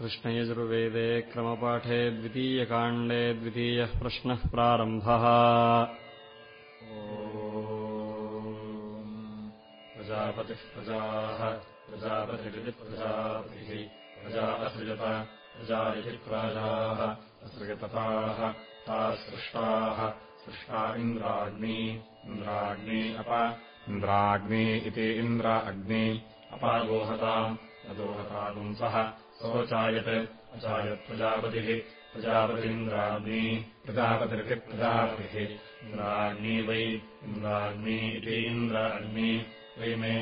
कृष्णयजुर्वेदे क्रमपाठे द्वितीयकाण्डे द्वितीयः प्रश्नः प्रारम्भः। प्रजापतिः प्रजाः प्रजापतिरिति प्रजापतिः प्रजा असृजत प्रजा इति प्राजाः असृजतताः ताः सृष्टाः सृष्टा इन्द्राग्नी इन्द्राग्नी अप इन्द्राग्नी इति इन्द्र अग्नि अपागोहताम् अदोहता पुंसः सोऽचायत् अचायत् प्रजापतिः प्रजापतिन्द्राग्नी। प्रजापतिरिति प्रजापतिः। इन्द्राग्नी वै इन्द्राग्नी इति इन्द्र अग्नि वै मे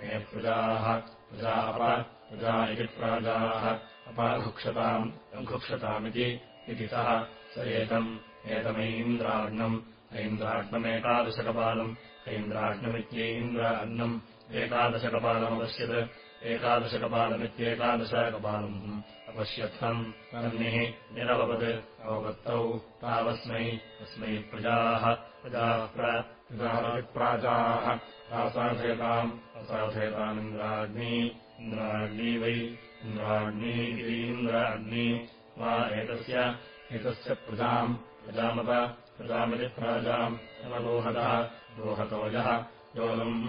मे प्रजाः। प्रजा अप। प्रजा इति प्राजाः। अपाघुक्षताम् अघुक्षतामिति इति सः। स एतम्। एतमैन्द्राग्नम् ऐन्द्राग्नमेकादशकपालम् ऐन्द्राग्नमित्यैन्द्र अग्नम् एकादशकपालमपश्यत् एकादशकपालमित्येकादशकपालम् अपश्यत्थम् तन्निः निरवपत् अवपत्तौ तावस्मै तस्मै प्रजाः प्रजाः प्रजाः असाधयताम् असाधयतामिन्द्राग्नी इन्द्राग्नी वै इन्द्राग्नी इतीन्द्र अग्नि वा एतस्य एतस्य प्रजाम् प्रजामिति प्राजाम् अवलोहतः लोहतोजः योऽलम्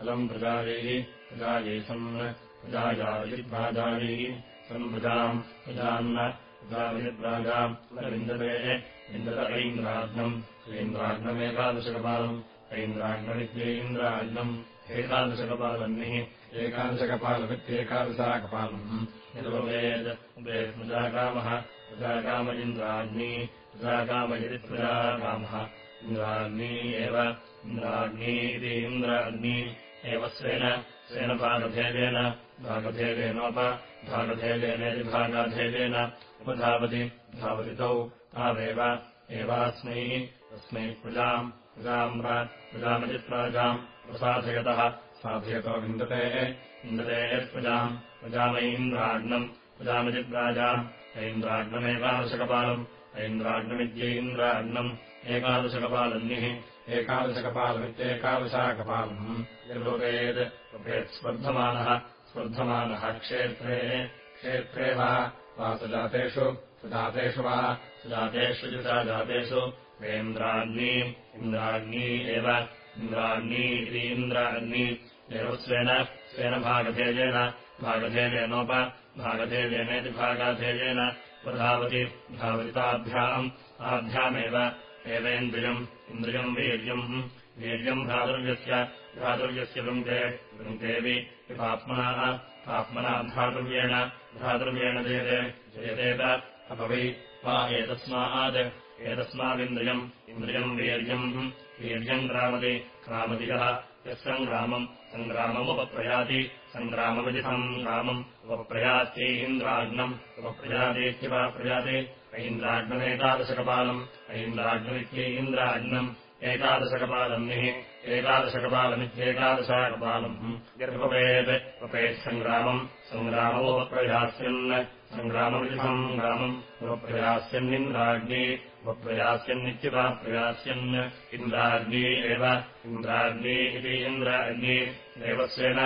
अलम् प्रजायैः प्रजायै सन् प्रजायावि प्राजायैः सन् प्रजाम् प्रजान्न प्रजाविप्राजाम् विन्दते विन्दत ऐन्द्राग्नम् ऐन्द्राग्नमेकादशकपालम् ऐन्द्राग्नमित्यैन्द्राग्नम् एकादशकपालन्निः एकादशकपालमित्येकादशाकपालम् यदुपवेद् उपेत् प्रजाकामः प्रजाकाम इन्द्राग्नी इन्द्राग्नी एव इन्द्राग्नी इति इन्द्र अग्नि एव स्वेन स्वेन भागभेदेन भागभेदेनोप भागभेदेनेति भागाभेदेन उपधावति धावति तौ तावेव एवास्मै तस्मै प्रजाम् प्रजाम् प्रजामितिप्राजाम् प्रसाधयतः साधयतो विन्दते विन्दते प्रजाम् प्रजामैन्द्राग्नम् प्रजामितिप्राजाम् ऐन्द्राग्नमेकादशकपालम् ऐन्द्राग्नमित्यैन्द्राग्नम् एकादशकपालन्निः एकादशकपालमित्येकादशाकपालम् निर्लोपेत् रूपेत् स्पर्धमानः स्पर्धमानः क्षेत्रे क्षेत्रे वा सुजातेषु सुजातेषु वा सुजातेषु च जातेषु वेन्द्राग्नी इन्द्राग्नी एव इन्द्राग्नी एव स्वेन भागधेयेन भागधेयेनोप भागधेयेनेति भागाधेयेन उपधावति धावतिताभ्याम् आभ्यामेव एवेन्द्रियम् इन्द्रियम् वीर्यम् वीर्यम् भ्रातुर्यस्य भ्रातुर्यस्य वृङ्गे वृङ्गेऽपि पाप्मनाः पाप्मना भ्रातृव्येण भ्रातृव्येण जयते जयतेत अपवै वा एतस्मात् एतस्मादिन्द्रियम् इन्द्रियम् वीर्यम् वीर्यम् क्रामति क्रामतिकः यः सङ्ग्रामम् सङ्ग्राममुपप्रयाति सङ्ग्राममिति सङ्ग्रामम् उपप्रयात्यैन्द्राग्नम् उपप्रयातीत्यवा प्रयाति ऐन्द्राग्नमेकादशकपालम् ऐन्द्राग्नमित्यैन्द्राग्नम् एकादशकपालम्निः एकादशकपालमित्येकादशाकपालम्। यदुपवेत् उपवेत् सङ्ग्रामम् सङ्ग्राममुपप्रयास्यन् सङ्ग्राममिति सङ्ग्रामम् उपप्रयास्यन्निन्द्राग्नी उपप्रयास्यन्नित्यवा प्रयास्यन्। इन्द्राग्नी एव इन्द्राग्नी इति इन्द्राग्नी। एव स्वेन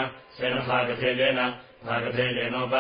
भागधेयेन भागधेयेनोप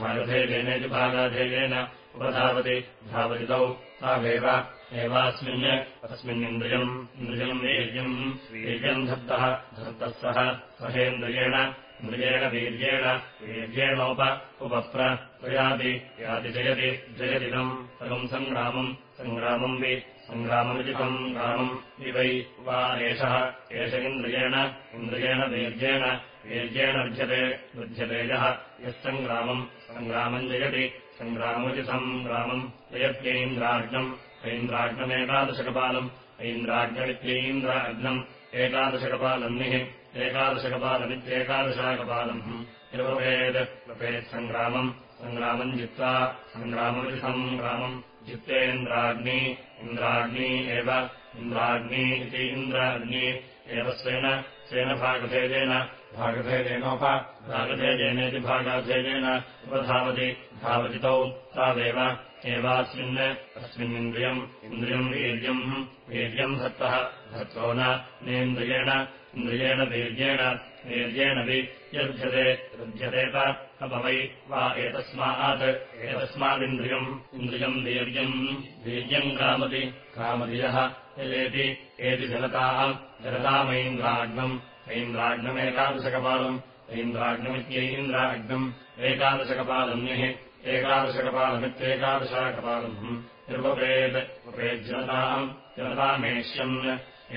भागधेयेनेति भागाधेयेन। उपधावति धावति तौ तावेव एवास्मिन् तस्मिन्निन्द्रियम् इन्द्रियम् वीर्यम्। वीर्यम् धत्तः। धत्तः सः। सहेन्द्रियेण। इन्द्रियेण वीर्येण। वीर्येणोप उपप्र। प्रयाति। याति जयति। जयदिदम्। तगम् सङ्ग्रामम्। सङ्ग्रामम् वि सङ्ग्राममिति सङ्ग्रामम् वि वै वा एषः। इन्द्रियेण। इन्द्रियेण वीर्येण। वीर्येण लभ्यते लभ्यते यः। सङ्ग्रामम्। सङ्ग्रामम् जयति। सङ्ग्राममिति सङ्ग्रामम्। जयत्यैन्द्राग्नम् ऐन्द्राग्नमेकादशकपालम्। ऐन्द्राग्नमित्यैन्द्राग्नम् एकादशकपालन्निः। एकादशकपालमित्येकादशाकपालम् निर्वपेत् वपेत् सङ्ग्रामम्। सङ्ग्रामम् जित्वा सङ्ग्राममिति सङ्ग्रामम् जित्तेन्द्राग्नी इन्द्राग्नी एव। इन्द्राग्नी इति इन्द्राग्नी एव स्वेन। स्वेन भागभेदेन। भागभेदेनोप। भागभेदेनेति भागाभेदेन। उपधावति। धावति तौ। तावेव एवास्मिन् अस्मिन्निन्द्रियम् इन्द्रियम् वीर्यम् वीर्यम् धत्तः धत्तो नेन्द्रियेण इन्द्रियेण वीर्येण वीर्येण वि यद्ध्यते रुध्यतेत अपवै वा एतस्मात् एतस्मादिन्द्रियम् इन्द्रियम् वीर्यम् वीर्यम् कामति कामधियः यदेति एति जनताम् जनतामैन्द्राग्नम् ऐन्द्राग्नमेकादशकपालम् ऐन्द्राग्नमित्यैन्द्राग्नम् एकादशकपालम्निः एकादशकपालमित्येकादशाकपालम् निर्वपेत् उपेज्जनताम् जनतामेष्यन्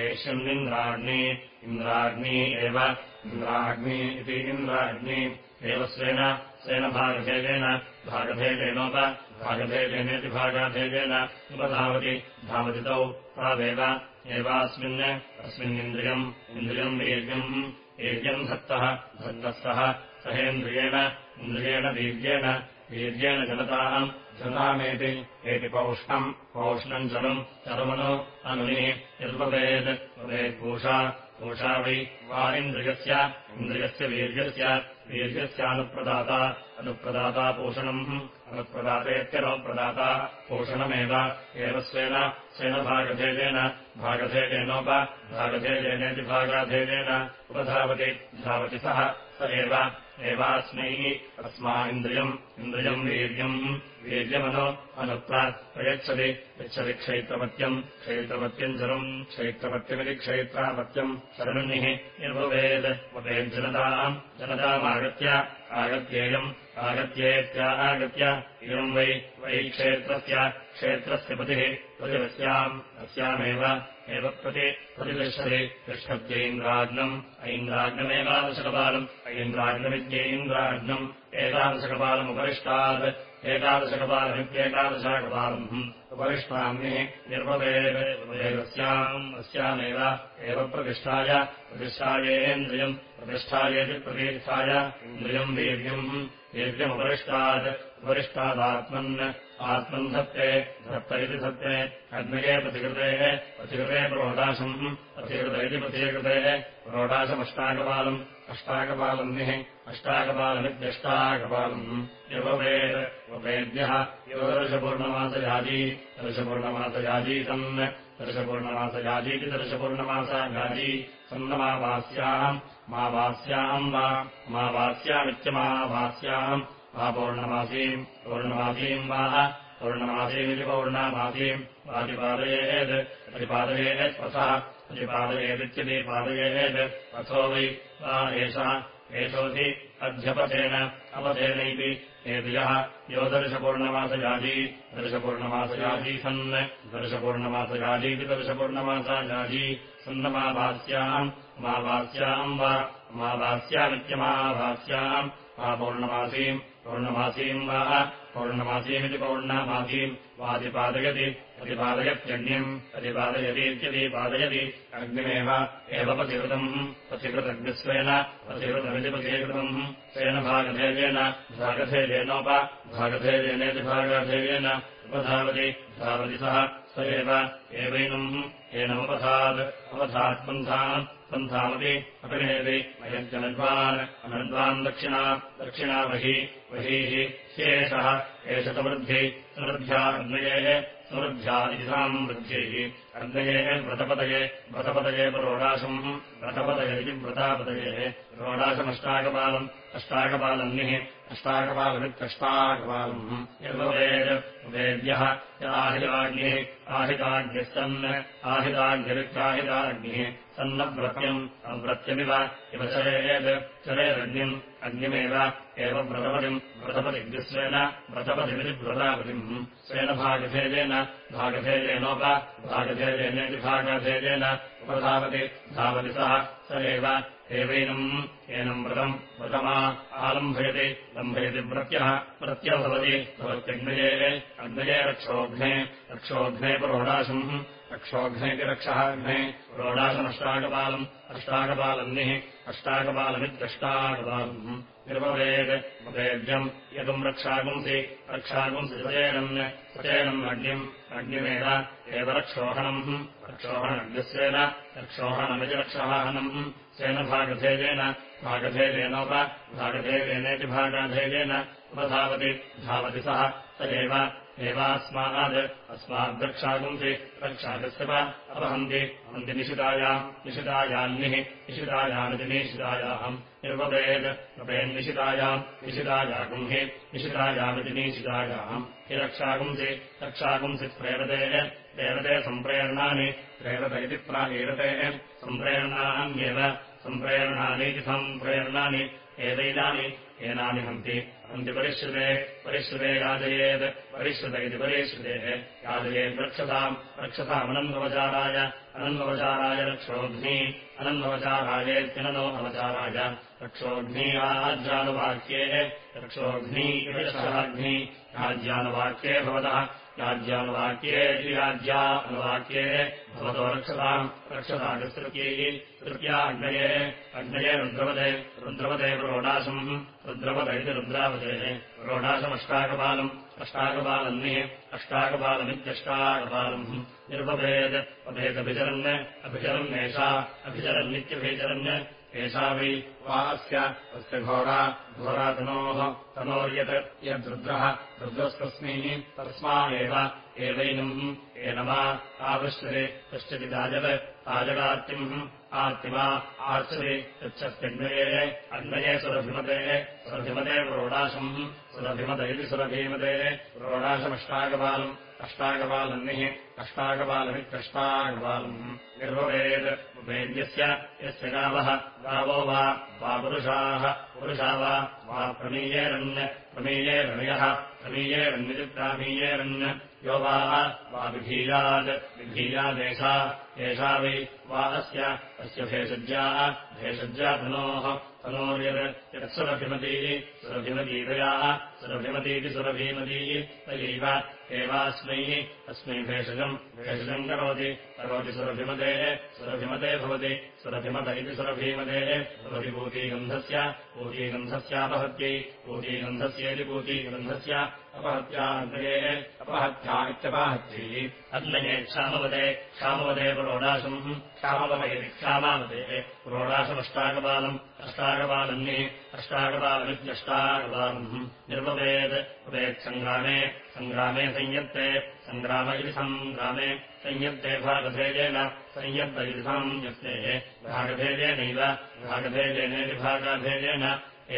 एष्यन्निन्द्राग्नि इन्द्राग्नी एव इन्द्राग्नि इति इन्द्राग्नि एव स्वेन स्वेन भागभेदेन भागभेदेनोप भागभेदेनेति भागाभेदेन धावति तौ तावेव एवास्मिन् अस्मिन्निन्द्रियम् इन्द्रियम् वीर्यम् वीर्यम् धत्तः धत्तः सहेन्द्रियेण इन्द्रियेण वीर्येण वीर्येण जनताम् जनतामेति एति पौष्णम् पौष्णम् चलम् चलमनु अनुनिः यद्ववेद् ववेत्पूषा पूषा वै वा इन्द्रियस्य इन्द्रियस्य वीर्यस्य वीर्यस्यानुप्रदाता अनुप्रदाता पोषणम् अनुप्रदातेत्यनुप्रदाता पोषणमेव एव स्वेन स्वेन भागभेदेन भागभेदेनोप भागभेदेनेति भागाभेदेन उपधावति धावति सः स एव एवास्मै अस्मा इन्द्रियम् इन्द्रियम् वीर्यम् वीर्यमनु अनुप्र प्रयच्छति यच्छति क्षैत्रपत्यम् क्षैत्रपत्यम् जलम् क्षैत्रपत्यमिति क्षैत्रापत्यम् शरणिः निर्भवेत् ववेज्जनताम् जनतामागत्य आगत्येयम् आगत्येत्या आगत्य इयम् वै वै क्षेत्रस्य क्षेत्रस्य पतिः प्रतिवस्याम् अस्यामेव एव प्रति प्रतिष्ठति। तिष्ठत्यैन्द्राग्नम् ऐन्द्राग्नमेकादशकपालम् ऐन्द्राग्नमित्यैन्द्राग्नम् एकादशकपालमुपरिष्टात् एकादशकपालमित्येकादशाकपालम् उपरिष्टाम्निः निर्ववेदस्याम् अस्यामेव एव प्रतिष्ठाय प्रतिष्ठायेन्द्रियम् प्रतिष्ठायेति प्रतिष्ठाय इन्द्रियम् वीर्यम् वीर्यमुपरिष्टात् उपरिष्टादात्मन् आत्मन् धत्ते धत्त इति धत्ते अग्नये प्रतिकृतेः प्रतिकृते प्रोडाशम् प्रतिकृत इति प्रतिकृतेः प्रोडाशमष्टाकपालम् अष्टाकपालम्निः अष्टाकपालमित्यष्टाकपालम् यववेद ववेद्यः योदर्शपूर्णमासयाजी दर्शपूर्णमासयाजी सन् दर्शपूर्णमासयाजीति दर्शपूर्णमासायाजी सन्नमावास्याम् मावास्याम् वा मावास्यामित्यमावास्याम् वा पौर्णमासीम् पौर्णमासीम् वा पौर्णमासीमिति पौर्णामासीम्। प्रतिपादयेत् पथः प्रतिपादयेदित्यतिपादयेत् पथो वै वा एषः एषोऽधि अध्यपथेन अपथेनैति एभ्यः यो दर्शपूर्णमासयाजी दर्शपूर्णमासयाजी सन् दर्शपूर्णमासयाजीति दर्शपूर्णमासायाजी सन्नमाभास्याम् मावास्याम् वा मावास्यामित्यमाभास्याम् वा पौर्णमासीम् पौर्णमासीम् वा? पौर्णमासीमिति पौर्णमासीम् वातिपादयति प्रतिपादयत्यग्निम् प्रतिपादयतीत्यतिपादयति अग्निमेव एव पथिकृतम् पथिकृतग्निस्वेन पथिकृतमिति पथीकृतम् स्वेन भागधेयेन भागधेयेनोप भागधेयेनेति भागधेयेन उपधावति धावति सः स एव एवैनम् एनमुपधात् अपधात्पन्थाम् पन्थामपि अपि नेति अयज्जनद्वान् अनद्वान् दक्षिणा दक्षिणा बहि बहीः ह्येषः एष समृद्धि समृद्ध्या अग्नयेः समृद्ध्या इसाम् वृद्ध्यैः अग्नयेः व्रतपतये व्रतपतये प्रोडाशम् व्रतपतय इति व्रतापतयेः प्रोडाशमष्टाकपालम् अष्टाकपालन्निः अष्टाकपालमित्यष्टाकपालम् यद्वेद वेद्यः याहिताग्निः आहिताग्निः सन् आहिताग्निरित्याहिताग्निः सन्नव्रत्यम् अव्रत्यमिव इव चरेत् चरेदग्निम् अग्निमेव एव व्रतपतिम् व्रतपतिग्निस्वेन व्रतपतिमिति व्रतापतिम्। स्वेन भागभेदेन भागभेदेनोप भागभेदेनेति भागभेदेन उपधावति धावति सः स एव एवैनम् एनम् व्रतम् व्रतमा आलम्भयति लम्भयति व्रत्यः व्रत्य भवति भवत्यग्नये अग्नये रक्षोघ्ने रक्षोघ्ने प्रोडाशम् रक्षोघ्नेति रक्षः अग्ने प्रोडाशमष्टाकपालम् अष्टाकपालन्निः अष्टाकपालमित्यष्टाकपालम् निर्ववेद् वेद्यम् यदुम् रक्षागुंसि रक्षागुंसि सचेनम् सचेनम् अग्निम् अग्निमेव एव रक्षोहणम्। रक्षोहणग्निस्वेन रक्षोहणमिति रक्षाहनम् स्वेन भागधेयेन भागधेयेनोप भागधेयेनेति भागाधेयेन उपधावति धावति सः एव एवास्माद् अस्माद्रक्षागुंसि रक्षागस्य वा अपहन्ति हन्ति निशितायाम् निशितायान्निः निशितायामिति निशितायाम् निर्वपेद् वपेन्निशितायाम् निशितायागुंहि निशितायामिति निशितायाम् हि रक्षागुंसि रक्षागुंसि प्रेरते प्रेरते सम्प्रेरणानि प्रेरत इति प्रागीरते सम्प्रेरणान्येव सम्प्रेरणानीति सम्प्रेरणानि एतैलानि एनानि हन्ति। हन्ति परिश्रुते परिश्रुते याजयेत् परिश्रुत इति परिश्रुतेः याजयेत् रक्षताम् रक्षतामनन्वचाराय अनन्वचाराय रक्षोघ्नी अनन्वचारायेत्यननो अवचाराय। रक्षोघ्नी आज्यानुवाक्ये रक्षोघ्नी इति राज्यानुवाक्ये भवतः राज्यानुवाक्ये राज्या अनुवाक्ये भवतो रक्षताम् रक्षतागस्तृत्यैः तृत्या अग्नये अग्नये रुद्रवदे रुद्रवदे रोडाशम् रुद्रवद इति रुद्रावदेः रोडाशमष्टाकपालम् अष्टाकपालन्निः अष्टाकपालमित्यष्टाकपालम् निर्वभेद् वभेदभिचरन् अभिचरन्नेषा अभिचरन्नित्यभिचरन् एषा वै वा अस्य घोरा घोरातनोः तनोर्यत् यद्रुद्रः रुद्रस्तस्मै तस्मा एव एवैनम् एनमा आवृश्यते पश्यति ताजत् ताजगार्तिम् आर्तिमा आर्चति यच्छत्यग्नये अग्नये सुरभिमते सुरभिमते प्रोडाशम् सुरभिमत इति सुरभीमते प्रोडाशमष्टाकपालम् अष्टाकपालन्निः अष्टाकपालमित्यष्टाकपालम् निर्ववेद् वेद्यस्य यस्य गावः गावो वा वा पुरुषाः। पुरुषा वा प्रमीयेरन् प्रमीयेरणयः प्रमीयेरन्निति प्रामीयेरन् यो वा वा विधीयात् विधीयादेशा एषा वै अस्य अस्य भेषज्या भेषज्या धनोः तनोर्यत् यत्सुरभिमती सुरभिमतीतया सुरभिमतीति सुरभीमती तयैव एवास्मै अस्मै भेषजम् भेषजम् करोति करोति सुरभिमतेः सुरभिमते भवति सुरभिमत इति सुरभीमतेः भवति पूतीगन्धस्य पूतीगन्धस्यापहत्यै पूतीगन्धस्येति पूतीगन्धस्य अपहत्याग्नये अपहत्या इत्यपाहत्यै अग्नये क्षामवदे क्षामवदे पुरोडाशम् क्षामवद इति क्षामावते पुरोडाशमष्टाकपालम् अष्टाकपालन्निः अष्टाकपालमित्यष्टाकपालम् निर्वपेत् उपेत्सङ्ग्रामे सङ्ग्रामे सङ्ग्राम संयत्ते भागभेदेन संयत्त इति संयत्ते भागभेदेनैव भागभेदेनेति भागभेदेन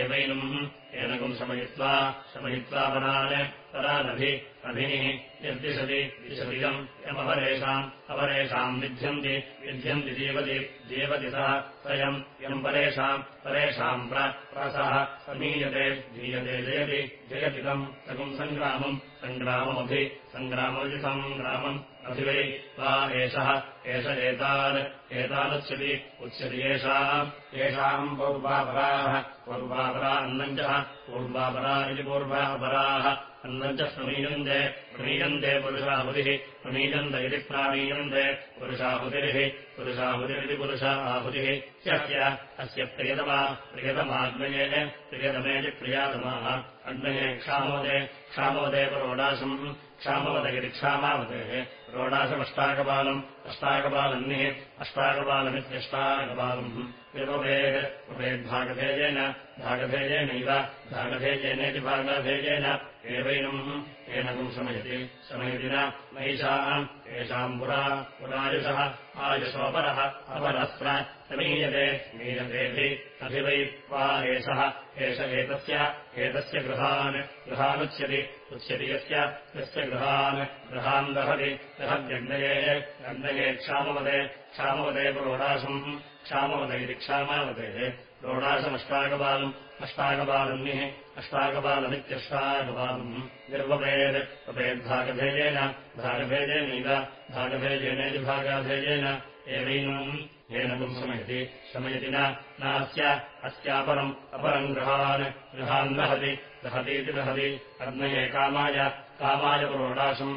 एवैनम् एनकम् शमयित्वा शमयित्वा परान् परानभि अभिनिः यद्दिशति दिशदिदम् यमपरेषाम् अपरेषाम् विध्यन्ति विध्यन्ति जीवति जीवति सः स्वयम् यम् परेषाम् परेषाम् प्रसः समीयते जीयते जयति जयतिदम् तकुम् सङ्ग्रामम् सङ्ग्राममभि सङ्ग्राममिति सङ्ग्रामम् अभि वै एषः एष एतान् एतानुच्यति उच्यति येषाम् येषाम् पौर्वापराः पौर्वापरा अन्नञ्चः। पूर्वापरा इति पूर्वापराः। अन्नञ्च प्रमीयन्ते प्रमीयन्ते पुरुषाहुतिः। प्रमीयन्त इति प्रामीयन्ते। पुरुषाहुतिरिः। पुरुषाहुतिरिति पुरुषा आहुतिः। ह्यस्य। अस्य प्रियतमा। प्रियतमाग्नये। प्रियतमेति प्रियातमाः। अग्नये क्षामोदे। क्षामोदे पुरोडाशम् क्षामवद इति क्षामावतेः रोडाशमष्टाकपालम् अष्टाकपालन्निः। अष्टाकपालमित्यष्टाकपालम्। विरुपेः उपेद्भागभेदेन भागभेदेनैव भागभेदेनेति भागभेदेन एवैनम्। एनकम् शमयति शमयति न नैषाम् येषाम् पुरा पुरायुषः आयुषोपरः अपरस्त्र समीयते मीयतेऽपि अभि वै वा एषः एष एतस्य एतस्य गृहान् गृहानुच्यति उच्यति यस्य यस्य गृहान् गृहान् दहति दहत्यग्नये अग्नये क्षामवदे क्षामवदे प्रोडाशम् क्षामवद इति क्षामावतेः प्रोडाशमष्टाकपालम् अष्टाकपालन्निः अष्टाकपालमित्यष्टाकपालम् निर्वपेद् वपेद्भागभेदेन भागभेदेनैव भागभेदेनेति भागाभेदेन एवैनम् येनकम् शमयति शमयति नास्य अस्यापरम् अपरम् गृहान् गृहान् दहति दहतीति दहति अग्नये कामाय कामाय प्रोडाशम्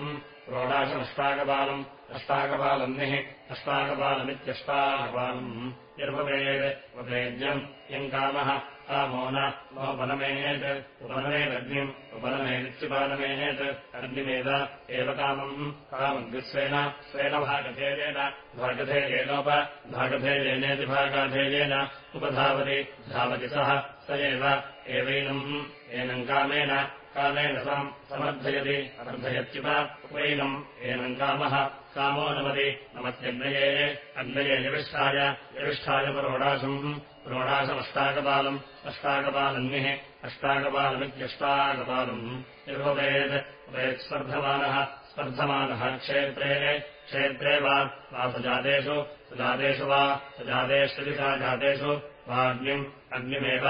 प्रोडाशमष्टाकपालम् अष्टाकपालन्निः अष्टाकपालमित्यष्टाकपालम् निर्वपेद् वपेद्यम् यम् कामः? कामो न। नोपनमेत् उपनमेदग्निम्। उपनमेत्युपनमेत् अग्निमेव एव कामम्। कामग्निस्वेन। स्वेन भागभेदेन भागभेदेनोप भागभेदेनेति भागाभेदेन उपधावति। धावति सः। स एव। एवैनम्। एनम् कामेन। सम्। समर्थयति। अनर्थयत्युप उपैनम्। एनम् कामः कामो नमति। नमत्यग्नये अग्नये यविष्ठाय यविष्ठाय पुरोडाशम् पुरोडाशमष्टाकपालम् अष्टाकपालन्निः अष्टाकपालमित्यष्टाकपालम्। निर्वपेत् उपेत् स्पर्धमानः। क्षेत्रे। क्षेत्रे वा। सजातेषु। सजातेषु वा। सजातेष्वदिशा जातेषु वाग्निम् अग्निमेव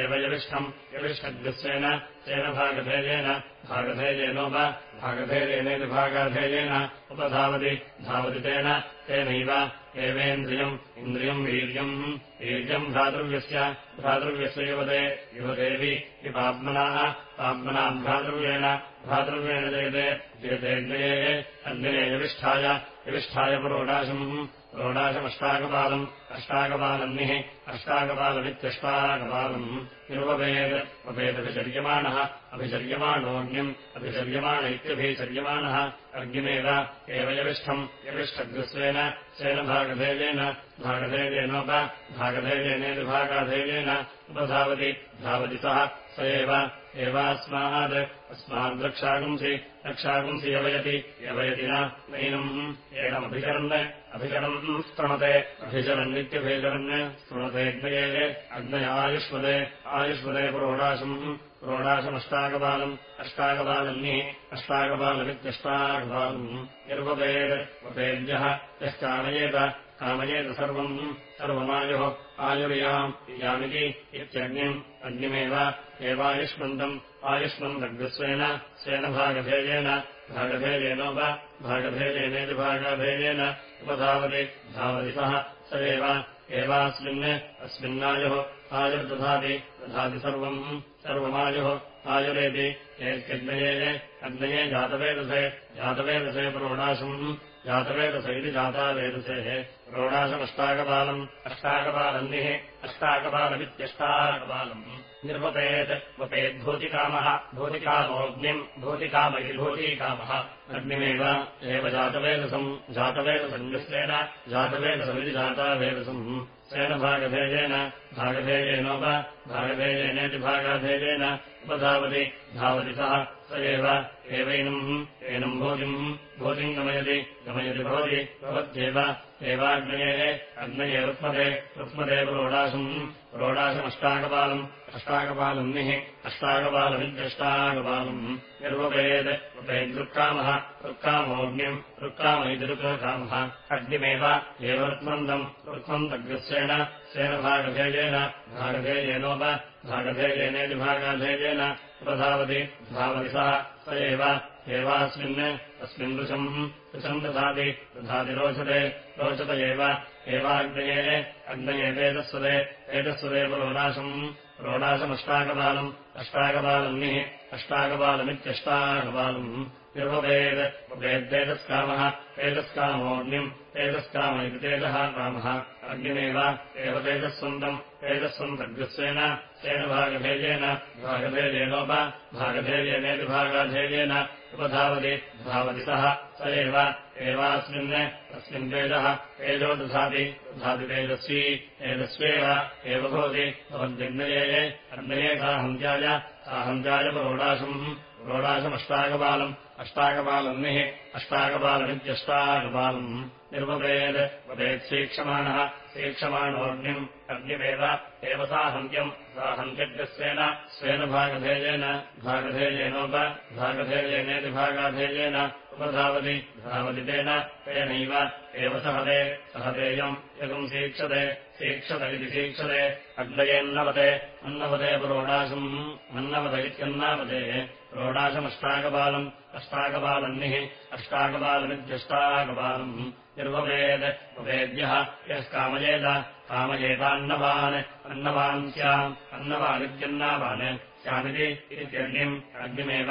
एव यविष्ठम् यविष्ठग्स्वेन तेन भागधेयेन भागधेयेनोप भागधेयेनेति भागाधेयेन उपधावति धावति तेन तेनैव एवेन्द्रियम् इन्द्रियम् वीर्यम् वीर्यम् भ्रातृव्यस्य भ्रातृव्यस्य युवते युवतेऽपि हि पाप्मनाः पाप्मनाम् भ्रातृव्येण भ्रातृव्येण जयते जयतेऽग्नये अग्नये यविष्ठाय यविष्ठाय पुरोडाशम् रोडाशमष्टाकपालम् अष्टाकपालन्निः अष्टाकपालमित्यष्टाकपालम् निरुपवेद् उपवेदभिचर्यमाणः अभिचर्यमाणोऽग्निम् अभिचर्यमाण इत्यभिचर्यमाणः। अग्निमेव एव यविष्ठम् यविष्ठग्स्वेन स्वेन भागधेयेन भागधेयेनोप भागधेयेनेति भागाधेयेन उपधावति धावति सः स एव एवास्मात् अस्माद्रक्षागुंसि रक्षागुंसि यवयति यवयति नैनम् एनमभिचरन् अभिचरन् स्तृणते अभिचरन्नित्यभिचरन् स्तृणतेऽग्नये अग्नय आयुष्मदे आयुष्मदे पुरोडाशम् पुरोडाशमष्टाकपालम् अष्टाकपालन्निः अष्टाकपालमित्यष्टाकपालम् निर्वपेत् वपेद्यः यः कामयेत कामयेत सर्वम्। सर्वमायुः आयुर्याम् इयामिति इत्यग्निम् अग्निमेव एवायुष्मन्तम् आयुष्मन्तग्स्वेन स्वेन भागधेयेन भागधेयेनोप भागधेयेनेति भागधेयेन उपधावति। धावति सः स एव एवास्मिन् अस्मिन्नायुः आयुर्दधाति दधाति सर्वम् सर्वमायुः आयुरेति। एत्यग्नये अग्नये जातवेदसे जातवेदसे प्रोडाशम् जातवेदस इति जातावेदसेः। प्रोडाशमष्टाकपालम् अष्टाकपालन्निः अष्टाकपालमित्यष्टाकपालम् निर्वपेत् वपेद्भूतिकामः भूतिकामोऽग्निम् भूतिकाम इति भूतिकामः अग्निमेव एव जातवेदसम् जातवेदसङ्गस्तेन जातवेदसमिति जातावेदसम्। स्वेन भागधेयेन भागधेयेनोप भागधेयेनेति भागाधेयेन उपधावति धावति सः स एव एवैनम् एनम् भोजिम् भोजिम् गमयति गमयति भवति भवत्येव एवाग्नये अग्नये रुक्मते रुक्मते रोडाशम् रोडाशमष्टाकपालम् अष्टाकपालन्निः अष्टाकपालमित्यष्टाकपालम् निर्वपेत् उपेदृक्कामः ऋक्कामोऽग्निम् ऋक्काम इति ऋक्कामः अग्निमेव एव ऋक्मन्दम् ऋक्मन्तग्रस्येन स्वेन भागधेयेन भागधेयेनोप भागधेयेनेति भागाधेयेन उपधावति धावति सः स एव। एवास्मिन् अस्मिन् दृशम् दृशम् दधाति दधाति रोचते रोचत एव। एवाग्नये अग्नये वेदस्वदे एतस्वदे रोडाशम् रोडाशमष्टाकपालम् अष्टाकपालन्निः अष्टाकपालमित्यष्टाकपालम् निर्वपेद् उपेद्वेदस्कामः तेजस्कामोऽग्निम् तेजस्काम इति तेजः कामः अग्निमेव एव तेजस्वन्तम् तेजस्वन्तग्स्वेन तेन भागधेयेन भागधेयेनोप भागधेयेनेति भागाधेयेन उपधावति धावति सः एव एवास्मिन् तस्मिन् तेजः तेजो दधाति दधाति तेजस्वी तेजस्वेव एव भवति भवद्यग्नये अग्नये साहन्त्याय साहन्त्याय प्रोडाशम् प्रोडाशमष्टाकपालम् अष्टाकपालन्निः अष्टाकपालमित्यष्टाकपालम् निर्वपेत् वपेत् सीक्षमाणः सीक्षमाणोऽग्निम् अग्निमेव एव साहन्त्यम् साहन्त्यग्रस्वेन स्वेन भागधेयेन भागधेयेनोप भागधेयेनेति भागाधेयेन उपधावति धावति तेन तेनैव एव सहते सहतेयम् यगुम् सीक्षते सीक्षत इति सीक्षते अग्नयेन्नवते अन्नवते पुरोडाशम् अन्नवत इत्यन्नावते रोडाशमष्टाकपालम् अष्टाकपालन्निः अष्टाकपालमित्यष्टाकपालम् निर्वपेत् उपेद्यः यः कामयेत कामयेतान्नवान् अन्नवान् स्याम् अन्नवानित्यन्नावान् स्यामिति इत्यग्निम् अग्निमेव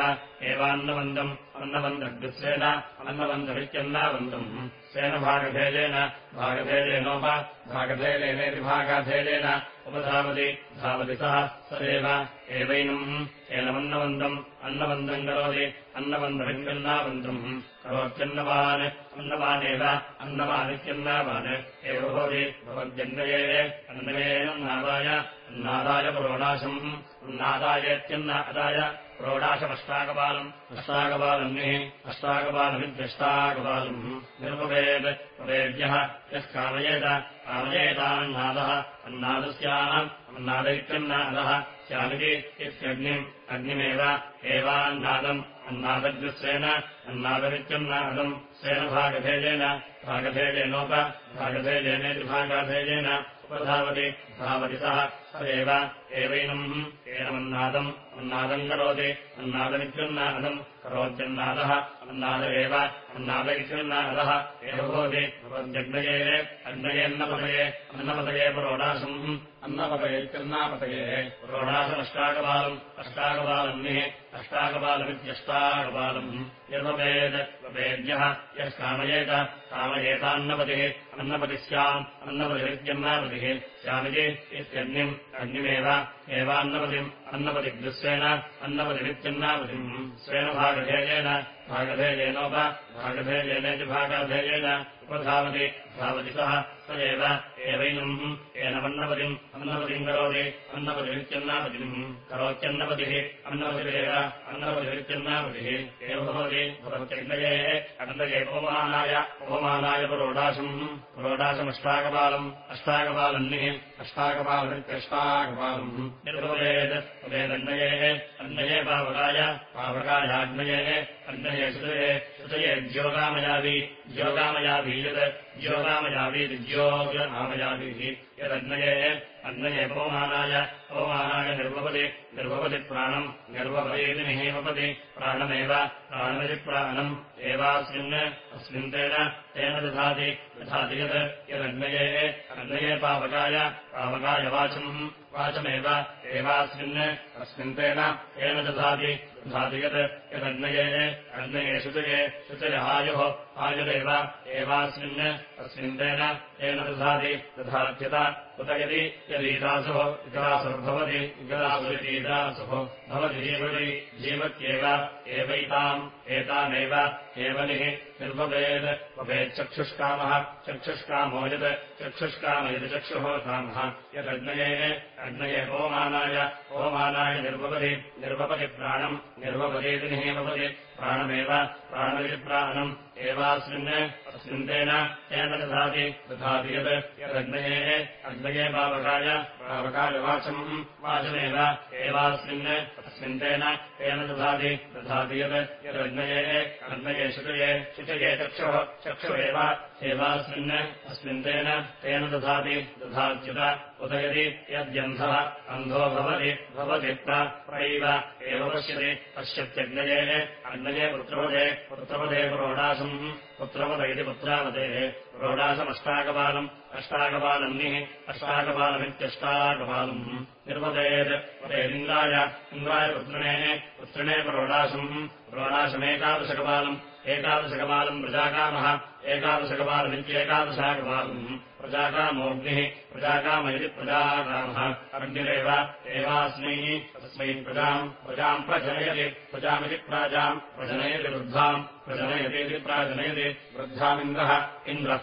एवान्नवन्दम् अन्नवन्दग्स्वेन अन्नवन्दमित्यन्नावन्दम् स्वेन भागभेदेन भागभेदेनोप भागभेदेनेति भागाभेदेन उपधावति धावति सः स एव एवैनम् एनमन्नवन्दम् अन्नवन्दम् करोति अन्नवन्दमित्यन्नावन्दम् करोत्यन्नवान् अन्नवानेव अन्नवानित्यन्नावान्। एव भवति भवद्यन्नये अन्नयेनादाय अन्नादाय पुरोणाशम्। अन्नादायेत्यन्नादाय प्रोडाशमष्टाकपालम् अष्टाकपालन्निः अष्टाकपालमित्यष्टाकपालम् निर्ववेद् वेद्यः यः कामयेत कामयेतान्नादः। अन्नादस्याम् अन्नादैत्यन्नादः स्यामिति इत्यग्निम् अग्निमेव एवान्नादम् अन्नादग्निस्वेन अन्नादमित्यन्नादम् स्वेन भागभेदेन भागभेदेनोप भागभेदेनेति भागाभेदेन उपधावति धावति सः स एव एवैनम् एनमन्नादम् अन्नादम् करोति अन्नादमित्युन्नादम् करोत्यन्नादः अन्नाद एव अन्नाद इत्युन्नादः एव भवति भवत्यग्नये अग्नयेन्नपतये अन्नपतये पुरोडाशम् अन्नपतये इत्यन्नापतये पुरोडाशमष्टाकपालम् अष्टाकपालन्निः अष्टाकपालमित्यष्टाकपालम्। यद्वपेद् वेद्यः यः कामयेत कामयेतान्नपतिः अन्नपतिः स्याम् अन्नपतिरित्यन्नापतिः। स्यामिति इत्यग्निम् अग्निमेव एवान्नपतिम् अन्नपतिग्स्वेन अन्नपतिरित्यन्नापतिम्। स्वेन भागभेदेन भागभेदेनोप भागभेदेनेति भागाभेदेन उपधावति धावति सः स एव एवैनम् एनमन्नपतिम् अन्नपतिम् करोति अन्नपतिरित्यन्नापतिम् करोत्यन्नपतिः अन्नपतिरेव अन्नपतिरित्यन्नापतिः एव भवति भवत्यग्नये अग्नये उपमानाय उपमानाय पुरोडाशम् पुरोडाशमष्टाकपालम् अष्टाकपालन्निः अष्टाकपालमित्यष्टाकपालम् निर्भवेत् तदेदग्नये अग्नये पावकाय पावकायाग्नये अग्नये श्रुतये श्रुतये ज्योगामयावि ज्योगामयाभि यत् ज्योगामयावीद्योगामयाभिः यदग्नये अग्नये पौमानाय पौमानाय निर्भवति निर्भवति प्राणम् निर्भवतीति निहीमपति प्राणमेव प्राणमिति प्राणम् एवास्मिन् अस्मिन् तेन तेन दधाति दधाति यत् यदग्नये अग्नये पावकाय पावकाय वाचम् वाचमेव एवास्मिन् अस्मिन् तेन तेन दधाति दधाति यत् यदग्नये अग्नये शुचये शुचय आयुः आयुरेव एवास्मिन् अस्मिन् तेन तेन दधाति दधात्यत उत यदि यदीदासुः इतरासुर्भवति इतरासुरीदासुः भवति जीवति जीवत्येव एवैताम् एतामेव एवनिः निर्भवेत् भवेच्चक्षुष्कामः चक्षुष्कामो यत् चक्षुष्काम यत् चक्षुः कामः यदग्नये अग्नये निर्भवति निर्भवति प्राणम् निर्भवतीति निहीमवति प्राणमेव प्राणमिति प्राणम् एवास्मिन् अस्मिन् तेन तेन दधाति दधाति यत् यदग्नये अग्नये पावकाय पावकाय वाचम्। वाचमेव एवास्मिन् अस्मिन् तेन तेन दधाति दधाति यत् यदग्नये अग्नये शुचये शुचये चक्षुः चक्षुरेव एवास्मिन् अस्मिन् तेन तेन दधाति दधात्युत उत यदि यद्यन्धः अन्धो भवति भवति प्रैव एव पश्यति पश्यत्यग्नये अग्नये पुत्रपदे पुत्रपदे प्रोडाशम् पुत्रपद इति पुत्रावतेः प्रोडाशमष्टाकपालम् अष्टाकपालन्निः अष्टाकपालमित्यष्टाकपालम् निर्वदेत्। वदेदिन्द्राय इन्द्राय पुत्रिणेः पुत्रिणे प्रोडाशम् प्रोडाशमेकादशकपालम् एकादशकपालम् प्रजाकामः एकादशकपालमित्येकादशाकपालम्। प्रजाकामोऽग्निः प्रजाकाम इति प्रजाकामः। अग्निरेव एवास्मै तस्मै प्रजाम् प्रजाम् प्रजनयति प्रजामिति प्राजाम् प्रजनयति वृद्धाम् प्रजनयतीति प्राजनयति वृद्धामिन्द्रः इन्द्रः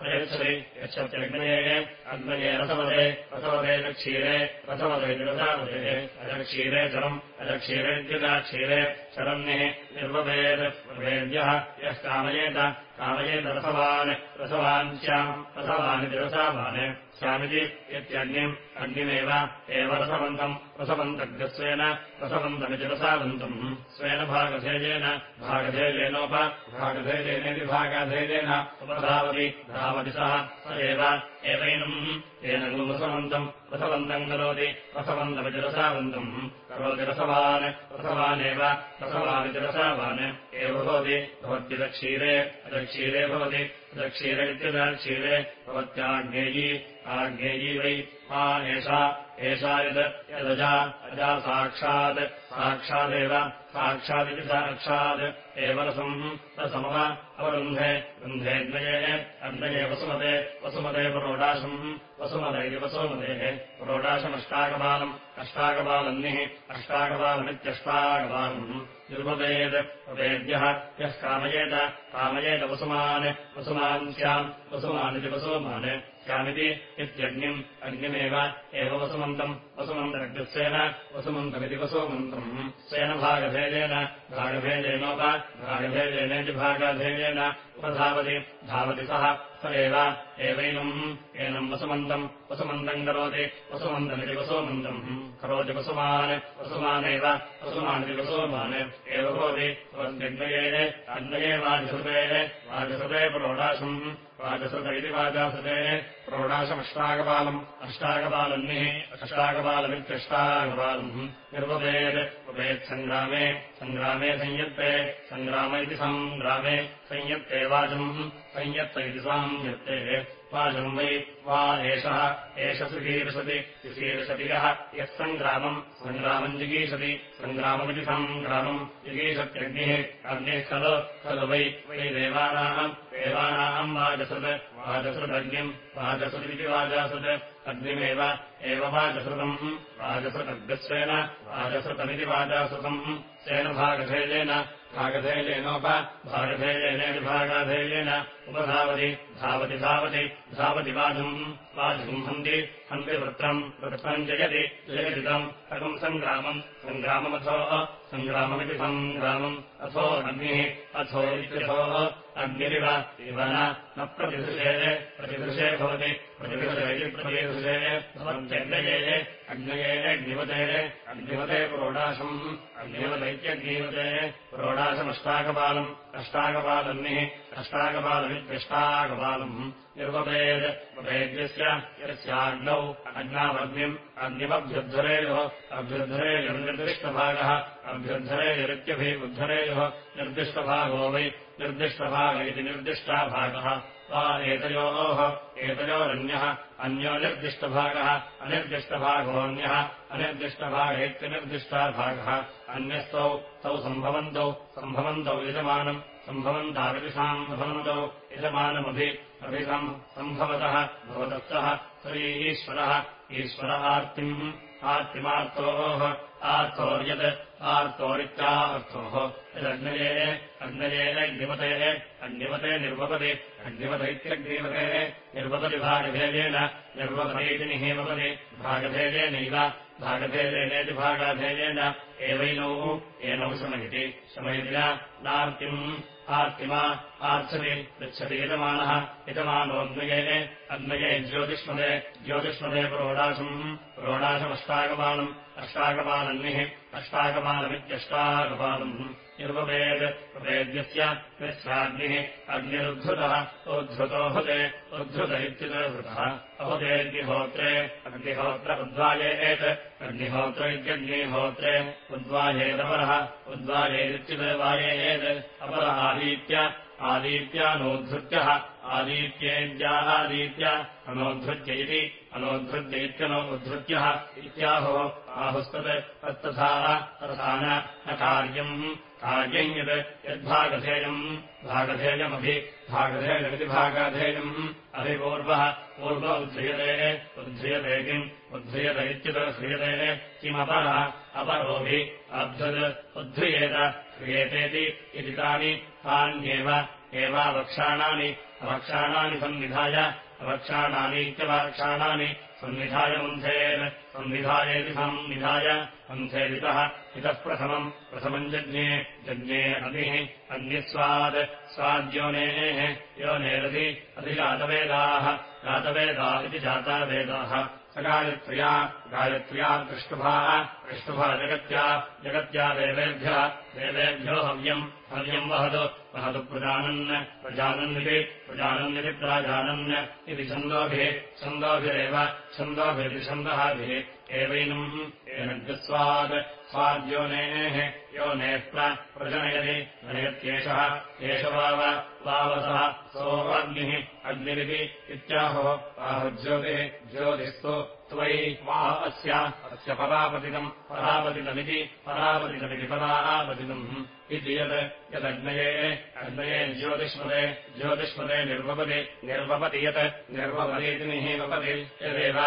प्रयच्छति यच्छत्यग्नये अग्नये रसवदे रसवदे क्षीरे रसवदे रसावदे अजक्षीरे जलम् अजक्षीरेद्युदाक्षीरे शरण्यः निर्वभेद् वेद्यः यः कामयेत कामयेत रसवान् रसवान् स्याम् रसवानिति रसावान्। स्यामिति इत्यग्निम् अग्निमेव एव रसवन्तम् रसवन्तग्रस्वेन रसवन्तमिति रसावन्तम्। स्वेन भागधेयेन भागधेयेनोप भागधेयेनेति भागाधेयेन। उपधावति धावति सः स एव एवैनम् येन रसवन्तम् रसवन्तम् करोति रसवन्तमिति रसावन्तम् करोति रसवान् रसवानेव रसवानिति रसावान् एव भवति भवत्यदक्षीरे अदक्षीरे भवति तदक्षीर इत्यदक्षीरे भवत्याज्ञेयी आज्ञेयी वै मा एषा एषा यद् यदजा अजा साक्षात् साक्षादेव साक्षादिति साक्षात् एव रसम् रसमव अवरुन्धे रुन्धेऽग्नये अग्नये वसुमते वसुमते पुरोडाशम् वसुमत वसुमतेः पुरोडाशमष्टाकपालम् अष्टाकपालन्निः अष्टाकपालमित्यष्टाकपालम् निर्भवेत् वेद्यः यः कामयेत कामयेत वसुमान् वसुमान् स्याम् वसुमानिति वसुमान् इत्यग्निम् अग्निमेव एव वसुमन्तम्। वसुमन्तरग्रस्येन वसुमन्तमिति वसुमन्तम्। स्वेन भागभेदेन भागभेदेनोप भागभेदेनेति भागाभेदेन उपधावति। धावति सः स एव एवैनम्। एनम् वसुमन्तम् वसुमन्तम् करोति। वसुमन्तमिति वसुमन्तम्। करोति वसुमान् वसुमानेव वसुमानिति वसुमान्। एव भवति अन्वये अन्वये वाजसृते वाजसृते प्रोढाशम् वाजसृत इति वाजासृते प्रोढाशमष्टाकपालम् अष्टाकपालन्निः अष्टाकपालमित्यष्टाकपालम् निर्वपेत् उपेत्सङ्ग्रामे सङ्ग्रामे संयत्ते सङ्ग्राम इति सङ्ग्रामे संयत्ते वाचम् संयत्त इति संयत्ते। वाचम् वै वा एषः एष सुशीर्षति सुशीर्षति यः यः सङ्ग्रामम् सङ्ग्रामम् जिगीषति सङ्ग्राममिति सङ्ग्रामम् जिगीषत्यग्निः अग्निः खलु खलु वै वै देवानाम् देवानाम् वाजसृत् वाजसृदग्निम् वाजसृदिति वाजासृत्। अग्निमेव एव वाजसृतम्। वाजसृतग्रस्वेन वाजसृतमिति वाजासृतम्। सेन भागधेयेन भागधेयेनोप भागधेयेनेति भागाधेयेन उपधावति धावति धावति धावति वाजम्। वाजम् हन्ति हन्ति वृत्रम् वृत्रम् जयति जयतिदम्। अगम् सङ्ग्रामम्? सङ्ग्राममथो। सङ्ग्राममिति सङ्ग्रामम्। अथो अग्निः अथो इत्यथो अग्निरिव इव न प्रतिदृशे प्रतिदृशे भवति प्रतिदृशे प्रतिदृशे भवत्यग्नये अग्नये अग्निवते अग्निवते प्रोढाशम् अग्निवदैत्यग्निवते प्रोढाशमष्टाकपालम् अष्टाकपालन्निः अष्टाकपालमित्यष्टाकपालम्। निर्वपेद् उपेद्यस्य यस्याग्नौ अग्नावग्निम् अग्निमभ्युद्धरेयोः अभ्युद्धरेयुर्निर्दिष्टभागः अभ्युद्धरेयुरित्यभिबुद्धरेयोः निर्दिष्टभागो वै निर्दिष्टभाग इति निर्दिष्टाभागः। वा एतयोः एतयोरन्यः अन्यो निर्दिष्टभागः अनिर्दिष्टभागोऽन्यः अनिर्दिष्टभाग इत्यनिर्दिष्टाभागः अन्यस्तौ तौ सम्भवन्तौ सम्भवन्तौ यजमानम् सम्भवन्ताविदिशाम् भवन्तौ यजमानमभि अभिसम् सम्भवतः भवदत्तः स ईश्वरः ईश्वर आर्तिम् आर्तिमार्तोः आर्तोर्यत् आर्तोरित्यार्थोः। यदग्नये अग्नये अग्निवते अग्निवते निर्वपति अग्निवत इत्यग्निवते निर्वपति भागभेदेन निर्वपतीति निहीवपति भागभेदेनैव भागभेदेनेति भागाभेदेन एवैनौ एनौ शमयति शमयति नार्तिम् आर्तिमा आर्चति पृच्छति यजमानः यजमानोऽग्नये अग्नये ज्योतिष्मदे ज्योतिष्मदे प्रोढाशम् प्रोढाशमष्टाकपालम् अष्टाकपालन्निः अष्टाकपालमित्यष्टाकपालम् निर्वपेद् प्रपेद्यस्य यस्याग्निः अग्निरुद्धृतः उद्धृतो हुते उद्धृत इत्युदृतः अहुतेऽग्निहोत्रे अग्निहोत्र उद्वायेत् अग्निहोत्र इत्यग्निहोत्रे उद्वायेदपरः उद्वायेदित्युदवायेत् अपर आदीत्य आदीत्यानोद्धृत्यः आदीत्येद्यादीत्य अनोद्धृत्य इति अनोद्धृत्य इत्यनोद्धृत्यः इत्याहुः आहुस्तत् तत्तथा तथा न कार्यम् कार्यम् यत् यद्भागधेयम् भागधेयमभि भागधेयमिति भागाधेयम् अभिपूर्वः पूर्व उद्ध्रियते उद्ध्रियते किम् उद्ध्रियत इत्युद्ध्रियते किमपरः अपरोभि अभ्युद् उद्ध्रियेत क्रियेतेति इति तानि तान्येव एवावक्षाणानि अवक्षाणानि सन्निधाय अवक्षाणानीत्यवक्षाणानि सन्निधाय मन्थेन् संविधायेति संनिधाय मन्थेदितः इतः प्रथमम् प्रथमम् जज्ञे जज्ञे अग्निः अग्निस्वाद् स्वाद्योनेः योनेरधि अधिजातवेदाः जातवेदा इति जातावेदाः स गायत्र्या दृष्टुभाः दृष्टुभा जगत्या जगत्या देवेभ्यः देवेभ्यो हव्यम् हव्यम् वहतु वहतु प्रजानन् प्रजानन्निति प्रजानन्निति प्राजानन्। इति छन्दोभिः छन्दोभिरेव छन्दोभिरिति छन्दःभिः एवैनम् एनग्स्वाद् स्वाद्योनेः योनेः प्रजनयति नयत्येषः एष वाव वावसः सोऽग्निः अग्निरिति इत्याहो आहुज्योतिः ज्योतिस्तु त्वयि वा अस्य अस्य परापतितम् परापतितमिति परापतितमिति परापतितम् इति यत् यदग्नये अग्नये ज्योतिष्मदे ज्योतिष्मदे निर्वपति निर्वपति यत् निर्वपतीति निहीवपति यदेव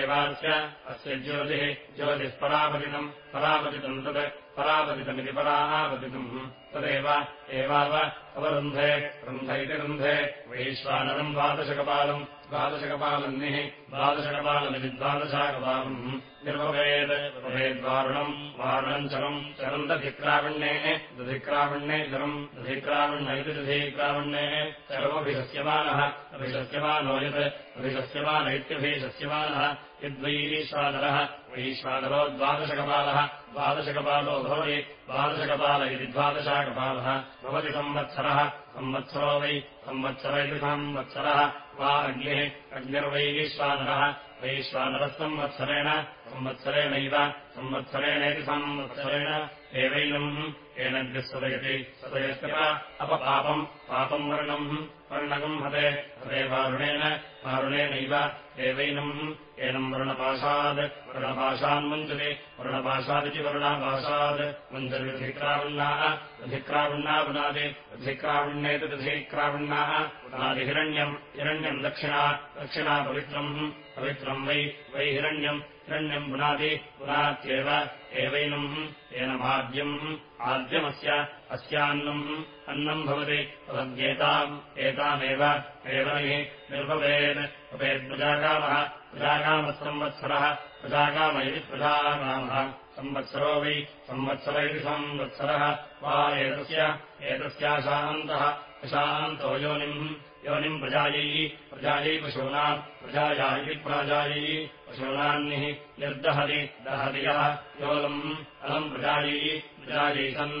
एवास्य अस्य ज्योतिः ज्योतिः परापतितम् परापतितम् तत् परापतितमिति परापतितम् तदेव एवाव अवरुन्धे रुन्ध इति रुन्धे। वैश्वानरम् द्वादशकपालम् द्वादशकपालन्निः द्वादशकपालमिति द्वादशाकपालम्। निर्वभेद् भवेद्वारुणम् वारुणम् चरम् चरम् दधिक्रावण्ये दधिक्रावण्ये चरम् दधिक्रावण्य इति दधिक्रावण्ये चरमभिशस्यमानः अभिशस्यमानो यत् अभिशस्यमान इत्यभिशस्यमानः। यद्वैरीश्वादरः वैश्वादरो द्वादशकपालः द्वादशकपालो भवति। द्वादशकपाल इति द्वादशाकपालः। भवति संवत्सरः। संवत्सरो वै संवत्सर इति संवत्सरः वा अग्निः अग्निर्वैरीश्वादरः वैश्वानरः। संवत्सरेण। संवत्सरेणैव। संवत्सरेणेति संवत्सरेण एवैनम् एनद्यः सदयति सदयस्य अपपापम् पापम् वर्णम् वर्णकम् हते हते वारुणेन वारुणेनैव एवैनम् एनम् वर्णपाशात् वर्णपाशान्मुञ्चति वर्णपाशादिति वर्णापाशात् मुञ्चति दधिक्रावण्णाः दधिक्रावण्णा पुनादि दधिक्रावण्येति दधिक्रावण्णाः पुनादिहिरण्यम् हिरण्यम् दक्षिणा दक्षिणा पवित्रम् पवित्रम् वै वै हिरण्यम् हिरण्यम् पुनादि पुनात्येव एवैनम् एनमाद्यम् आद्यमस्य अस्यान्नम् अन्नम् भवति भवद्येताम् एतामेव एव भवेद्प्रजाकामः प्रजाकामः प्रजाकाम इति प्रजाकामः संवत्सरो वै संवत्सर इति संवत्सरः वा एतस्य एतस्याशान्तः अशान्तो योनिम् योनिम् प्रजायै प्रजायै पशूनाम् प्रजाया इति प्राजायै पशूनान्निः निर्दहति दहति यः योलम् अलम् प्रजायै प्रजायै सन्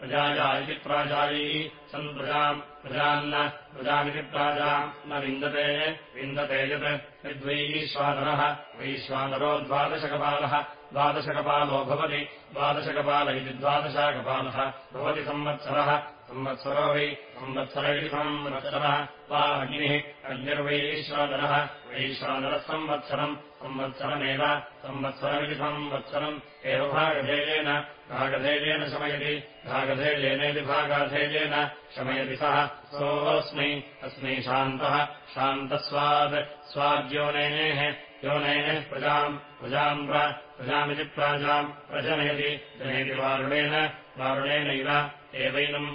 प्रजाया इति प्राजायै सन् प्रजाम् प्रजान्न प्रजामिति प्राजाम् न विन्दते विन्दते यत् यद्वैश्वानरः वैश्वानरो द्वादशकपालः द्वादशकपालो भवति द्वादशकपाल इति द्वादशाकपालः भवति संवत्सरः संवत्सरो वै इति संवत्सरः वा अग्निः अग्निर्वैश्वानरः वैश्वानरः संवत्सरम् संवत्सरमेव संवत्सरमिति संवत्सरम् एव भागधेयेन भागधेयेन शमयति भागधेयेनेति भागाधेयेन शमयति सः सोऽस्मै अस्मै शान्तः शान्तस्वाद् स्वाद्योनेः योनेः प्रजाम् प्रजाम् प्रजामिति प्राजाम् प्रजनयति जनयति वारुणेन वारुणेनैव एवैनम्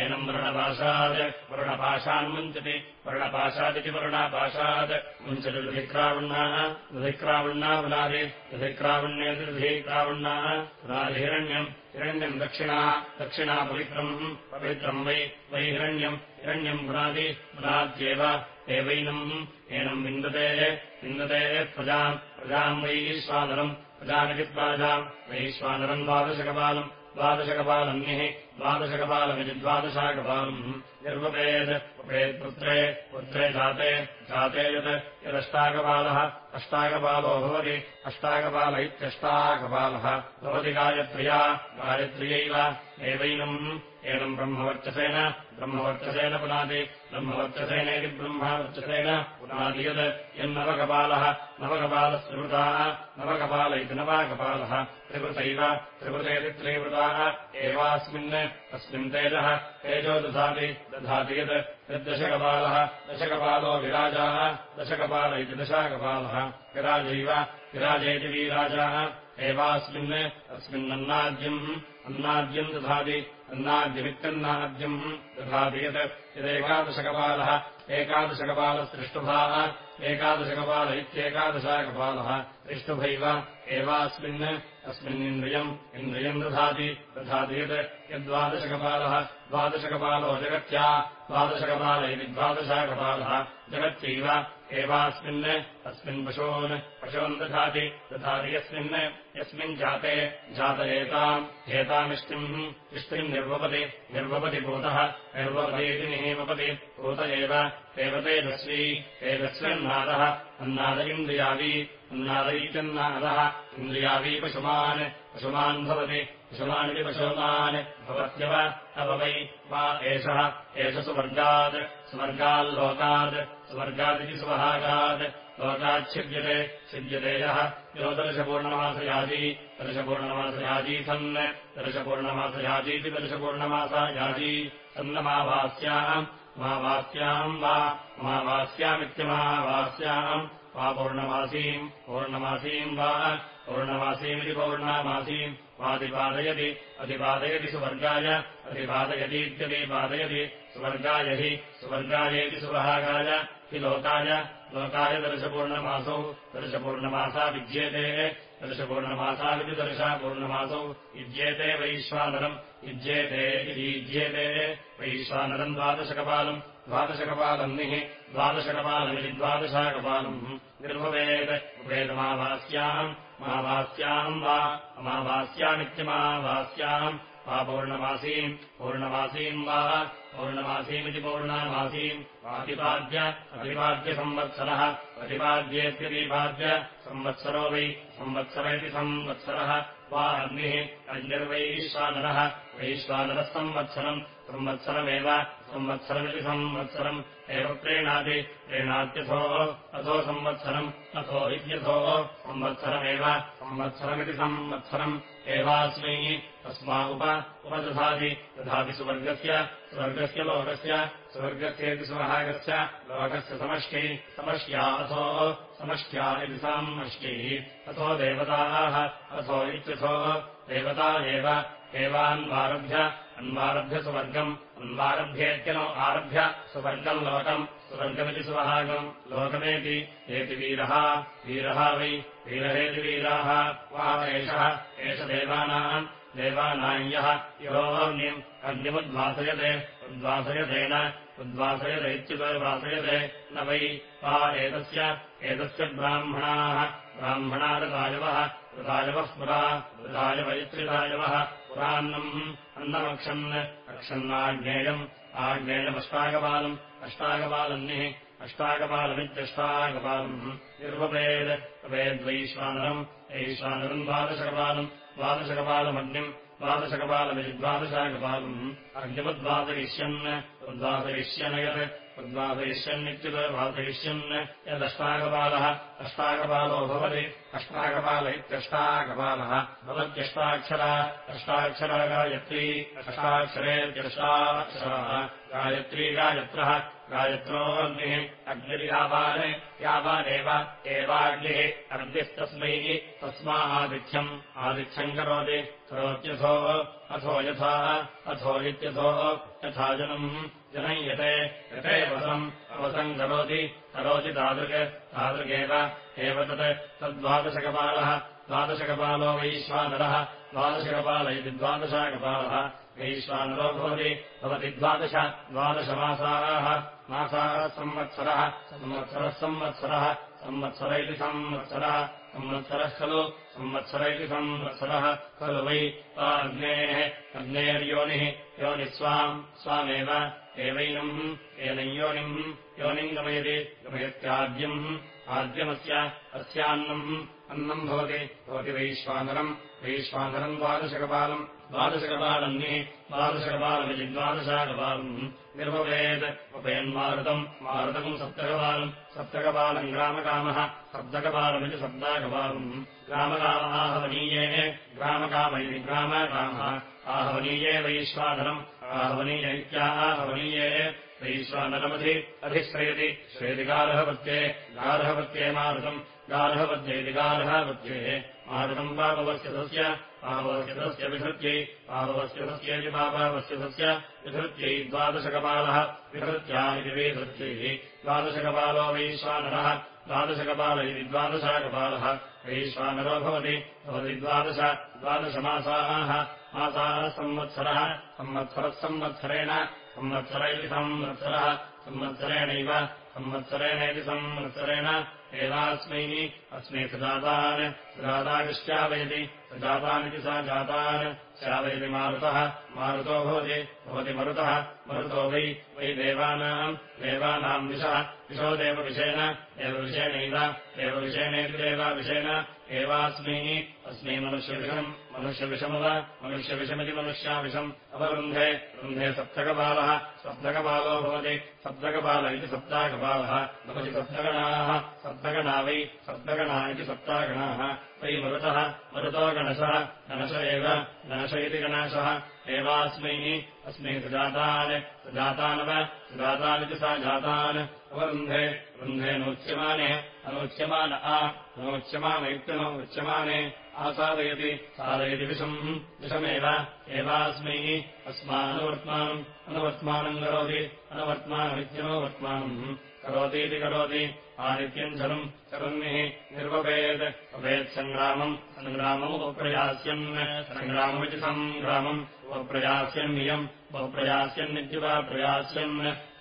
एनम् वर्णपाशात् वर्णपाशान्मुञ्चति वर्णपाशादिति वर्णापाशात् मुञ्चति दधिक्रावण्णाः दधिक्रावण्णा पुनादि दधिक्रावण्येति दधिक्रावण्णाः पुनादिहिरण्यम् हिरण्यम् दक्षिणा दक्षिणा पवित्रम् पवित्रम् वै वै हिरण्यम् हिरण्यम् पुनादि पुनाद्येव एवैनम् एनम् विन्दते विन्दते प्रजाम् प्रजाम् वैश्वानरम् प्रजामिति प्राजाम् वैश्वानरम् द्वादशकपालम् द्वादशकपालन्निः द्वादशकपालमिति द्वादशाकपालम् निर्वपेत् उपेत्पुत्रे पुत्रे जाते जाते यत् यदष्टाकपालः अष्टाकपालो भवति अष्टाकपाल इत्यष्टाकपालः भवति गायत्र्या गायत्र्यैव एवैनम् एनम् ब्रह्मवर्चसेन ब्रह्मवर्चसेन पुनादि ब्रह्मवर्चसेनेति ब्रह्मवर्चसेन पुनादि यत् यन्नवकपालः नवकपालस्त्रिवृताः नवकपाल इति नवाकपालः त्रिवृतैव त्रिवृतेति त्रिवृताः एवास्मिन् अस्मिन् तेजः तेजो दधाति दधाति यत् यद्दशकपालः दशकपालो विराजाः दशकपाल इति दशाकपालः विराजैव विराजेति वीराजाः एवास्मिन् अस्मिन्नन्नाद्यम् अन्नाद्यम् दधाति अन्नाद्यमित्यन्नाद्यम् दधाति यदेकादशकपालः एकादशकपालसृष्टुभाः एकादशकपाल इत्येकादशाकपालः त्रिष्टुभैव एवास्मिन् अस्मिन्निन्द्रियम् इन्द्रियम् दधाति दधाति यत् यद्वादशकपालः द्वादशकपालो जगत्या द्वादशकपाल इति द्वादशाकपालः जगत्यैव एवास्मिन् अस्मिन् पशून् पशून् दधाति दधाति यस्मिन् यस्मिन् जाते जात एताम् एतामिष्टिम् इष्टिम् निर्वपति निर्वपति भूतः निर्वपतीति निहीमपति भूत एव एव तेजस्वी तेजस्विन्नादः अन्नाद इन्द्रियावी पशुमान् पशुमान् भवति पशुमानिति पशुमान् भवत्यव अव वै वा एषः एष सुवर्गात् सुवर्गाल्लोकात् सुवर्गादिति सुवहागात् लोकाच्छिद्यते छिद्यते यः। यो दर्शपूर्णमासयाजी सन् दर्शपूर्णमासयाजीति दर्शपूर्णमासायाजी सन्नमावास्याम् मावास्याम् वा मावास्यामित्यमावास्याम्। वा पौर्णमासीम् पौर्णमासीम् वा पौर्णमासीमिति पौर्णामासीम्। वातिपादयति अतिपादयति सुवर्गाय अतिपादयतीत्यतिपादयति सुवर्गाय हि सुवर्गायेति सुवहागाय हि लोकाय लोकाय दर्शपूर्णमासौ दर्शपूर्णमासा विद्येते दर्शपूर्णमासाविति दर्शापूर्णमासौ युज्येते वैश्वानरम् युज्येते इति युज्येते वैश्वानरम् द्वादशकपालम् द्वादशकपालम् निः द्वादशकपालमिति द्वादशाकपालम्। निर्भवेत् उपेदमावास्याम् मावास्याम् वा अमावास्यामित्यमावास्याम् वा पौर्णमासीम् पौर्णमासीम् वा पौर्णमासीमिति पौर्णामासीम् वातिपाद्य अतिपाद्यसंवत्सरः प्रतिपाद्येत्यतिपाद्य संवत्सरो वै संवत्सर इति संवत्सरः। वा अग्निः अग्निर्वैश्वानरः वैश्वानरः संवत्सरम् संवत्सरमेव। संवत्सरमिति संवत्सरम्। एव प्रेणाति प्रेणात्यथो अथो संवत्सरम् अथो इत्यथो। संवत्सरमेव संवत्सरमिति संवत्सरम् एवास्मै तस्मा उप उपदधाति दधाति सुवर्गस्य स्वर्गस्य लोकस्य स्वर्गस्येति सुभागस्य लोकस्य समष्टिः समष्ट्या अथो समष्ट्या इति समष्टिः अथो देवताः अथो इत्यथो देवता एव एवान्वारभ्य अन्वारभ्य सुवर्गम् अन्वारभ्येत्यनो आरभ्य सुवर्गम् लोकम् सुवर्गमिति सुवहागम् लोकमेति एति वीरः। वीरः वै वीरहेति वीराः। वा एषः एष देवानाम्। देवानाय्यः योऽग्निम् अग्निमुद्वासयते उद्वासयतेन उद्वासयत इत्युपद्वासयते न वै। वा एतस्य एतस्य ब्राह्मणाः। ब्राह्मणा ऋतायवः ऋतायवः पुरा इत्युतायवः पुरान्नम् अन्नमक्षन् रक्षन्नाज्ञेयम् आज्ञेयमष्टाकपालम् अष्टाकपालन्निः अष्टाकपालमित्यष्टाकपालम् निर्वपेद् वेद्वैश्वानरम् ऐश्वानरम् द्वादशकपालम् द्वादशकपालमग्निम् द्वादशकपालमिति द्वादशाकपालम् अग्निमुद्वादयिष्यन् उद्वादयिष्यनयत् उद्वादयिष्यन्नित्युद्वादयिष्यन् यदष्टाकपालः अष्टाकपालो भवति। अष्टाकपाल इत्यष्टाकपालः भवत्यष्टाक्षरा अष्टाक्षरा गायत्री अष्टाक्षरेत्यष्टाक्षराः गायत्री गायत्रः गायत्रोऽग्निः अग्निर्यावान् यावानेव एवाग्निः अर्दिस्तस्मै तस्मादिथ्यम् आदिथ्यम् करोति। करोत्यथो अथो यथा अथो इत्यथो यथा जनम् जनय्यते यते वसम् अवसम् करोति करोति तादृक् तादृगेव। एव तत् तद्वादशकपालः द्वादशकपालो वैश्वानरः द्वादशकपाल इति द्वादशकपालः। वैश्वानरो भवति भवति द्वादश द्वादशमासाः। मासाः संवत्सरः संवत्सरः संवत्सरः संवत्सर इति संवत्सरः संवत्सरः खलु संवत्सर इति संवत्सरः खलु वै। अग्नेः अग्नेर्योनिः योनिः स्वाम् स्वामेव एवैनम् एनम् योनिम् गमयति गमयत्याद्यम् आद्यमस्य अस्यान्नम् अन्नम् भवति भवति वैश्वानरम् वैश्वानरम् द्वादशकपालम् द्वादशकपालमिति द्वादशाकपालम् निर्भवेत् उपयन्मारुतम् मारुतम् सप्तकपालम् सप्तकपालम् ग्रामकामः सप्तकपालमिति सप्ताकपालम् ग्रामकामः आहवनीये ग्रामकाम इति ग्रामकामः आहवनीये वैश्वानरम् आहवनीय इत्याहवनीये वैश्वानरमधि अधिश्रयति श्रेति गार्हवत्ये गार्हवत्ये मारुतम् गार्हवद्येति गार्हवत्ये मारुतम् पापवस्यतस्य पापवस्यतस्य विधृत्यै पापवस्यतस्येति पापवस्यतस्य विधृत्यै द्वादशकपालः विधृत्या इति विधृत्यैः द्वादशकपालो वैश्वानरः द्वादशकपाल इति द्वादशकपालः वैश्वानरो भवति भवति द्वादश द्वादशमासाः संवत्सरः संवत्सरः संवत्सरेण संवत्सर इति संवत्सरः संवत्सरेणैव संवत्सरेणेति संवत्सरेण। एवास्मै अस्मै सजातान् सजातानिश्चावयति सजातानिति सा जातान् श्रावयति मारुतः मारुतो भवति भवति मरुतः मरुतो वै वै देवानाम् देवानाम् विषः विशो देवविषेण देवविषेणैव देवविषेणेति देवाविषेण एवास्मै अस्मै मनुष्यविषम् मनुष्यविषमव मनुष्यविषमिति मनुष्याविषम् अवरुन्धे वृन्धे सप्तकपालः सप्तकपालो भवति सप्तकपाल इति सप्ताकपालः भवति सप्तगणाः सप्तगणा वै सप्तगणा इति सप्तागणाः वै मरुतः मरुतो गणशः गणश एव गणश इति गणाशः। एवास्मै अस्मै सुजातान् सुजातानव सुजातानिति सा जातान्। अवरुन्धे वृन्धे नोच्यमाने अनोच्यमान आ नोच्यमान इत्यनोच्यमाने आसादयति सादयति विषम् विषमेव एवास्मै अस्माननुवर्त्मानम् अनुवर्त्मानम् करोति अनुवर्त्मानमित्यनोवर्त्मानम् करोतीति करोति आदित्यम् चलम् चलन्निः निर्वपेत् वपेत्सङ्ग्रामम् सङ्ग्राममुपप्रयास्यन् सङ्ग्राममिति सङ्ग्रामम् उपप्रयास्यन्नियम् उपप्रयास्यन्नित्युवा प्रयास्यन्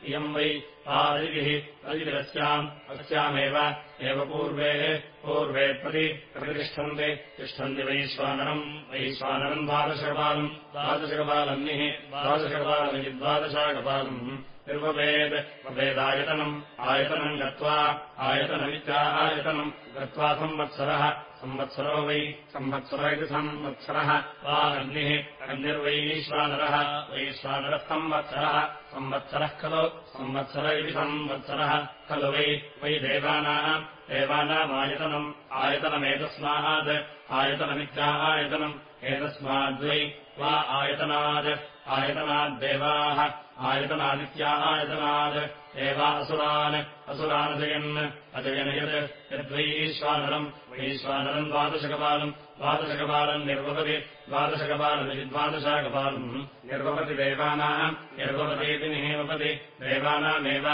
इयम् वै आदितिः अदितिरस्याम् अस्यामेव। एव पूर्वे पूर्वे प्रति प्रतिष्ठन्ते। तिष्ठन्ति वैश्वानरम् वैश्वानरम् द्वादशकपालम् द्वादशकपालन्निः द्वादशकपालमिति द्वादशाकपालम् निर्वपेत् वपेदायतनम् आयतनम् गत्वा आयतनमित्या आयतनम् गत्वा संवत्सरः संवत्सरो वै संवत्सर इति संवत्सरः। वा अग्निः अग्निर्वैश्वानरः। वैश्वानरः संवत्सरः संवत्सरः खलु। संवत्सर इति संवत्सरः। खलु वै वै देवानाम्। देवानामायतनम्। आयतनमेतस्मात्। आयतनमित्या आयतनम् एतस्माद्वै वा आयतनात् आयतनाद्देवाः। आयतनादित्या आयतनात् एवासुरान् असुरानजयन् अजयन यत् यद्वैश्वानरम् वैश्वानरम् द्वादशकपालम् द्वादशकपालम् निर्वपति द्वादशकपालमिति द्वादशकपालम् निर्वपति देवानाम् निर्वपतीति निहेवपति देवानामेव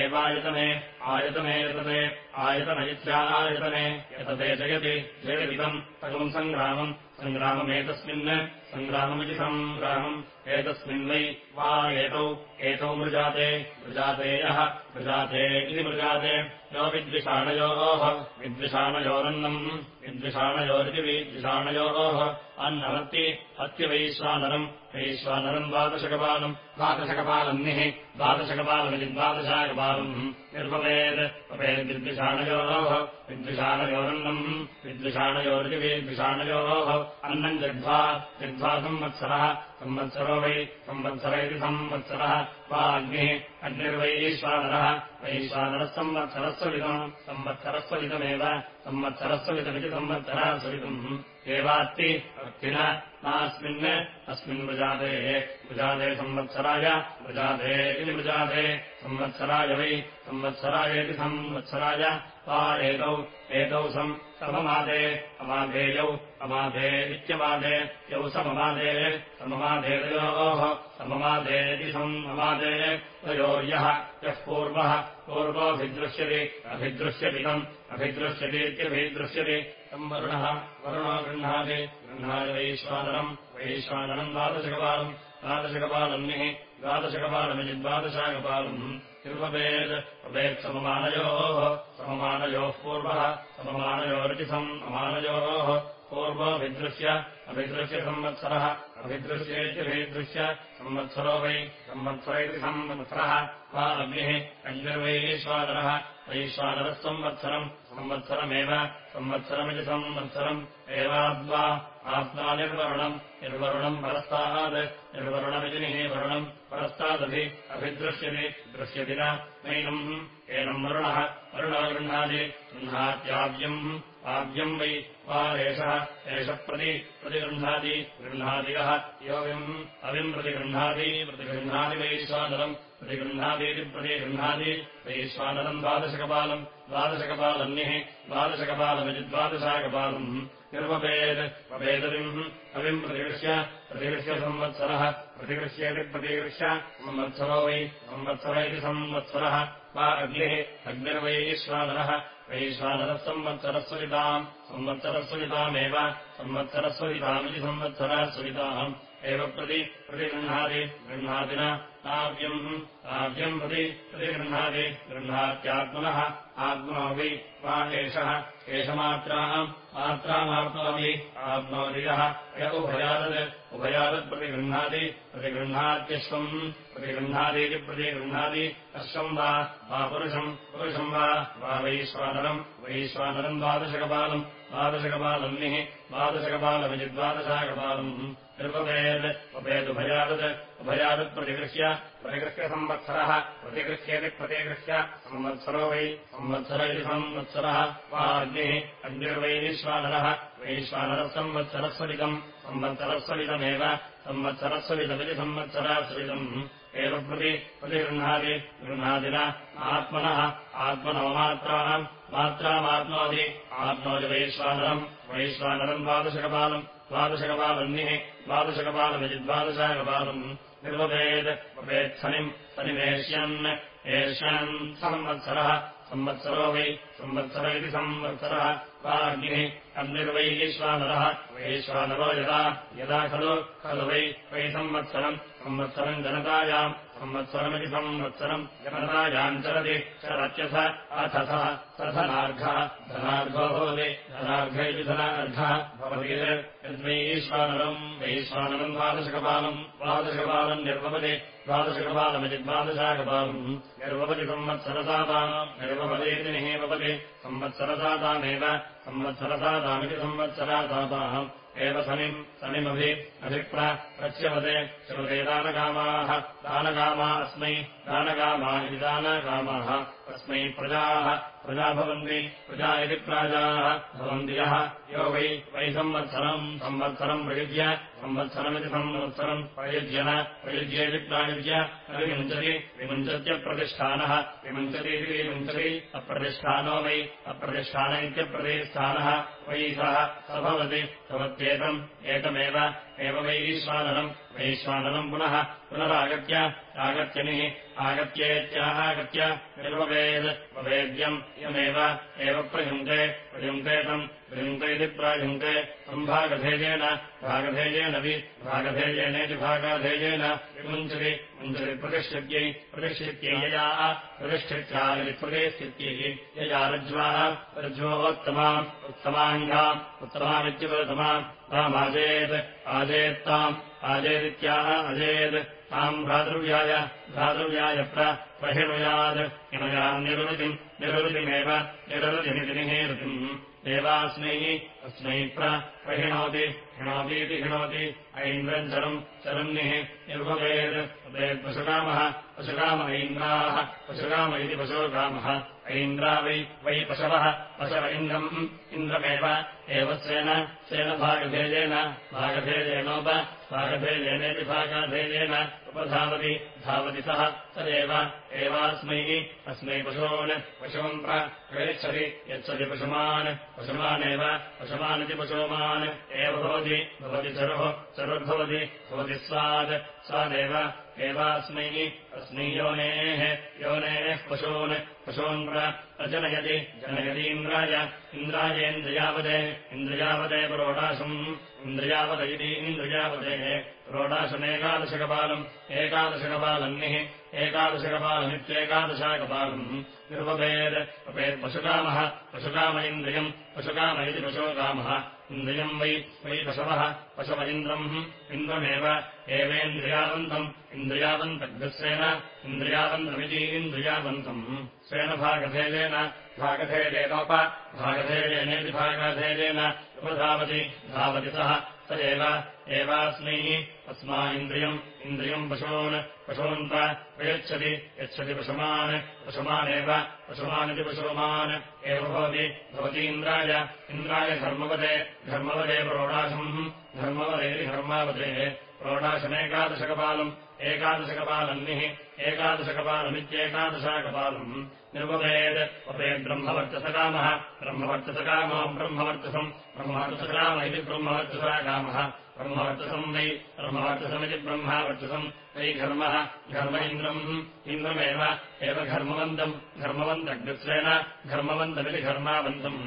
एवायतने आयतने यतते आयतन इत्या आयतने यतते जयति जयदिदम् तगम् सङ्ग्रामम् सङ्ग्राममेतस्मिन् सङ्ग्राममिति सङ्ग्रामम् एतस्मिन् वै वा एतौ एतौ मृजाते मृजाते इति मृजाते। यो विद्विषाणयोः विद्विषाणयोरन्नम् विद्विषाणयोरिति विद्विषाणयोः। अन्नमत्ति अत्यवैश्वानरम् वैश्वानरम् द्वादशकपालम् द्वादशकपालन्निः द्वादशकपालमिति द्वादशाकपालम्। निर्वपेत् वपेद्विद्विषाणयोः विद्विषाणयोरन्नम् विद्विषाणयोरिति विद्विषाणयोः अन्नम् जग्ध्वा जग्ध्वा संवत्सरः संवत्सरो वै संवत्सर इति संवत्सरः। वा अग्निः अग्निर्वैश्वानरः वैश्वानरः संवत्सरस्वलितम् संवत्सरस्वलितमेव संवत्सरस्वलितमिति संवत्सरः स्वलितम् एवात्ति अर्थिन नास्मिन् अस्मिन् मृजाते मृजाते संवत्सराय मृजाते इति मृजाते संवत्सराय वै संवत्सरायेति संवत्सराय वा एतौ एतौ सम् सममादे अमाधेयौ अमाधे इत्यमादे यौ सममादे सममाधेतयोः सममाधेति सममादे तयोर्यः यः पूर्वः पूर्वोऽभिदृश्यति अभिदृश्यतितम् अभिदृश्यतीत्यभिदृश्यति तम् वरुणः वरुणो गृह्णाति। गृह्णाति वैश्वानरम्। वैश्वानरम् द्वादशकपालम्। द्वादशकपालन्निः द्वादशकपालमिति द्वादशाकपालम्। निर्वपेत् वपेत् सममानयोः। पूर्वः सममानयोरिति सममानयोः पूर्वोऽभिदृश्य अभिदृश्य संवत्सरः। अभिदृश्येत्यभिदृश्य संवत्सरो वै संवत्सर इति संवत्सरः। वा अग्निः अग्निर्वैश्वानरः वैश्वानरः संवत्सरम् संवत्सरमेव संवत्सरमिति संवत्सरम् एवाद्वा आत्मा निर्वरुणम् निर्वरुणम् परस्तात् निर्वरुणमिति निवरुणम् परस्तादभि अभिदृश्यति दृश्यति नैनम् एनम् वरुणः वरुणो गृह्णाति गृह्णात्याव्यम् आव्यम् वै वा एषः एष प्रति प्रतिगृह्णाति गृह्णादिकः योऽयम् अविम् प्रतिगृह्णाति प्रतिगृह्णाति वैश्वानरम् प्रतिगृह्णातीति प्रतिगृह्णाति वैश्वानरम् द्वादशकपालम् द्वादशकपालन्निः द्वादशकपालमिति द्वादशाकपालम् निर्वपेत् वपेदविम् अविम् प्रतिगृह्य प्रतिगृह्य संवत्सरः प्रतिगृह्येति प्रतिगृह्य संवत्सरो वै संवत्सर इति संवत्सरः वा अग्निः अग्निर्वैश्वानरः वैश्वानरः संवत्सरस्वरिताम् संवत्सरस्वरितामेव संवत्सरस्वरितामिति संवत्सरः स्वरिताम् एव प्रति प्रतिगृह्णाति गृह्णातिना आव्यम् आव्यम् प्रति प्रतिगृह्णाति गृह्णात्यात्मनः आत्मनो वै एषः एषमात्राम् मात्रामाप्नोति आप्नोतियः य उभयादत् उभयादत्प्रतिगृह्णाति प्रतिगृह्णात्यश्वम् प्रतिगृह्णातीति प्रतिगृह्णाति अश्वम् वा वा पुरुषम् पुरुषम् वा वा वैश्वानरम्। वैश्वानरम् द्वादशकपालम्। द्वादशकपालमिति द्वादशाकपालम् निर्वपेत् वपेदुभयादत् उभयादत्प्रतिगृह्य प्रतिगृह्य संवत्सरः प्रतिगृह्येति प्रतिगृह्य संवत्सरो वै संवत्सर इति संवत्सरः वा अग्निः अग्निर्वैश्वानरः वैश्वानरः संवत्सरस्वलितम् संवत्सरस्वलितमेव संवत्सरस्वलितमिति संवत्सरास्वलितम् एव प्रति प्रतिगृह्णाति गृह्णातिना आत्मनः आत्मनो मात्राम् मात्रामाप्नोति आप्नोति वैश्वानरम् वैश्वानरम् द्वादशकपालम् द्वादशकपालन्निः द्वादशकपालमिति द्वादशाकपालम् निर्वपेत् वपेत्सनिम् सनिवेश्यन् एष्यन् संवत्सरः संवत्सरो वै संवत्सर इति संवत्सरः वा अग्निः अग्निर्वैश्वानरः वैश्वानरो यदा यदा खलु खलु वै वै संवत्सरम् संवत्सरम् जनतायाम् संवत्सरमिति संवत्सरम् जनतायाम् चरति चरत्यथ अथ सः सधनार्घः धनार्घो भवति धनार्घ इति धनार्घः भवति यद्वैश्वानरम् वैश्वानरम् द्वादशकपालम् द्वादशकपालम् निर्वपति द्वादशकपालमिति द्वादशाकपालम् निर्वपति संवत्सरसाताम् निर्वपदेति निहेवपति संवत्सरसातामेव संवत्सरसातामिति संवत्सरासाताः एव सनिम् सनिमभि अधिप्र प्रच्यवते श्रुते दानकामाः दानकामा अस्मै दानकामा इति दानकामाः अस्मै प्रजाः प्रजा भवन्ति प्रजा इति प्राजाः भवन्ति यः यो वै वै संवत्सरम् संवत्सरम् प्रयुज्य संवत्सरमिति संवत्सरम् प्रयुज्यन प्रयुज्येति प्रायुज्य विमुञ्चति विमुञ्चत्यप्रतिष्ठानः विमुञ्चतीति विमुञ्चति अप्रतिष्ठानो वै अप्रतिष्ठान इत्यप्रतिष्ठानः वै सः स भवति भवत्येतम् एकमेव एव वैश्वानरम् वैश्वानरम् पुनः पुनरागत्य आगत्यनिः आगत्येत्यागत्य निर्ववेद् भवेद्यम् इयमेव एव प्रयुङ्क्ते प्रयुङ्क्ते तम् प्रयुङ्क्त इति प्रायुङ्क्ते सम्भागधेयेन भागधेयेन वि भागधेयेनेति भागाधेयेन विमुञ्चति मुञ्चति प्रतिष्ठित्यै प्रतिष्ठित्यै यया प्रतिष्ठित्या इति प्रतिष्ठित्यै यया रज्ज्वाः रज्जोत्तमाम् उत्तमाङ्गाम् उत्तमामित्युपतमाम् तामाजेत् आजेत्ताम् आजेदित्याह अजेत् ताम् भ्रातृव्याय भ्रातृव्याय प्रहिणुयात् हिमयाम् निरुतिम् निरुतिमेव निरुतिमिति निहेरुतिम्। देवास्मै अस्मै प्रहिणोति हिणोतीति हिणोति ऐन्द्रम् चरम् चरन्निः निर्भवेत् पशुकामः पशुकाम ऐन्द्राः पशुकाम इति पशुकामः ऐन्द्रा वै वै पशवः पशव इन्द्रम् इन्द्रमेव एव स्वेन भागभेदेन भागभेदेनोप भागभेदेनेति भागाभेदेन उपधावति धावति सः तदेव एवास्मै अस्मै पशून् पशुम् प्रयच्छति यच्छति पशुमान् पशुमानेव पशुमानिति पशुमान्। एव भवति भवति चरुः चरुर्भवति भवति स्वाद् स्वादेव एवास्मै अस्मै योनेः योनेः पशून्। पशून् प्रजनयति जनयति इन्द्राय। इन्द्रायेन्द्रियावदे इन्द्रियावदे प्रोडाशम् इन्द्रियावद प्रोडाशमेकादशकपालम् एकादशकपालन्निः एकादशकपालमित्येकादशाकपालम् निर्वपेत् वपेत् पशुकामः इन्द्रियम् पशुकाम इति पशुकामः। इन्द्रियम् वै वै पशवः पशव इन्द्रम् इन्द्रमेव एवेन्द्रियावन्तम् इन्द्रियावन्तग्रस्वेन इन्द्रियावन्तमिति इन्द्रियावन्तम्। स्वेन भागभेदेन भागभेदेनोप भागभेदेनेति भागभेदेन उपधावति धावति सः स एव एवास्मै अस्मा इन्द्रियम् इन्द्रियम् पशून् पशून् प्रयच्छति यच्छति पशुमान् पशुमानेव पशुमानिति पशुमान् एव भवति भवति इन्द्राय धर्मवदे धर्मवदे प्रोडाशम् धर्मवदेति धर्मावदेः प्रोडाशमेकादशकपालम् एकादशकपालन्निः एकादशकपालमित्येकादशाकपालम् निर्वपेत् वपेद्ब्रह्मवर्चसकामः ब्रह्मवर्चसकामो ब्रह्मवर्चसम् ब्रह्मवर्चसकाम इति ब्रह्मवर्चसाकामः ब्रह्मवर्चसम् वै ब्रह्मवर्चसमिति ब्रह्मावर्चसम् वै घर्मः घर्म इन्द्रम्। इन्द्रमेव एव घर्मवन्तम्। घर्मवन्तग्रस्वेन घर्मवन्तमिति घर्मावन्तम्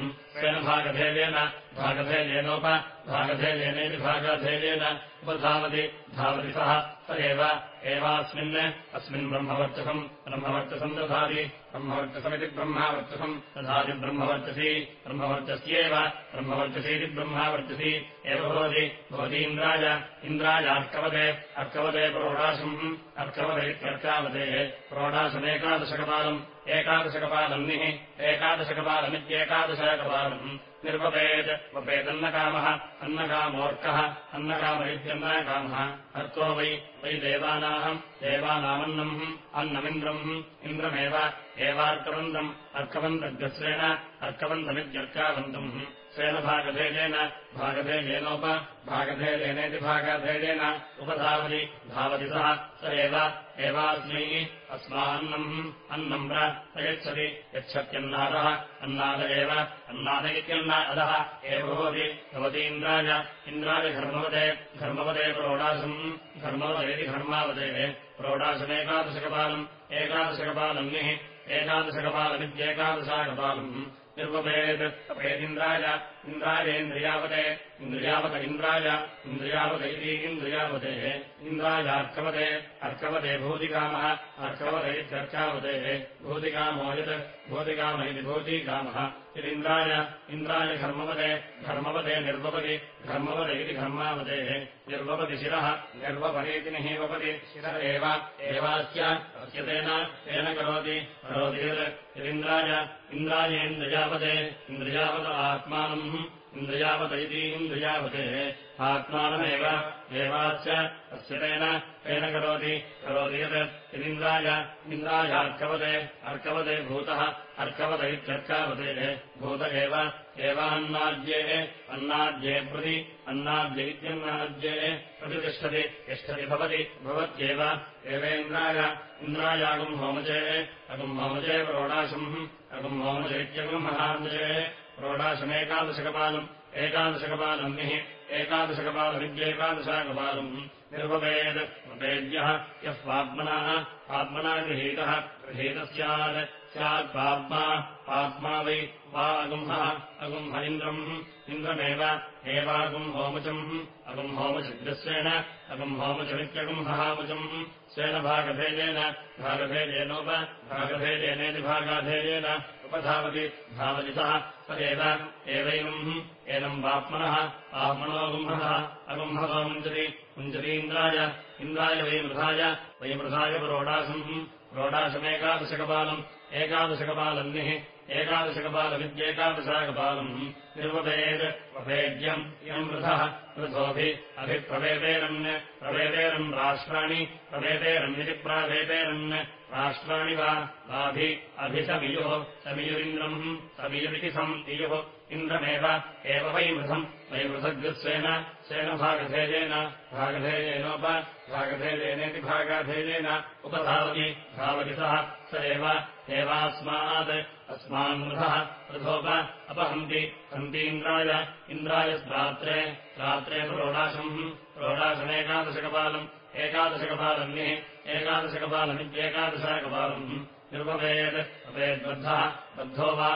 भागभेदेनोप भागभेदेनेति भागभेदेन उपधावति धावति सः स एव एवास्मिन् अस्मिन् ब्रह्मवर्चसम्। ब्रह्मवर्चसम् दधाति ब्रह्मवर्चसमिति ब्रह्मावर्चसम्। दधाति ब्रह्मवर्चसी ब्रह्मवर्चस्येव ब्रह्मवर्चसीति ब्रह्मावर्चसी। एव भवति भवति इन्द्राय। इन्द्रायार्कवदे अर्कवदे प्रोडाशम् अर्कवद इत्यर्कावदेः प्रोडाशमेकादशकपालम् एकादशकपालन्निः एकादशकपालमित्येकादशकपालम्। निर्वपेत्। वपेदन्नकामः अन्नकामोऽर्कः। अन्नकाम। इत्यन्नकामः अर्को वै वै देवानाम् देवानामन्नम्। अन्नमिन्द्रम्। इन्द्रमेव। एवार्कवन्तम् अर्कवन्तग्रस्वेन अर्कवन्तमित्यर्कावन्तम् स्वेन भागभेदेन भागभेदेनोप भागभेदेनेति भागभेदेन उपधावति धावति सः स एव एवास्मै अस्मान्नम् अन्नम् प्रयच्छति यच्छत्यन्नादः अन्नाद एव अन्नाद इत्यन्ना अधः एव भवति भवति इन्द्राय धर्मवदे धर्मवदे प्रोडाशम् धर्मवदेति धर्मावदेः प्रोडाशमेकादशकपालम् एकादशकपालन्निः एकादशकपालमित्येकादशाकपालम् निर्वपेत् अपेदिन्द्राय इन्द्रायेन्द्रियावते इन्द्रियावत इन्द्राय इन्द्रियावत इति इन्द्रियावते इन्द्रायार्कवते अर्कवते भूतिकामः अर्कवत इत्यर्कावते भूतिकामो इति भूतिकामः। यदिन्द्राय इन्द्राय घर्मवते निर्वपति घर्मवत इति घर्मावतेः निर्वपति शिरः निर्वपरीति निहीवपति शिर एव एवास्य तेन तेन करोति करोति यत्। यदिन्द्राय इन्द्रायेन्द्रियावते इन्द्रियावत आत्मानम् इन्द्रियावत इति इन्द्रियावते। आत्मानमेव एवाच्च। अस्य तेन तेन करोति। करोति यत् यदिन्द्राय इन्द्रायार्कवते अर्कवते भूतः अर्कवत इत्यर्कावते। भूत एव एवान्नाद्ये अन्नाद्ये प्रति अन्नाद्य इत्यन्नाद्ये प्रतिष्ठति तिष्ठति भवति भवत्येव। एवेन्द्राय इन्द्रायागुम् होमजे अगुम् होमजे प्रोडाशम् अगुम् होमजैत्यगुम् महामजे प्रोडाशमेकादशकपालम् एकादशकपालम्निः एकादशकपालमिद्येकादशाकपालम् निर्वपेद् यः पाप्मनः आत्मना गृहीतः गृहीतः स्यात् स्यात्पाप्मा पाप्मा वै वा अगुम्हः अगुम्ह इन्द्रम् इन्द्रमेव एवागुम् होमचम् अगुम् होमचिद्रस्वेन अगुम् होमचमित्यगुम्हामुचम् स्वेन भागभेदेन भागभेदेनोप भागभेदेनेति भागाधेयेन उपधावति धावतितः तदेव एवैनम् एनम् वाप्मनः आत्मनोगुम्हः अगुम्हतो मुञ्चति मुञ्चतीन्द्राय इन्द्राय वै मृधाय वै मृधाय प्रोडाशम् प्रोडाशमेकादशकपालम् एकादशकपालन्निः एकादशकपालमित्येकादशाकपालम् निर्वपेद् वपेद्यम् इयम् वृथः वृथोऽभि अभिप्रवेदेरन् प्रवेदेरन् राष्ट्राणि प्रवेदेरन्निति प्रावेदेरन् राष्ट्राणि वा वाभि अभिसमियुः समियुरिन्द्रम् समियुरिति सम् इयुः इन्द्रमेव एव वैमृथम् वैमृथग्स्वेन स्वेन भागधेयेन भागधेयेनोप भागधेयेनेति भागाधेयेन उपधावति। धावति सः स एव एवास्मात्। अस्मान्मृथः रथोप अपहन्ति। हन्तीन्द्राय इन्द्राय रात्रे रात्रे प्रोडाशम् प्रोडाशमेकादशकपालम् एकादशकपालन्निः एकादशकपालमित्येकादशाकपालम् निर्वपेत् अपेद्बद्धः। बद्धो वा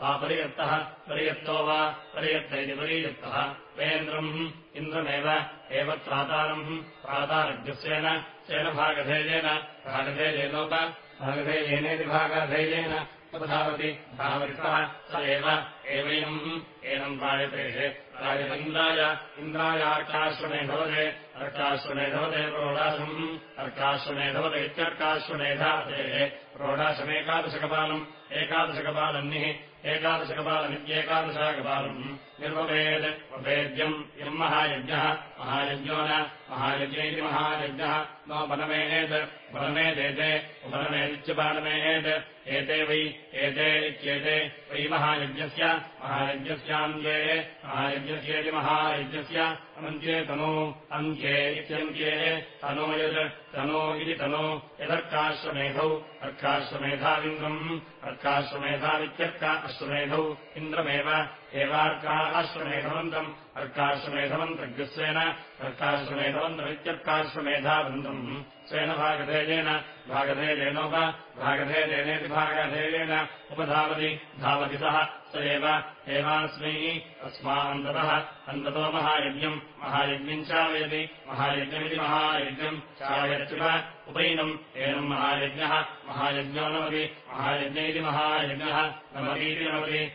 वा परियत्तः परियत्तो वा परियत्त इति परियत्तः वेन्द्रम् इन्द्रमेव एव त्रातारम् प्रातारग्स्वेन स्वेन भागधेयेन भागधेयेनोप भागधेयेनेति भागधेयेन उपधावति। धावतितः स एव एवैनम्। एनम् प्रायते प्रायत इन्द्राय इन्द्रायार्काश्वने भवते अर्काश्वने भवते प्रोडाशम् अर्काश्वने भवत इत्यर्काश्वनेधातेः प्रोडाशमेकादशकपालम् एकादशकपालन्निः एकादशकपालमित्येकादशाकपालम् निर्वपेद् वपेद्यम् इयम् महायज्ञः महायज्ञो न महायज्ञ इति महायज्ञः। नो वनमेत् वनमेदेते उपनमेदित्यपालमेत् एते वै एते इत्येते वै महायज्ञस्य महायज्ञस्यान्त्ये महायज्ञस्येति महायज्ञस्य। अन्त्ये तनो अन्त्ये इत्यन्त्ये तनो यत् तनो इति तनो यदर्काश्वमेधौ अर्काश्वमेधाविन्द्रम् अर्काश्वमेधावित्यर्क अश्वमेधौ इन्द्रमेव एवार्का अश्वमेधवन्तम् अर्काश्वमेधवन्तग्स्वेन अर्काश्वमेधवन्तमित्यर्काश्वमेधावन्तम्। स्वेन भागधेयेन भागधेयेनोप भागधेयेनेति भागधेयेन। उपधावति धावति सः एव एवास्मै अस्मान्ततः अन्ततो महायज्ञम्। महायज्ञम् चावयति। महायज्ञमिति महायज्ञम्। चावयत्युप उपैनम्। एनम् महायज्ञः। महायज्ञो नमति। महायज्ञ इति महायज्ञः। नमतीति नमति।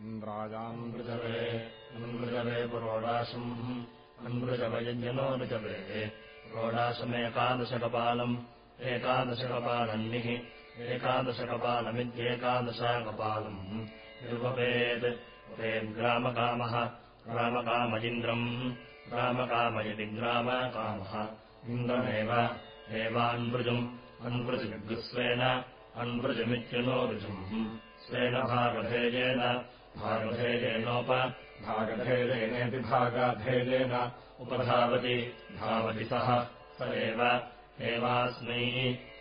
इन्द्रायान्मृजवे अन्मृजवे पुरोडाशम् अन्मृजवयज्ञनोऽनुजवे पुरोडाशमेकादशकपालम् एकादशकपालन्निः एकादशकपालमित्येकादशाकपालम् निर्वपेत् उपेद्ग्रामकामः ग्रामकामजिन्द्रम् ग्रामकामयति ग्रामकामः इन्द्रमेव एवान्वृजम् अन्वृजग्स्वेन अन्वृजमित्यनोरुजम् स्वेन भागधेयेन भागधेयेनोप भागधेयेनेति भागाधेयेन उपधावति धावति सः स एव एवास्मै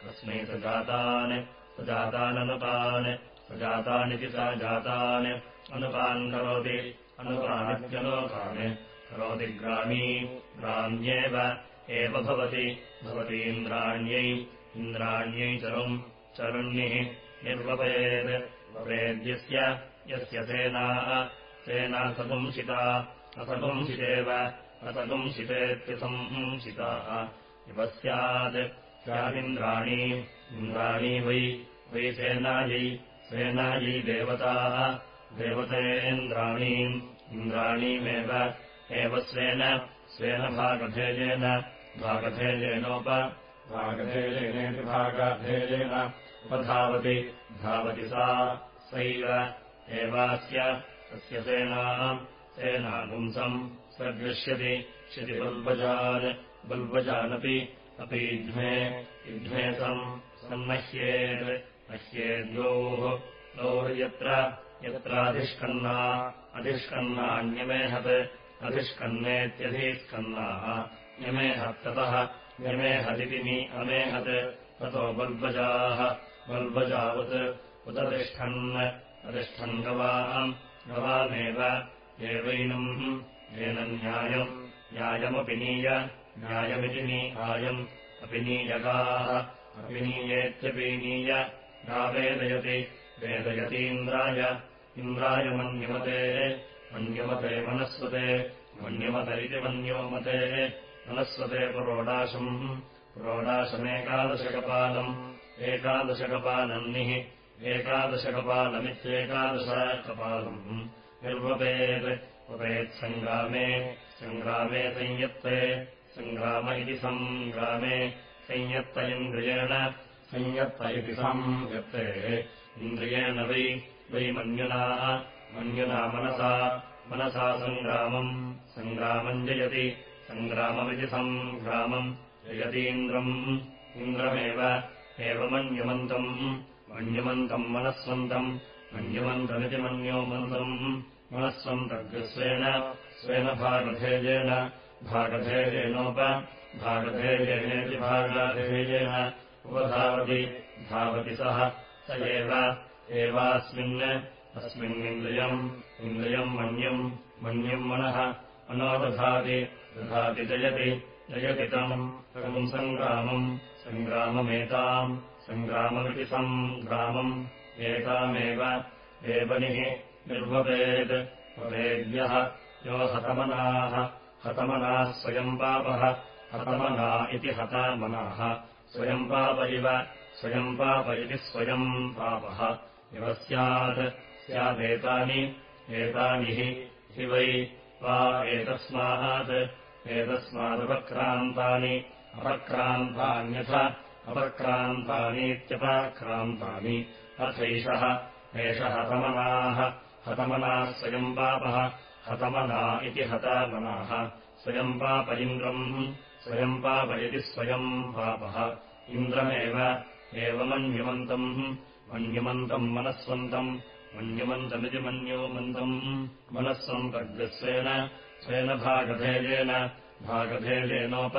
तस्मै स जातान् स जाताननुपान् स जातानिति स जातान् अनुपान् करोति अनुपानित्यलोकान्। करोति ग्रामी ग्राम्येव एव भवति भवतीन्द्राण्यै इन्द्राण्यै चरुण्यः निर्वपेत् वपेद्यस्य यस्य सेनाः सेना सपुंसिता असपुंसितेव असपुंसितेत्यसंंसिताः इव स्यात् स्यादिन्द्राणी इन्द्राणी वै वै सेनायै सेनायै देवताः देवतेन्द्राणीम् इन्द्राणीमेव एव स्वेन स्वेन भागधेयेन भागधेयेनोप भागधेयेनेति भागधेयेन उपधावति धावति सा सैव एवास्य तस्य सेनाम् सेनापुंसम् सदृश्यति क्षितिबल्वजान् बल्वजानपि अपि युध्मे युध्मे सम् सन्नह्येत् नह्येद्योः द्वौर्यत्र यत्राधिष्कन्ना अधिष्कन्नान्यमेहत् अधिष्कन्नेत्यधिस्कन्नाः न्यमेहत्ततः न्यमेहदिति नि अमेहत् ततो बल्वजाः बल्वजावत् उदतिष्ठन् अधिष्ठन् गवाम् गवामेव एवैनम् येन न्यायम् न्यायमपि नीय न्यायमिति नी आयम् अपि नीयगाः अपिनीयेत्यपीनीय गावेदयति वेदयतीन्द्राय इन्द्राय मन्यमते मन्यमते मनस्वते मन्यमत इति मन्योमते मनस्वते पुरोडाशम् पुरोडाशमेकादशकपालम् एकादशकपालन्निः एकादशकपालमित्येकादशकपालम्। निर्वपेत् वपेत्सङ्ग्रामे सङ्ग्रामे संयत्ते सङ्ग्राम इति सङ्ग्रामे संयत्त इन्द्रियेण संयत्त इति संयत्ते। इन्द्रियेण वै वै मन्युना मन्युना मनसा मनसा सङ्ग्रामम् सङ्ग्रामम् जयति सङ्ग्राममिति सङ्ग्रामम् जयतीन्द्रम् इन्द्रमेव एव मन्युमन्तम् मन्युमन्तम् मनस्वन्तम् मन्युमन्तमिति मन्योमन्तम् मनस्वन्तग्स्वेन स्वेन भागधेयेन भागधेयेनोप भागधेयेनेति भागाधेयेन उपधावति धावति सः स एव एवास्मिन् अस्मिन्निन्द्रियम् इन्द्रियम् मन्यम् मन्यम् मनः मनो दधाति जयति जयति तम् तम् सङ्ग्रामम् सङ्ग्राममेताम् सङ्ग्राममिति सङ्ग्रामम् एतामेव एवनिः निर्वपेत् वपेद्यः यो हतमनाः हतमनाः स्वयम् पापः हतमना इति हतामनाः स्वयम् पाप इव स्वयम् पाप इति स्वयम् पापः। इव स्यात् स्यादेतानि एतानि हि वै वा एतस्मात्। एतस्मादपक्रान्तानि अपक्रान्तान्यथ अपक्रान्तानीत्यपाक्रान्तानि। अथैषः एषः हतमनाः हतमनाः स्वयम् पापः हतमना इति हतामनाः। स्वयम् पाप इन्द्रम् स्वयम् पाप इति स्वयम् पापः। इन्द्रमेव एव मन्युमन्तम् मन्युमन्तम् मनस्वन्तम् मन्युमन्तमिति मन्योमन्तम्। मनस्वन्तग्स्वेन स्वेन भागधेयेन भागधेयेनोप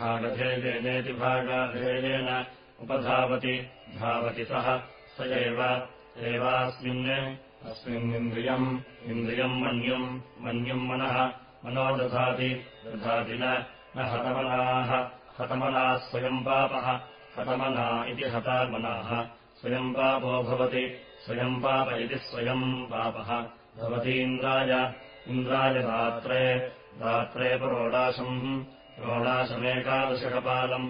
भागधेयेनेति भागाधेयेन उपधावति धावति सः। स एव एवास्मिन् अस्मिन्निन्द्रियम् इन्द्रियम् मन्युम् मन्युम् मनः मनो दधाति दधाति न हतमनाः हतमनाः स्वयम् पापः हतमना इति हतामनाः स्वयम् पापो भवति स्वयम् पाप इति स्वयम् पापः भवतीन्द्राय इन्द्राय रात्रे रात्रे पुरोडाशम् रोडाशमेकादशकपालम्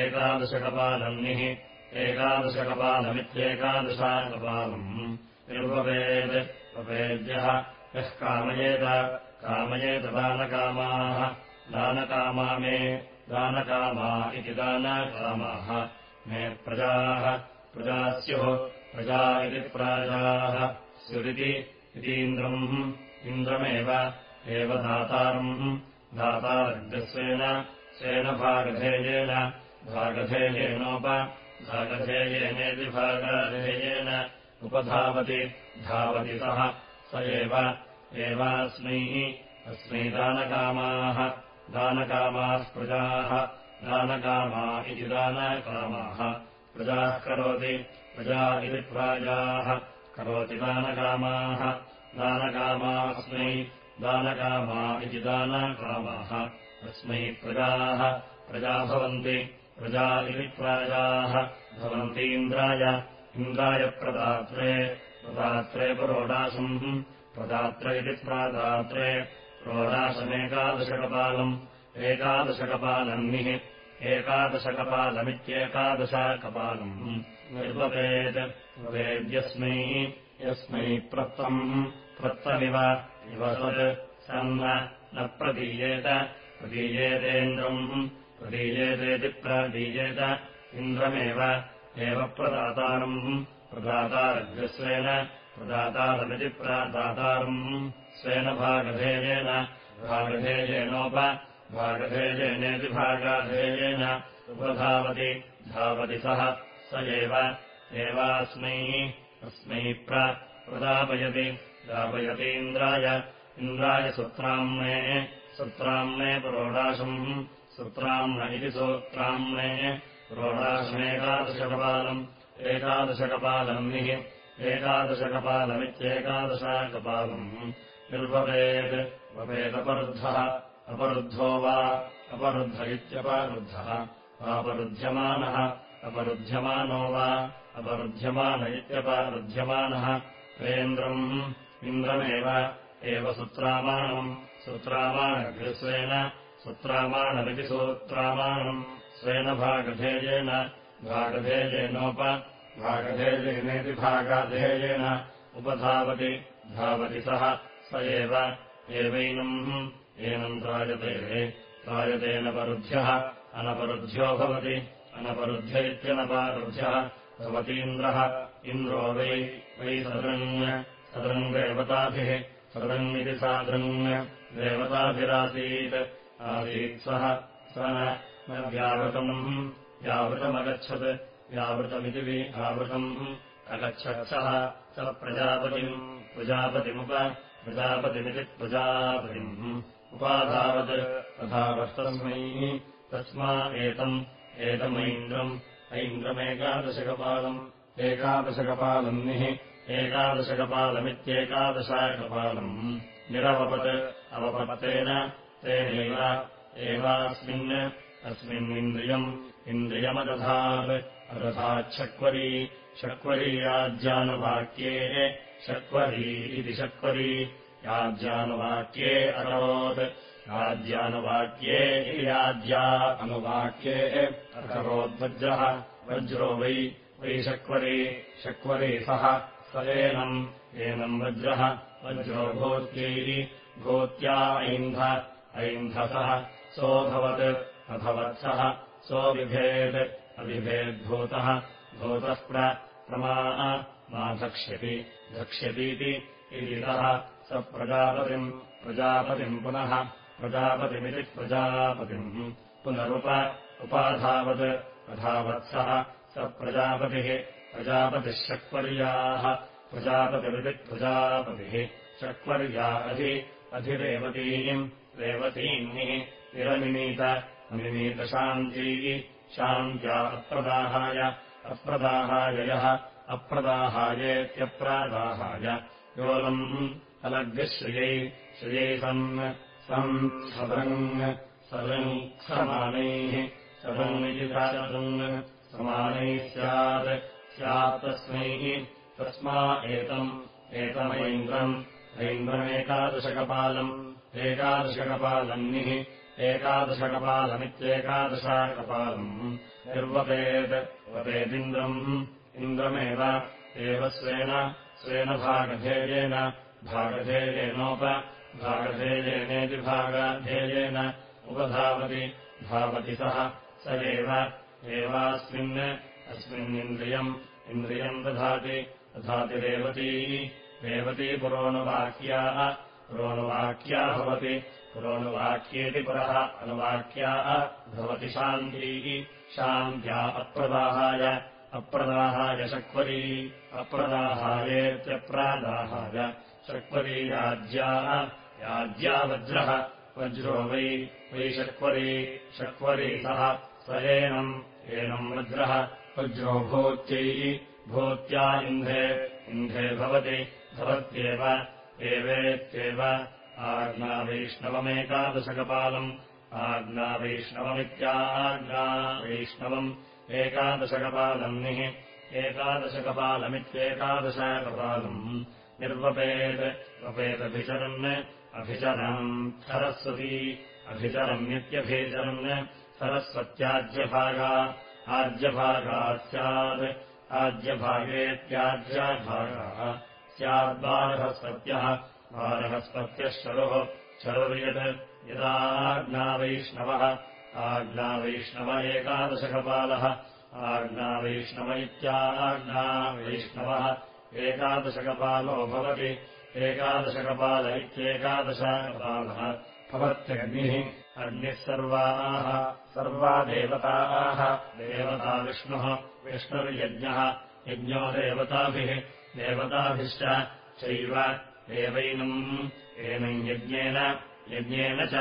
एकादशकपालन्निः एकादशकपालमित्येकादशाकपालम् निर्वपेत् वपेद्यः यः कामयेत कामयेत दानकामाः। दानकामा मे दानकामा इति दानकामाः। मे प्रजाः प्रजा स्युः प्रजा इति प्राजाः। स्युरिति इतीन्द्रम् इन्द्रमेव एव दातारम्। दातारग्स्वेन स्वेन भागधेयेन भागधेयेनोप भागधेयेनेति भागाधेयेन उपधावति धावति सः। स एव एवास्मै अस्मै दानकामाः। दानकामाः प्रजाः दानकामा इति दानकामाः। प्रजाः करोति प्रजा इति प्राजाः। करोति दानकामाः। दानकामास्मै दानकामा इति दानकामाः। अस्मै प्रजाः प्रजा भवन्ति प्रजा इति प्राजाः। भवन्तीन्द्राय इन्द्राय प्रदात्रे प्रदात्रे पुरोडासम् प्रदात्र इति प्रादात्रे प्रोडासमेकादशकपालम् एकादशकपालन्निः एकादशकपालमित्येकादशकपालम्। निर्वपेत् वेद्यस्मै यस्मै प्रत्तम् प्रत्तमिव इव तत् सन्न न प्रदीयेत प्रदीयेतेन्द्रम् प्रदीयेतेति प्रदीयेत इन्द्रमेव एव प्रदातारम्। प्रदातारग्रस्वेन। प्रदातारमिति प्रदातारम्। स्वेन भागधेयेन। भागधेयेनोप। भागधेयेनेति भागाधेयेन। उपधावति। धावति सः। स एव। एवास्मै। अस्मै प्रदापयति। दापयतीन्द्राय इन्द्राय सुत्राम्ने। सुत्राम्ने पुरोडाशम्। सुत्राम्न इति सूत्राम्ने पुरोडाशमेकादशकपालम् एकादशकपालम् निः एकादशकपालमित्येकादशकपालम्। निर्वपेत् वपेदपरुद्धः अपरुद्धो वा अपरुद्ध इत्यपरुद्धः वापरुध्यमानः अपरुध्यमानो वा अपरुध्यमान इत्यपरुध्यमानः। प्रेन्द्रम् इन्द्रमेव एव सुत्रामाणम् सुत्रामाणघृस्वेन सुत्रामाणमिति सूत्रामाणम् स्वेन भागधेयेन भागधेयेनोप भागधेयेनेति भागाधेयेन उपधावति धावति सः स एव एवैनम् एनम् त्रायते त्रायतेनपरुध्यः अनपरुध्यो भवति अनपरुध्य इत्यनपारुध्यः भवतीन्द्रः इन्द्रो वै वै सदृङ् सदृङ्गदेवताभिः सदृङ्गिति सादृङ् देवताभिरासीत् आसीत् सः स न व्यावृतम्। व्यावृतमगच्छत्। व्यावृतमिति आवृतम् अगच्छत्सः स। प्रजापतिम्। प्रजापतिमुप प्रजापतिमिति प्रजापतिम्। उपाधावत्। अधावस्तस्मै तस्मा एतम्। एतमैन्द्रम्। ऐन्द्रमेकादशकपालम्। एकादशकपालम् निः। एकादशकपालमित्येकादशाकपालम्। निरवपत्। अवपतेन तेनैव। एवास्मिन् अस्मिन्निन्द्रियम् इन्द्रियमदधात्। अदधाच्छक्वरी शक्वरी याज्यानुवाक्ये शक्वरी इति शक्वरी याज्यानुवाक्ये अकरोत्। याज्यानुवाक्ये याज्या अनुवाक्ये अकरोद्वज्रः वज्रो। वै वै शक्वरी शक्वरी सः स एनम् एनम् वज्रः। वज्रो भूत्यैः भूत्या ऐन्ध ऐन्धसः। सोऽभवत् अभवत्सः सोऽविभेत् अविभेद्भूतः भूतः प्रमाः मा धक्ष्यति। धक्ष्यतीति इदितः स प्रजापतिम् प्रजापतिम् पुनः। प्रजापतिमिति प्रजापतिम्। पुनरुप उपाधावत् अधावत्सः स। प्रजापतिः प्रजापतिः शक्वर्याः। प्रजापतिरिति प्रजापतिः। शक्वर्या अधि अधिरेवतीम् रेवतीम्निः निरमिमीत अमिमीतशान्तीः शान्त्या अप्रदाहाय अप्रदाहाय यः अप्रदाहायेत्यप्रादाहाय। योलम् अलग्श्रियै श्रियै सन् सन् समानैः सदृङ्गिति सदृङ् समानैः स्यात् स्यात् तस्मै तस्मा एतम् एतमैन्द्रम् ऐन्द्रमेकादशकपालम् एकादशकपालन्निः एकादशकपालमित्येकादशाकपालम् निर्वपेत् वपेदिन्द्रम् इन्द्रमेव एव स्वेन स्वेन भागधेयेन भागधेयेनोप भागधेयेनेति भागाधेयेन उपधावति धावति सः स एव एवास्मिन् अस्मिन्निन्द्रियम् इन्द्रियम् दधाति दधाति रेवती रेवती पुरोनुवाक्याः पुरोनुवाक्या भवति पुरोनुवाक्येति पुरः अनुवाक्याः भवति शान्तीः। शान्त्या अप्रदाहाय अप्रदाहाय शक्वरी अप्रदाहायेत्यप्रादाहाय शक्वरी याज्याः याज्या वज्रः वज्रो वै वै शक्वरी शक्वरी सः स एनम् एनम् वज्रः वज्रो भूत्यैः भूत्या इन्धे इन्धे भवति भवत्येव एवेत्येव आज्ञावैष्णवमेकादशकपालम्। आज्ञावैष्णवमित्याज्ञा वैष्णवम् एकादशकपालम्निः एकादशकपालमित्येकादशकपालम्। निर्वपेत् वपेदभिचरन् अभिचरम् सरस्वती। अभिचरन्नित्यभिचरन् सरस्वत्याज्यभागा। आज्यभागात् स्यात् आज्यभागेत्याज्यभागः स्याद्बारहस्पत्यः बारहस्पत्यः शरुः शरुर्यत् यदाज्ञावैष्णवः आज्ञावैष्णव एकादशकपालः आज्ञावैष्णव इत्याज्ञावैष्णवः एकादशकपालो भवति एकादशकपाल इत्येकादशकपालः भवत्यग्निः अग्निः सर्वाः सर्वा देवताः देवता विष्णुः विष्णुर्यज्ञः यज्ञो देवताभिः देवताभिश्च चैव एवैनम् एनम् यज्ञेन यज्ञेन च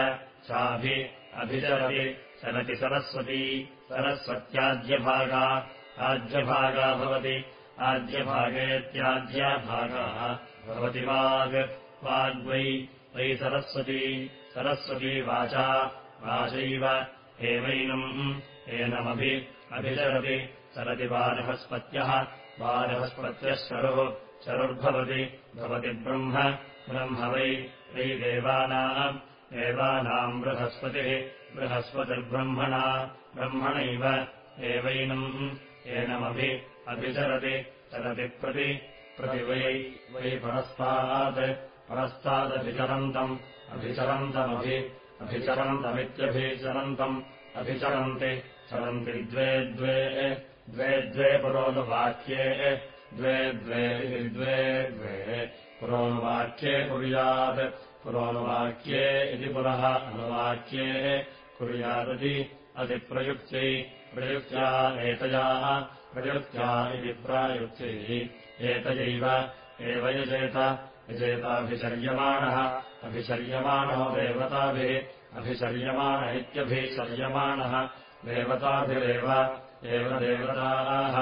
चाभि अभिचरति चलति सरस्वती सरस्वत्याज्यभागा आज्यभागा भवति आज्यभागेत्याज्यभागाः भवति वाग् वाग्वै वै सरस्वती सरस्वती वाचा वाचैव एवैनम् एनमभि अभिचरति चलति बालहस्पत्यः शरुः शरुर्भवति भवति ब्रह्म ब्रह्म वै वै देवानाम् देवानाम् बृहस्पतिः बृहस्पतिर्ब्रह्मणा ब्रह्मणैव एवैनम् एनमभि अभिचरति चलति प्रति प्रति वै वै परस्तात् परस्तादभिचरन्तम् अभिचरन्तमभि अभिचरन्तमित्यभिचरन्तम् अभिचरन्ति चरन्ति द्वे द्वे द्वे द्वे पुरोनुवाक्ये द्वे द्वे द्वे द्वे। पुरोनुवाक्ये कुर्यात् पुरोनुवाक्ये इति पुरः अनुवाक्ये कुर्यादति अतिप्रयुक्त्यै प्रयुक्त्या एतयाः प्रयुक्त्या इति प्रायुक्त्यैः एतयैव एव यजेत यजेताभिचर्यमाणः अभिचर्यमाणो देवताभिः अभिचर्यमाण इत्यभिचर्यमाणः देवताभिरेव एव देवताः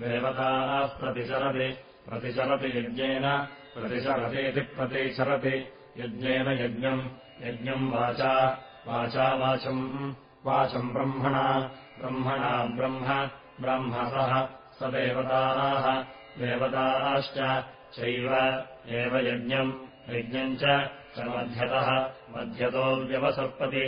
देवताः प्रतिचरति प्रतिचरति यज्ञेन प्रतिचरतीति प्रतिचरति यज्ञेन यज्ञम् यज्ञम् वाचा वाचा वाचम् वाचम् ब्रह्मणा ब्रह्मणा ब्रह्म ब्रह्मसः स देवताः देवताश्च चैव एव यज्ञम् यज्ञम् च मध्यतः मध्यतो व्यवसर्पति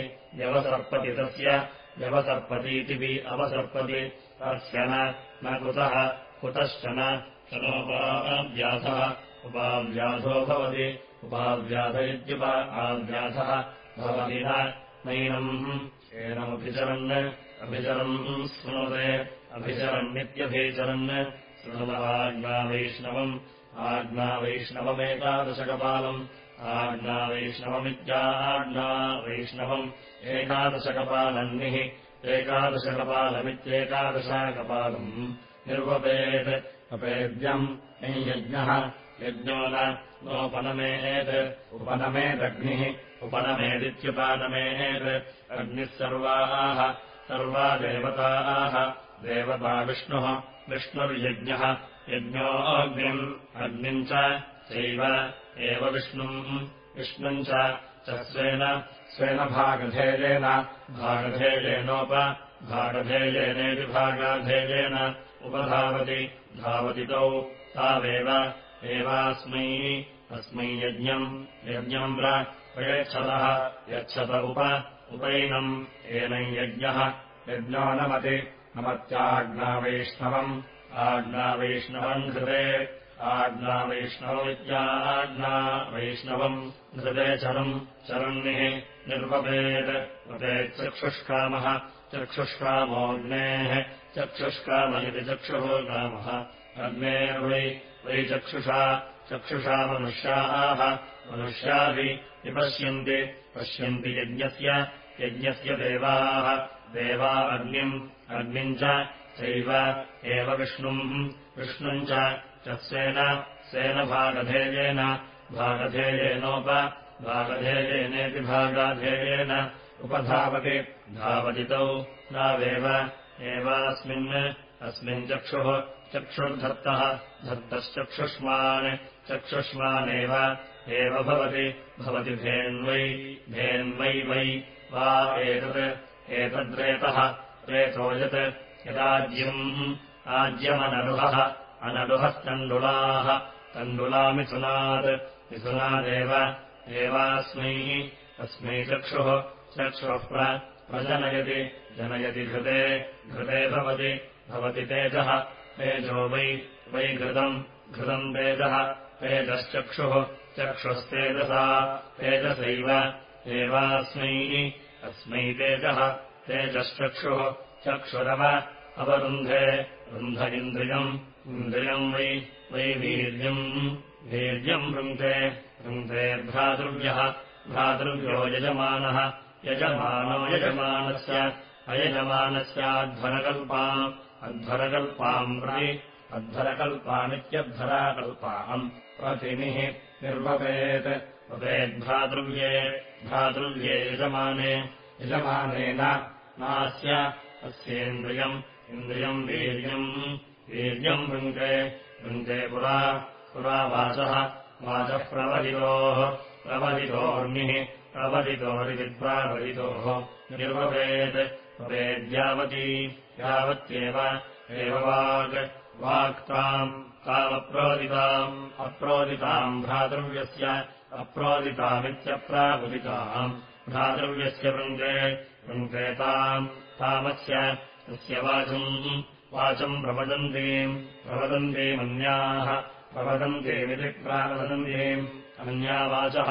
तस्य व्यवसर्पतीति अवसर्पति तस्य न कुतः कुतश्चन शनोपाव्यासः। उपाव्यासो भवति। उपाव्यास इत्युपा आव्यासः भवति नैनम् एनमभिचरन् अभिचरन् स्मृते अभिचरन्नित्यभिचरन् शृणुमहाज्ञावैष्णवम् आज्ञावैष्णवमेकादशकपालम् आज्ञावैष्णवमित्याज्ञावैष्णवम् एकादशकपालन्निः एकादशकपालमित्येकादशकपालम् निर्वपेत् अपेद्यम् यज्ञः यज्ञो नोपनमेत् उपनमेदग्निः उपनमेदित्युपानमेत् अग्निः सर्वाः सर्वा देवताः देवता विष्णुः विष्णुर्यज्ञः यज्ञोऽग्निम् अग्निम् च चैव एव विष्णुम् विष्णुम् च स्वेन स्वेन भागधेयेन भागधेयेनोप भागधेयेनेति भागाधेयेन उपधावति धावति तौ तावेव एवास्मै अस्मै यज्ञम् यज्ञम् प्रयच्छतः यच्छत उप उपैनम् एनम् यज्ञः यज्ञो नमति नमत्याज्ञावैष्णवम् आज्ञावैष्णवम् घृते आज्ञावैष्णवमित्याज्ञा वैष्णवम् घृते चरम् चरन्निः वपेत्चक्षुष्कामः चक्षुष्कामोऽग्नेः। चक्षुष्काम इति चक्षुः कामः अग्नेर्वै वै चक्षुषा। मनुष्याः। मनुष्याभि विपश्यन्ति। पश्यन्ति यज्ञस्य। यज्ञस्य देवाः। देवा अग्निम्। अग्निम् च चैव एव विष्णुम्। विष्णुम् च। स्वेन भागधेयेन। भागधेयेनोप भागधेयेनेति भागाधेयेन उपधावति। धावति तौ नावेव। एवास्मिन् अस्मिन् चक्षुः चक्षुर्धर्तः धर्तश्चक्षुष्मान् चक्षुष्मानेव एव भवति। भवति धेन्वै धेन्वै वै। वा एतत् एतद्रेतः रेतो यत् यदाज्यम्। आज्यमनरुहः अनरुहस्तण्डुलाः। तण्डुलामिथुनात् मिथुनादेव एवास्मै अस्मै चक्षुः चक्षुः प्रजनयति जनयति घृते घृते भवति भवति तेजः तेजो वै वै घृतम् घृतम् तेजः तेजश्चक्षुः चक्षुस्तेजसा तेजसैव एवास्मै अस्मै तेजः तेजश्चक्षुः चक्षुरव अवरुन्धे रुन्ध इन्द्रियम् इन्द्रियम् वै वै वीर्यम् वीर्यम् वृन्ते वृन्ते भ्रातृव्यः भ्रातृव्यो यजमानः यजमानो यजमानस्य अयजमानस्याध्वरकल्पाम् अध्वरकल्पाम् प्रति अध्वरकल्पामित्यध्वराकल्पाम् प्रतिनिः निर्वपेत् वपेद्भ्रातृव्ये भ्रातृव्ये यजमाने यजमानेन नास्य अस्येन्द्रियम् इन्द्रियम् वीर्यम् वीर्यम् वृङ्गे वृङ्गे पुरा पुरा वाचः वाचः प्रवदितोः प्रवदितोर्मिः प्रवदितोरिविद्वावदितोः। निर्वपेत् वपेद्यावती यावत्येव एव वाक् वाक्ताम् तामप्रोदिताम् अप्रोदिताम् भ्रातृव्यस्य अप्रोदितामित्यप्रावदिताम् भ्रातृव्यस्य वृङ्गे वृङ्गेताम् तामस्य तस्य वाचम् वाचम् प्रवदन्तीम् प्रवदन्तीमन्याः प्रवदन्तीमिति प्रावदन्तीम् अन्या वाचः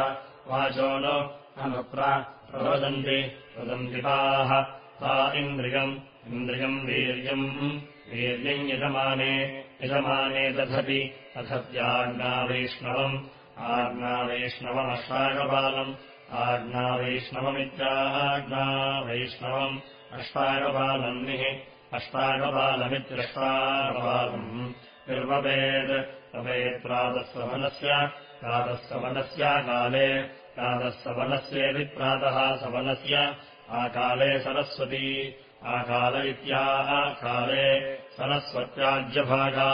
वाचो न प्रवदन्ति वदन्तिताः ता। इन्द्रियम् इन्द्रियम् वीर्यम् वीर्यम् यजमाने यजमाने दधति दधत्याज्ञावैष्णवम् आज्ञावैष्णवमष्टाकपालम् आज्ञावैष्णवमित्याज्ञावैष्णवम् अष्टाकपालन्निः अष्टाकपालमित्यष्टाकपालम् निर्वपेत् तवेत्रातःसवनस्य प्रातःसवनस्याकाले प्रातःसवनस्येति प्रातः सवनस्य आकाले सरस्वती आकाल इत्याकाले सरस्वत्याज्यभागा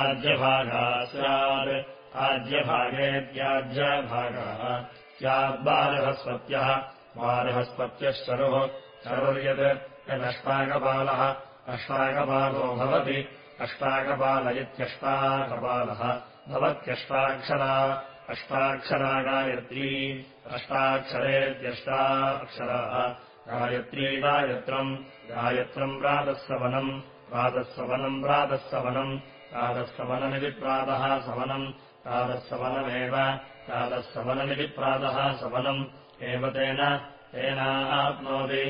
आद्यभागा स्यात् आद्यभागेत्याज्यभागः स्याद्बालहस्पत्यः बालहस्पत्यश्चरुः चरुर्यत् यदष्टाकपालः अष्टाकपालो भवति अष्टाकपाल इत्यष्टाकपालः भवत्यष्टाक्षरा अष्टाक्षरा गायत्री अष्टाक्षरेत्यष्टा अक्षराः गायत्री गायत्रम् गायत्रम् प्रातःसवनम् प्रातःसवनम् प्रातःसवनम् प्रातःसवनमिति प्रातः सवनम् प्रातःसवनमेव प्रातःसवनमिति प्रातः सवनम् एव तेन तेनाप्नोति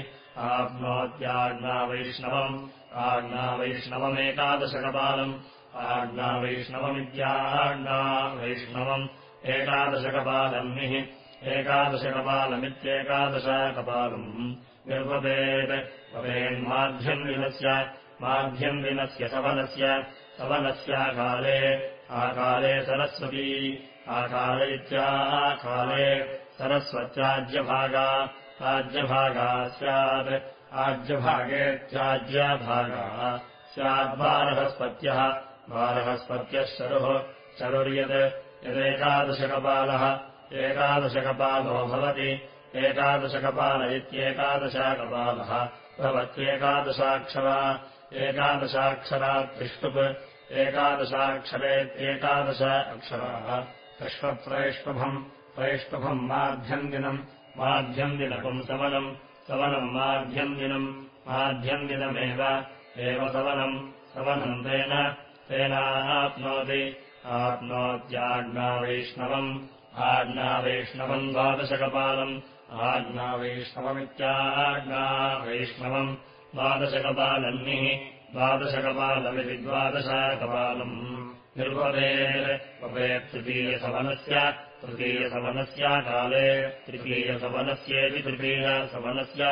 आप्नोत्याज्ञावैष्णवम् आज्ञावैष्णवमेकादशकपालम् आज्ञावैष्णवमित्याज्ञावैष्णवम् एकादशकपालम्निः एकादशकपालमित्येकादशकपालम्। निर्वपेत्। भवेन्माध्यन्विनस्य माध्यन्विनस्य सवनस्य सवनस्याकाले आकाले सरस्वती। आकाल इत्याकाले सरस्वत्याज्यभागा। राज्यभागा स्यात् आज्यभागेत्याज्यभागाः स्याद्बारहस्पत्यः बारहस्पत्यः शरुः। चरुर्यत् यदेकादशकपालः एकादशकपालो भवति। एकादशकपाल इत्येकादशकपालः भवत्येकादशाक्षरा। एकादशाक्षरात्तिष्टुप् एकादशाक्षरेत्येकादश अक्षराः। षष्वप्रैष्पभम् प्रैष्पभम् माध्यन्दिनम् माध्यन्दिनकम् सवनम् सवनम् माध्यन्दिनम् माध्यन्दिनमेव एव सवनम् सवनम् तेन तेनाप्नोति। आप्नोत्याज्ञावैष्णवम् आज्ञावैष्णवम् द्वादशकपालम् आज्ञावैष्णवमित्याज्ञावैष्णवम् द्वादशकपालन्निः द्वादशकपालमिति द्वादशकपालम्। निर्वपेत् तृतीयसवनस्य तृतीयसवनस्याकाले तृतीयसवनस्येति तृतीयसवनस्य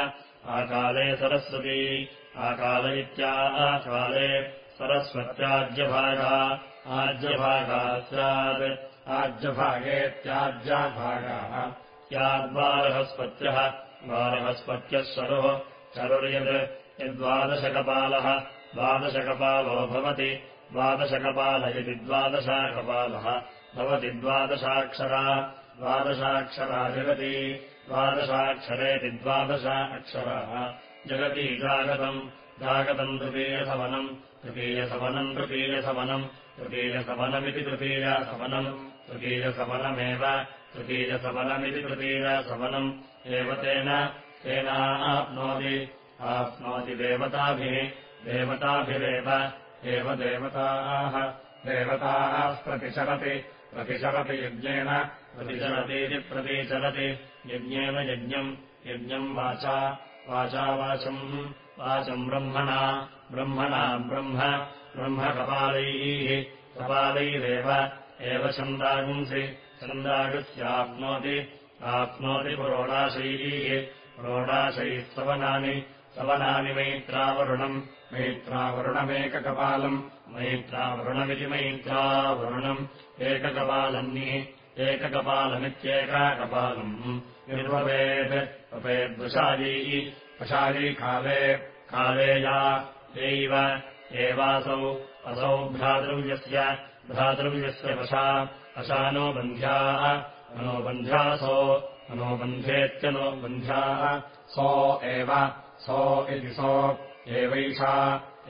आकाले सरस्वती आकाल इत्याकाले सरस्वत्याज्यभागः आज्यभागा स्यात् आज्यभागेत्याज्यभागाः स्याद्बारहस्पत्यः बारहस्पत्यः शरुः चरुर्यत् यद्वादशकपालः द्वादशकपालो भवति द्वादशकपाल इति द्वादशाकपालः भवति द्वादशाक्षरा द्वादशाक्षरा जगति द्वादशाक्षरेति द्वादश अक्षराः जगति जागतम् जागतम् तृतीयसवनम् तृतीयसवनम् तृतीयसवनम् तृतीयसवनमिति तृतीयसवनम् तृतीयसवनमेव तृतीयसवनमिति तृतीयसवनम्। एव तेन तेना आप्नोति आप्नोति देवताभिः देवताभिरेव एव देवताः देवताः प्रतिचरति प्रतिचरति यज्ञेन प्रतिचरतीति प्रतीचरति यज्ञेन यज्ञम् यज्ञम् वाचा वाचा वाचम् वाचम् ब्रह्मणा ब्रह्मणा ब्रह्म ब्रह्मकपालैः कपालैरेव एव छन्दागुंसि छन्दागस्याप्नोति आप्नोति पुरोडाशैः पुरोडाशैः सवनानि सवनानि मैत्रावरुणम् मैत्रावरुणमेककपालम् मैत्रावरुणमिति मैत्रावरुणम् एककपालन्निः एककपालमित्येककपालम् निर्भवेत् भवेद्वशायैः वशायै काले काले या यैव एवासौ असौ भ्रातृव्यस्य भ्रातृव्यस्य वशा अशानो बन्ध्याः मनोबन्ध्यासो मनोबन्ध्येत्यनो बन्ध्याः सो एव सो इति सो एवैषा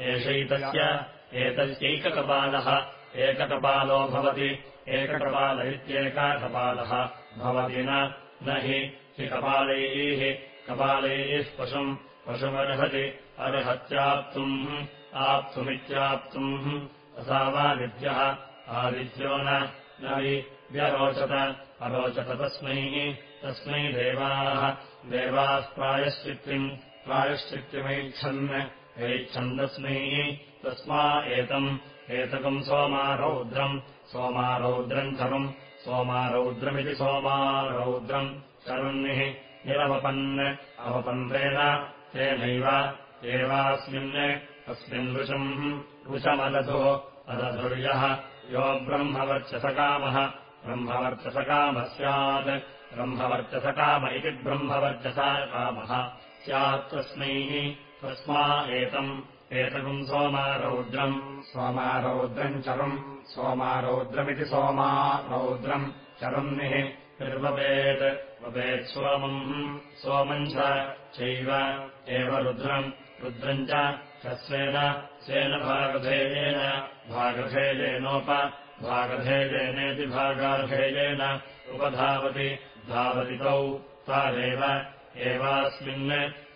एषैतस्य एतस्यैककपालः एककपालो भवति। एककपाल इत्येककपालः भवति न। हि हि कपालैः कपालैः पशुम्। पशुमर्हति। अर्हत्याप्तुम्। आप्तुमित्याप्तुम्। असावादित्यः आदित्यो न। वि व्यरोचत। अरोचत तस्मै। तस्मै देवाः। देवाः प्रायश्चित्तिम्। प्रायश्चित्तिमैच्छन्। ऐच्छन्दस्मै तस्मा एतम्। एतकम् सोमारौद्रम्। सोमारौद्रम् चरुम्। सोमारौद्रमिति सोमारौद्रम्। चरुन्निः निरवपन्। अवपन्तेन तेनैव। एवास्मिन् अस्मिन् वृषम् वृषमदधो अदधुर्यः। यो ब्रह्मवर्चसकामः। ब्रह्मवर्चसकामः स्यात् ब्रह्मवर्चसकाम इति ब्रह्मवर्चसा कामः स्यात् तस्मै। तस्मा एतम् एतकम् सोमारौद्रम् सोमारौद्रम् चरुम् सोमारौद्रमिति सोमारौद्रम् चरुन्निः निर्वपेत् वपेत् सोमम् सोमम् चैव एव रुद्रम् रुद्रम् च स्वेन स्वेन भागधेयेन भागधेयेनोप भागधेयेनेति भागाधेयेन उपधावति धावति तौ तादेव एवास्मिन्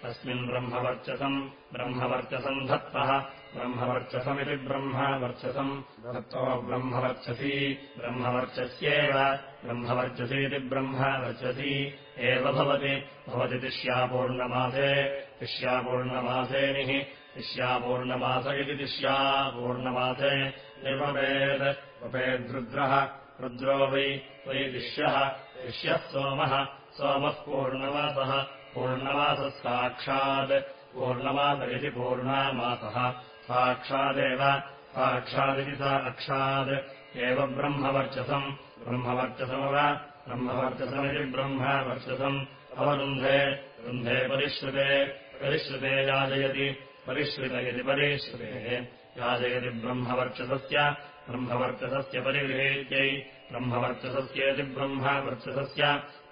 अस्मिन् ब्रह्मवर्चसम् ब्रह्मवर्चसम् धत्तः ब्रह्मवर्चसमिति ब्रह्मवर्चसम् धत्तो ब्रह्मवर्चसी ब्रह्मवर्चस्येव ब्रह्मवर्चसीति ब्रह्मवर्चसी एव भवति भवति तिष्यापूर्णमासे तिष्यापूर्णमासेनिः तिष्यापूर्णमास इति तिष्यापूर्णमासे निर्वपेत् वपेद्रुद्रः रुद्रो वै वै दिश्यः दिश्यः सोमः सोमः पूर्णमासः पूर्णमासः साक्षात् पूर्णमास। इति पूर्णामासः साक्षादेव साक्षादिति साक्षात् एव ब्रह्मवर्चसम्। ब्रह्मवर्चसमव ब्रह्मवर्चसमिति ब्रह्मवर्चसम्। अवरुन्धे रुन्धे परिश्रुते परिश्रुते याजयति परिश्रित इति परिश्रुतेः। याजयति ब्रह्मवर्चसस्य ब्रह्मवर्चसस्य परिगृहेत्यै ब्रह्मवर्चसस्येति ब्रह्मवर्चसस्य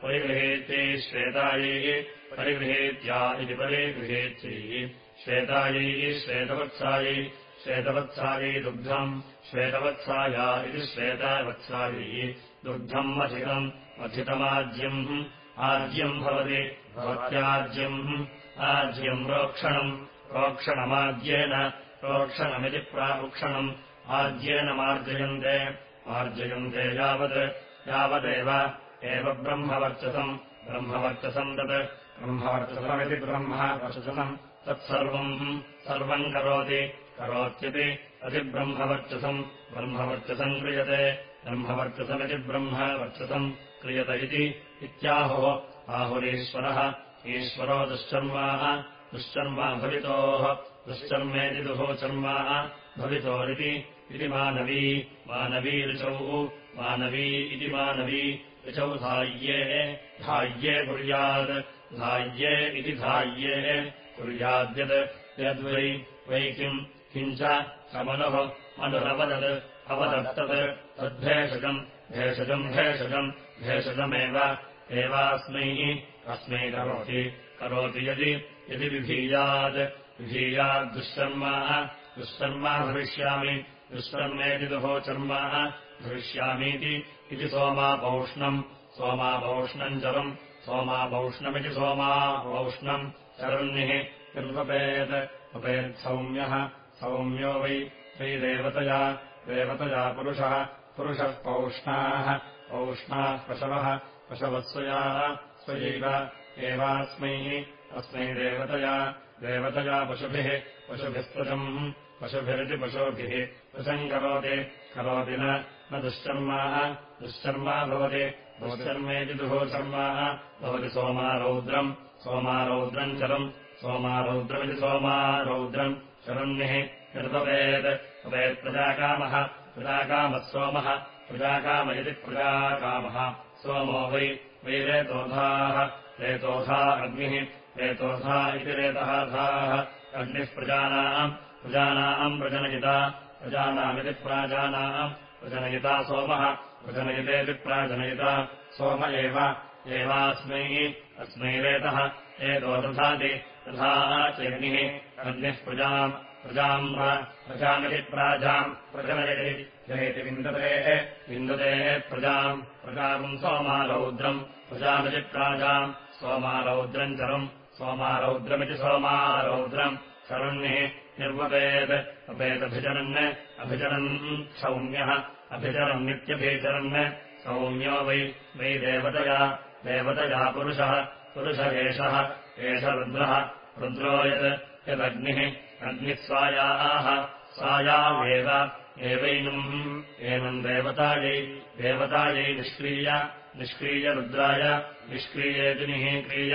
परिगृहेत्यै श्वेतायै परिगृहेत्या इति परिगृहेत्यै श्वेतायै श्वेतवत्सायै श्वेतवत्सायै दुग्धम् श्वेतवत्साया इति श्वेतवत्सायै दुग्धम् अधिकम् अधितमाज्यम् आज्यम् भवति भवत्याज्यम् आज्यम् रोक्षणम् रोक्षणमाद्येन रोक्षणमिति प्रारुक्षणम् आद्येन मार्जयन्ते मार्जयन्ते यावत् यावदेव एव ब्रह्मवर्चसम् ब्रह्मवर्चसम् तत् ब्रह्मवर्चसमिति ब्रह्मवर्चसम् तत्सर्वम् सर्वम् करोति। करोत्यपि अतिब्रह्मवर्चसम्। ब्रह्मवर्चसम् क्रियते। ब्रह्मवर्चसमिति ब्रह्मवर्चसम् क्रियत इति इत्याहुः। आहुरीश्वरः ईश्वरो दुश्चर्माः। दुश्चर्मा भवितोः। दुश्चर्मेति दुःचर्माः भवितोरिति इति मानवी। मानवी ऋचौ। मानवी इति मानवी। ऋचौ धाय्ये धाय्ये कुर्यात् धाय्ये इति धाय्ये कुर्याद्यत् यद्वै वै किम् किञ्च समनुः मनुरवदत् अवदत्तत् तद्भेषजम् भेषजम् भेषजम् भेषजमेव एवास्मै अस्मै करोति करोति यदि यदि विधीयात् विधीयाद्दुःशर्मा दुःशर्मा भविष्यामि दुःशर्मेति दुहोचर्मा भविष्यामीति इति सोमापौष्णम् सोमापौष्णम् जलम् सोमापौष्णमिति सोमापौष्णम् चरण्यः निर्वपेत् उपेत्सौम्यः सौम्यो वै वै देवतया पुरुषः पुरुषः पौष्णाः पौष्णाः पशवः पशवत्स्वयाः स्वयैव एवास्मै अस्मै देवतया देवतया पशुभिः पशुभिस्पृशम् पशुभिरिति पशुभिः पृशम् करोति करोति न दुश्चर्माः दुश्चर्मा भवति दुश्चर्मेति दुःशर्माः भवति सोमारौद्रम्। सोमारौद्रम् चलम् सोमारौद्रमिति सोमारौद्रम्। शरण्यः निर्भवेत् भवेत्प्रजाकामः प्रजाकामः सोमः। प्रजाकाम इति प्रजाकामः। सोमो वै। वै रेतोधाः। रेतोधा अग्निः। रेतोधा इति रेतहाधाः। अग्निः प्रजानाम्। प्रजानाम् प्रजनयिता। प्रजानामिति प्राजानाम्। प्रजनयिता सोमः प्रजनयितेति प्राजनयिता सोम एव एवास्मै अस्मै रेतः एतो दधाति तथा चग्निः अग्निः प्रजाम् प्रजाम् प्रजामिति प्राजाम् प्रजनयति जयति विन्दतेः विन्दतेः प्रजाम् प्रजाम् सोमारौद्रम् प्रजामिति प्राजाम् सोमारौद्रम् चरम् सोमारौद्रमिति सोमारौद्रम् शरण्यः निर्वपेत् अपेदभिचरन् अभिचरन् सौम्यः अभिचरन् नित्यभिचरन् सौम्यो वै वै देवतया देवतया पुरुषः पुरुष एषः एष रुद्रः। रुद्रो यत् यदग्निः अग्निः स्वायाः। स्वायामेव एवैनम् एनम् देवतायै देवतायै निष्क्रिय निष्क्रिय रुद्राय निष्क्रियेतिनिः क्रिय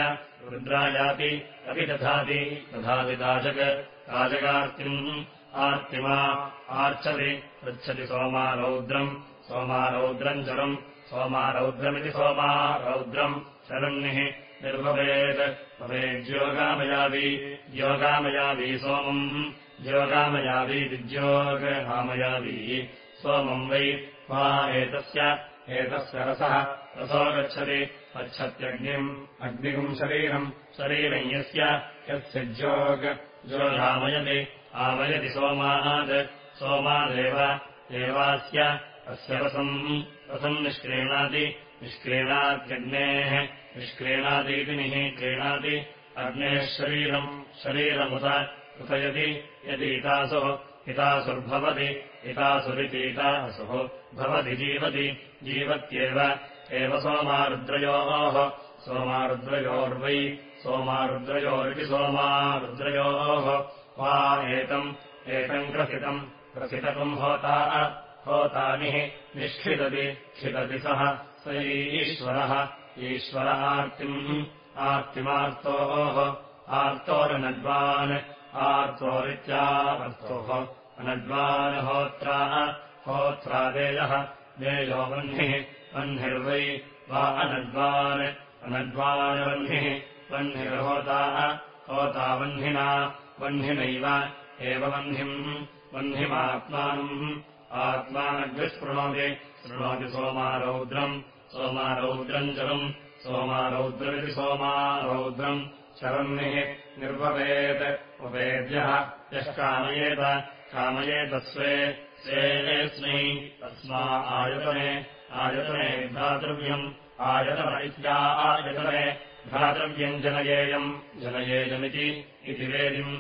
रुद्रायापि अपि दधाति दधाति ताजक ताजकार्तिम् आर्तिमा आर्चति पृच्छति सोमारौद्रम् सोमारौद्रम् जलम् सोमारौद्रमिति सोमारौद्रम्। शरण्यः निर्भवेत् भवेज्योगामयावी योगामयावी सोमम्। ज्योगामयावी विद्योगहामयावी सोमम् वै। वा एतस्य एतस्य रसः रसो गच्छति गच्छत्यग्निम् अग्निगुम् शरीरम्। शरीरम् यस्य यस्य ज्योग ज्योगामयति आमयति सोमात् सोमादेव देवास्य अस्य रसम् रसम् निष्क्रीणाति निष्क्रीणात्यग्नेः निष्क्रीणातीति निः क्रीणाति अग्नेः शरीरम् शरीरमुत कृतयति यदि इतासुः हितासुर्भवति हितासुरितीतासुः भवति जीवति जीवत्येव एव सोमारुद्रयोः सोमारुद्रयोर्वै सोमारुद्रयोरिति सोमारुद्रयोः वा एतम् एतम् ग्रसितम्। प्रसितकम् होता होतानिः निष्खिदति क्षिदति सः स ईश्वरः। ईश्वर आर्तिम् आर्तिमार्तोः आर्तोरनद्वान् आर्तोरित्यावर्तोः। अनद्वान् होत्राः होत्रादेयः देयो वह्निः वह्निर्वै वा अनद्वान्। अनद्वानवह्निः वह्निर्होताः होता वह्निना वह्निनैव एव वह्निम् वह्निमात्मानम्। आत्मानग्निस्पृणोति शृणोति सोमारौद्रम् सोमारौद्रम् जलम् सोमारौद्रमिति सोमारौद्रम्। शरण्यः निर्वपेत् उपेद्यः यः कामयेत कामयेत स्वे स्वेस्मै तस्मा आयतने आयतने भ्रातृव्यम् आयतन इत्या आयतने भ्रातृव्यम् जनयेयम् जनयेयमिति इति वेदिम्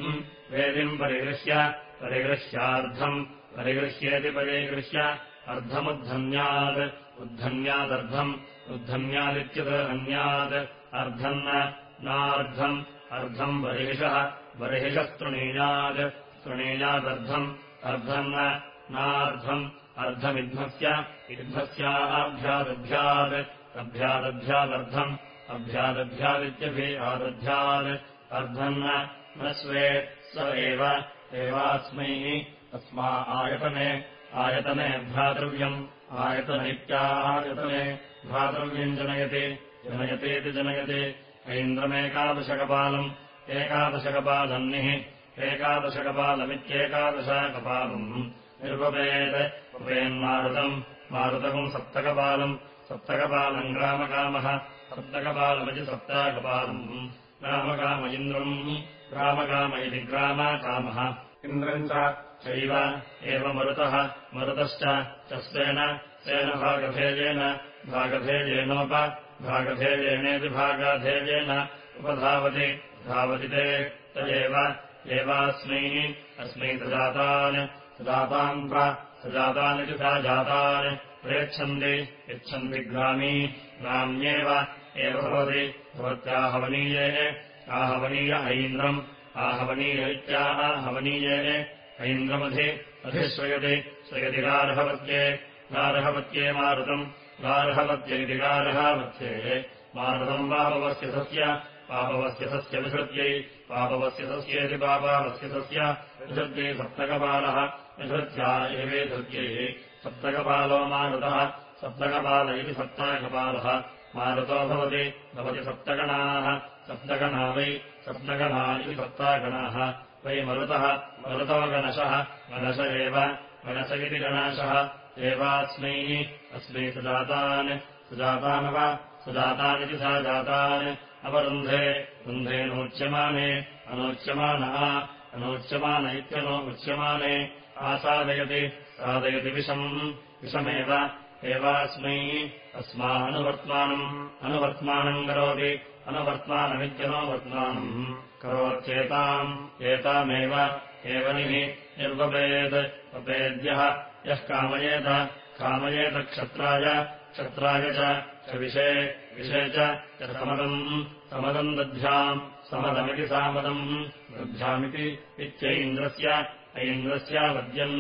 वेदिम् परिगृह्य परिगृह्यार्धम् परिगृह्येति परिगृह्य अर्धमुद्धन्यात् उद्धन्यादर्धम् उद्धन्यादित्युदन्यात् अर्धम् नार्धम् अर्धम् बर्हिषः बर्हिषः तृणीयात् तृणीयादर्धम् अर्धम् नार्धम् अर्धमिध्मस्य इध्मस्याभ्यादभ्यात् अभ्यादभ्यादर्धम् अभ्यादभ्यादित्यभियादभ्यात् अर्धम् न स्वे स एव एवास्मै तस्मा आयतने आयतने भ्रातृव्यम् आयतन इत्यायतने भ्रातृव्यम् जनयति जनयतेति जनयति ऐन्द्रमेकादशकपालम् एकादशकपालन्निः एकादशकपालमित्येकादशकपालम् निर्वपेत् उपेन्मारुतम् मारुतकम् सप्तकपालम् सप्तकपालम् ग्रामकामः सप्तकपालमिति सप्ताकपालम् ग्रामकाम इन्द्रम् ग्रामकाम इति ग्रामकामः इन्द्रम् चैव एव मरुतः। मरुतश्च च स्वेन तेन भागभेदेन भागभेदेनोप भागभेदेनेति भागाधेयेन उपधावति। धावति ते तदेव। एवास्मै अस्मै सजातान्। सजातान् सजातानिति सा जातान् प्रयच्छन्ति यच्छन्ति ग्रामी। ग्राम्येव एव भवति। भवत्याहवनीये आहवनीय ऐन्द्रम्। आहवनीय इत्याह हवनीये ऐन्द्रमधि अधिश्रयति। श्रयति गार्हवत्ये। गार्हवत्ये मारुतम्। गार्हवत्य इति गार्हवत्ये। मारुतम् पापवस्य सस्य। पापवस्य सस्य विसृत्यै। पापवस्य सस्येति पापावस्य सस्य। विसृत्यै सप्तकपालः। विसृत्या एवेधृत्यै सप्तकपालो मारुतः। सप्तकपाल इति सप्ताकपालः मारुतो भवति भवति सप्तगणाः। सप्तगणा वै सप्तगणा इति सप्तागणाः। वै मरुतः मरुतो गणशः गणश एव गणश इति गणाशः। एवास्मै अस्मै सुजातान्। सुजातानव सुजातानिति सा जातान्। अवरुन्धे रुन्धेनोच्यमाने अनोच्यमानः अनोच्यमान इत्यनो उच्यमाने आसादयति सादयति विषम् विषमेव एवास्मै अस्मानुवर्त्मानम् अनुवर्त्मानम् करोति अनुवर्त्मानमित्यनोवर्त्मानम् करोत्येताम् एतामेव एवनिः निर्वपेत् वपेद्यः यः कामयेत कामयेत क्षत्राय च विषे विषे च समदम् समदम् दध्याम् समदमिति सामदम् दध्यामिति इत्यैन्द्रस्य ऐन्द्रस्यावद्यन्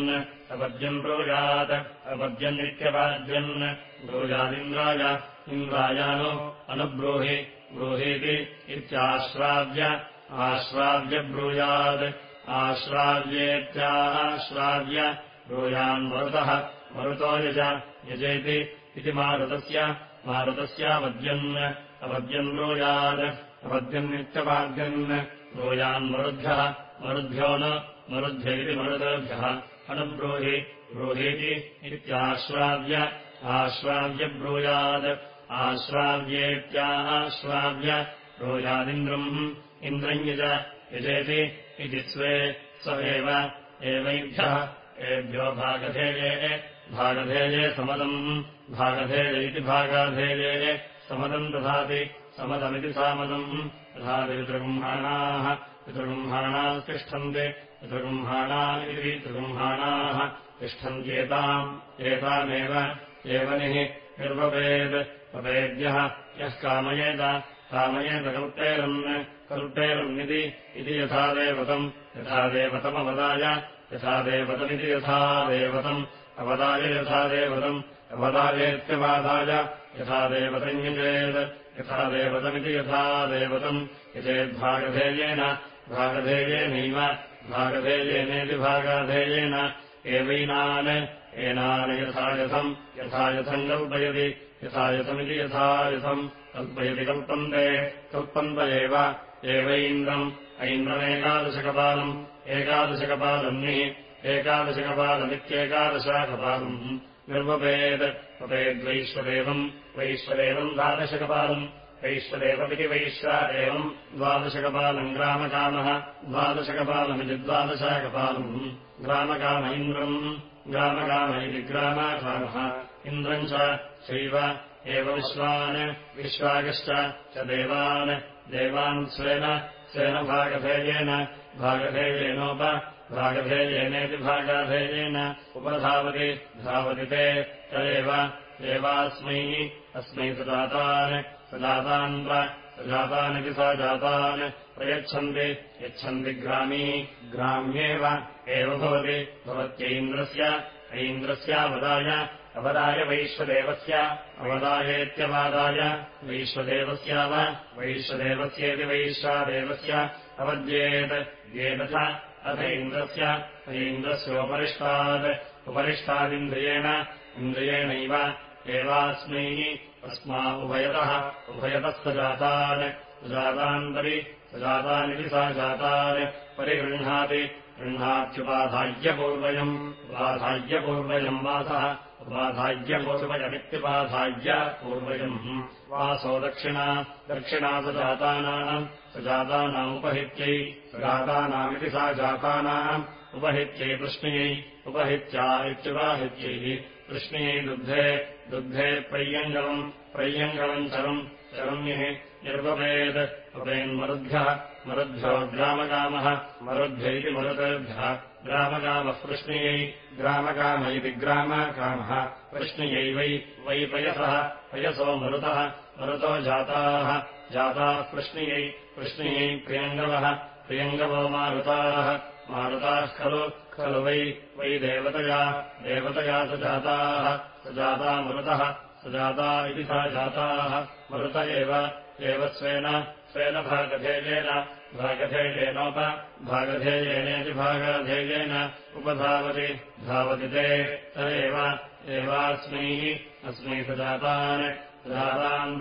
अपद्यन् ब्रूयात् अपद्यन्नित्यवाद्यन् ब्रूयादिन्द्राय इन्द्रायानु अनुब्रूहि ब्रूहीति इत्याश्राव्य आश्राव्यब्रूयात् आश्राव्येत्याश्राव्य ब्रूयान्मरुतः मरुतो यज यजेति इति मारुतस्य मारुतस्यावद्यन् अवद्यन् ब्रूयात् अवद्यन्नित्यवाद्यन् ब्रूयान्मरुद्भ्यः मरुद्भ्यो न मरुद्भ्य इति मरुदेभ्यः अनुब्रूहि ब्रूहीति इत्याश्राव्य आश्राव्यब्रूयात् आश्राव्येत्याश्राव्य ब्रूयादिन्द्रम् इन्द्रम् यज यजेति इति स्वे स एव एवैभ्यः। एभ्यो भागधेये भागधेये समदम्। भागधेय इति भागाधेये समदम् दधाति समदमिति सामदम्। दधाति पितृगृह्णाणाः पितृगृह्णाणाः तिष्ठन्ति इति त्रिगृह्णाणाः तिष्ठन्त्येताम् एतामेव एवनिः निर्वपेत् वपेद्यः यः कामयेत कामयेत कल्पेरन् कल्पेरन्निति इति यथा देवतम् यथा देवतमवदाय यथा देवतमिति यथा देवतम् अवदाय यथा देवतम् अवदायेत्यवादाय यथा देवतम् यजेत् यथा देवतमिति यथा देवतम् यजेद्भागधेयेन भागधेयेनैव भागधेयेनेति भागाधेयेन एवैनान् एनान् यथायथम् यथायथम् कल्पयति यथायथमिति यथायथम् कल्पयति कल्पन्ते कल्पन्त एव एवैन्द्रम् ऐन्द्रमेकादशकपालम् एकादशकपालन्निः एकादशकपालमित्येकादशाकपालम् निर्वपेत् वपेद्वैश्वदेवम् वैश्वदेवम् द्वादशकपालम् वैश्वदेवमिति वैश्वादेवम् द्वादशकपालम् ग्रामकामः द्वादशकपालमिति द्वादशाकपालम् ग्रामकाम इन्द्रम् ग्रामकाम इति ग्रामकामः। इन्द्रम् चैव एव विश्वान् विश्वागश्च च देवान्। देवान् स्वेन स्वेन भागधेयेन भागधेयेनोप भागधेयेनेति भागाधेयेन उपधावति धावति ते त एव एवास्मै अस्मै सजातान् सजातान् सजातानिति सा जातान् प्रयच्छन्ति यच्छन्ति ग्रामी ग्राम्येव एव भवति भवत्यैन्द्रस्य ऐन्द्रस्यावदाय अवदाय वैश्वदेवस्य अवदायेत्यवादाय वैश्वदेवस्याव वैश्वदेवस्येति वैश्वादेवस्य अवद्येत् येदथ अथ इन्द्रस्य ऐन्द्रस्योपरिष्टात् उपरिष्टादिन्द्रियेण इन्द्रियेणैव एवास्मै अस्मा उभयतः उभयतः स जातान् जातान्तरि जातानिति सा जातान्। परिगृह्णाति गृह्णात्युपाधाय्यपूर्वयम् उपाधाय्यपूर्वयम् वासः उपाधाय्यपूर्वयमित्युपाधाय्य पूर्वयम् वासो दक्षिणा दक्षिणा स जातानाम्। स जातानामुपहित्यै जातानामिति सा जातानाम्। उपहित्यै कृष्ण्यै उपहित्या इत्युपाहित्यैः कृष्ण्यै दुग्धे दुग्धे प्रय्यङ्गलम् प्रय्यङ्गलम् चरम् चरम्यः निर्वपेत् उपेन्मरुद्भ्यः मरुद्भ्यो ग्रामकामः मरुद्भ्य इति मरुतेभ्यः। ग्रामकामः कृष्ण्यै ग्रामकाम इति ग्रामकामः। कृष्ण्यै वै वै पयसः पयसो मरुतः मरुतो जाताः। जाताः कृष्ण्यै कृष्ण्यै प्रियङ्गवः प्रियङ्गवो मारुताः। मारुताः खलु खलु वै वै देवतया देवतया स जाताः स जाता मरुतः स जाता इति सा जाताः। मरुत एव। एव स्वेन। स्वेन भागधेयेन। भागधेयेनोप। भागधेयेनेति भागधेयेन। उपधावति। धावति ते। त एव। एवास्मै। अस्मै स जातान् जातान्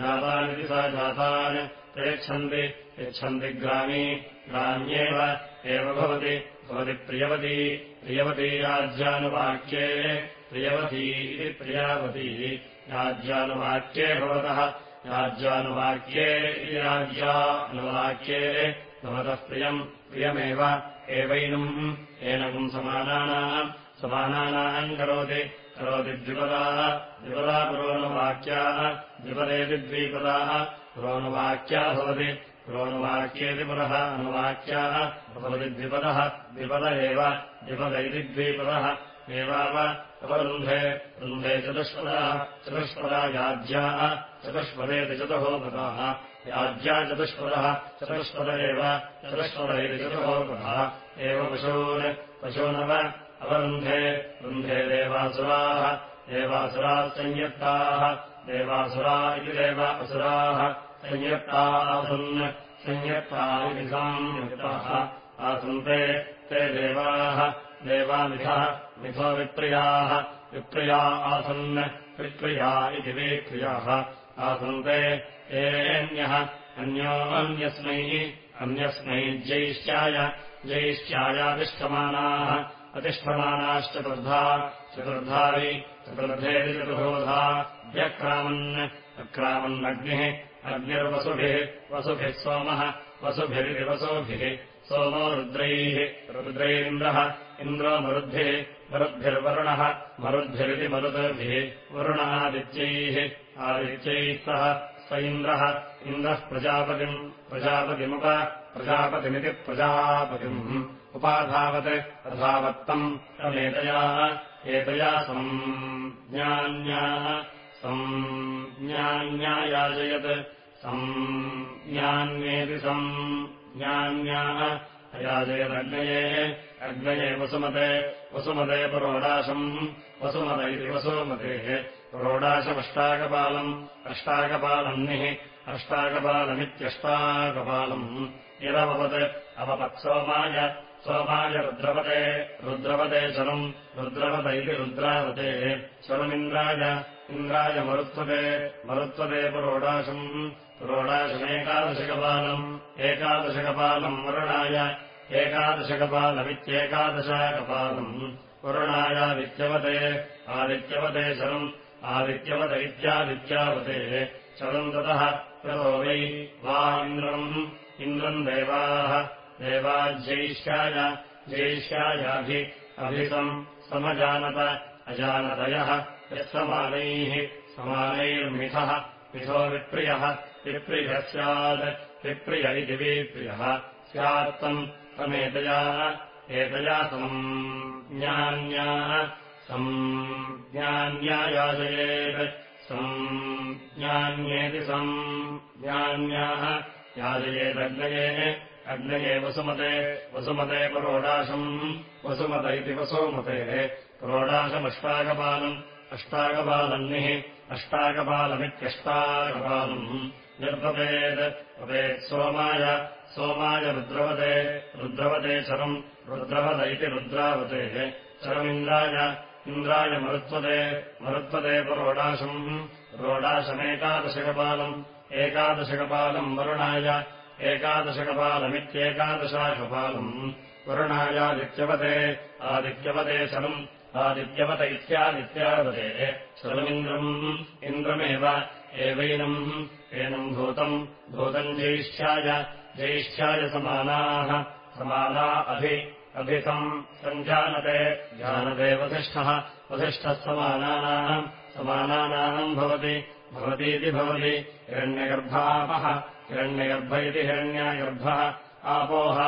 जातानिति सा जातान्। प्रेच्छन्ति यच्छन्ति ग्रामी। ग्राम्येव। एव भवति। भवति प्रियवती। प्रियवती राज्यानुवाक्ये प्रियवती इति प्रियावती। राज्यानुवाक्ये भवतः। राज्यानुवाक्ये इति राज्यानुवाक्ये भवतः प्रियम् प्रियमेव। एवैनम् एनकम् समानानाम् समानानाम् करोति। करोति द्विपदाः। द्विपदा पुरोणवाक्याः द्विपदेति द्विपदाः। पुरोणवाक्या भवति। पुरोणवाक्येति पुरः अनुवाक्याः। भवति द्विपदः। द्विपद एव। द्विपद इति द्विपदः एवाव अपरुन्धे रुन्धे चतुष्पदः चतुष्पदा याज्याः चतुष्पदेति चतुहोपदाः याज्या चतुष्पदः एव चतुष्पद इति चतुहोपदः एव पशून् पशूनव अवरुन्धे रुन्धे देवासुराः देवासुराः संयत्ताः देवासुरा इति देव असुराः संयत्ता आसन् संयत्ता इति संयुक्ताः। आसन्ते ते देवाः देवामिधः मिथो विप्रियाः विप्रिया आसन् विप्रिया इति विक्रियाः आसन्ते एन्यः अन्योऽन्यस्मै अन्यस्मै ज्यैष्ठ्याय ज्यैष्ठ्यायातिष्ठमानाः अतिष्ठमानाश्चतुर्धा चतुर्धा वि चतुर्धेति चतुर्बोधा व्यक्रामन् अक्रामन्नग्निः अग्निर्वसुभिः वसुभिः सोमः वसुभिरिति वसुभिः सोमो रुद्रैः रुद्रैरिन्द्रः इन्द्रो मरुद्भिः मरुद्भिर्वरुणः मरुद्भिरिति मरुद्भिः वरुणादित्यैः आदित्यैः सह स इन्द्रः इन्द्रः प्रजापतिम् प्रजापतिमुप प्रजापतिमिति प्रजापतिम्। उपाधावत् अधावत्तम् तमेतया एतया संज्ञान्याः संज्ञान्यायाजयत् संज्ञान्येति संज्ञान्याः अयाजयदग्नये अग्नये वसुमते वसुमते पुरोडाशम् वसुमत इति वसुमतेः पुरोडाशमष्टाकपालम् अष्टाकपालन्निः अष्टाकपालमित्यष्टाकपालम् यदभवत् अवपत्सोमाय सोमाय रुद्रवते रुद्रवते चलम्। रुद्रवत इति रुद्रावते। चलमिन्द्राय। इन्द्राय मरुत्वते मरुत्वते पुरोडाशम्। पुरोडाशमेकादशकपालम्। एकादशकपालम् वरुणाय एकादशकपालमित्येकादशाकपालम्। वरुणायादित्यवते आदित्यवते चलम् आदित्यवत इत्यादित्यावते। चलम् ततः ततो वै वा इन्द्रम्। इन्द्रम् देवाः देवाज्यैष्याय जैष्यायाभि अभितम् समजानत अजानतयः यत्समानैः समानैर्मिथः मिथो विप्रियः विप्रियः स्यात् विप्रिय इति विप्रियः। स्यात्तम् तमेतया एतया संज्ञान्याः संज्ञान्यायाजयेत् संज्ञान्येति संज्ञान्याः याजयेदग्नये अग्नये वसुमते वसुमते पुरोडाशम् वसुमत इति वसुमतेः पुरोडाशमष्टाकपालम् अष्टाकपालन्निः अष्टाकपालमित्यष्टाकपालम् निर्वपेत् वपेत् सोमाय। सोमाय रुद्रवते। रुद्रवते चरम् रुद्रवत इति रुद्रावतेः। चरमिन्द्राय इन्द्राय मरुत्वदे मरुत्वदे पुरोडाशम् रोडाशमेकादशकपालम् एकादशकपालम् वरुणाय। एकादशकपालमित्येकादशाकपालम् वरुणायादित्यवते आदित्यवते। शलम् आदित्यवत इत्यादित्यावते। शलमिन्द्रम् इन्द्रमेव एवैनम् एनम् भूतम् भूतम् ज्येष्ठ्याय ज्येष्ठ्याय समानाः समाना अभि अभितम् सञ्जानते जानते वसिष्ठः वसिष्ठः समानानाम् समानानाम् भवति भवतीति भवति हिरण्यगर्भापः हिरण्यगर्भ इति हिरण्यगर्भः आपोह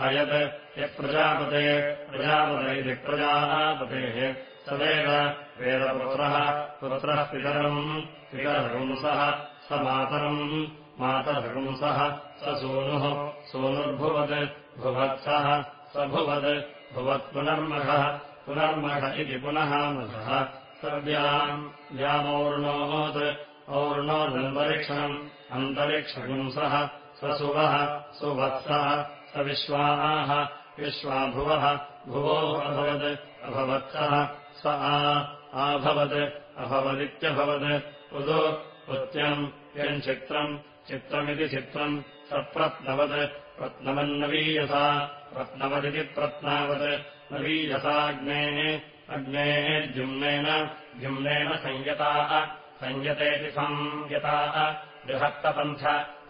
हयत् यत्प्रजापते प्रजापत इति प्रजापतेः तदेव वेदपुत्रः पुत्रः पितरम् पितरपुंसः स मातरम् मातरपुंसः स सूनुः सूनुर्भुवत् भुवत्सः स भुवत् भुवत्पुनर्मघः पुनर्मघ इति पुनः मघः। सव्याम् व्यामौर्णोत् और्णोदन्तरिक्षणम् अन्तरिक्षपुंसः स्वसुवः सुवत्सः स विश्वाः विश्वाभुवः भुवो अभवत् अभवत्सः स आभवत् अभवदित्यभवत्। उदो उत्त्यम् यम् चित्रम् चित्रमिति चित्रम् सप्रत्नवत्। प्रत्नवन्नवीयसा प्रत्नवदिति प्रत्नावत्। नवीयसाग्नेः अग्नेः द्युम्नेन द्युम्नेन संयताः संयतेति संयताः। बृहत्तपन्थ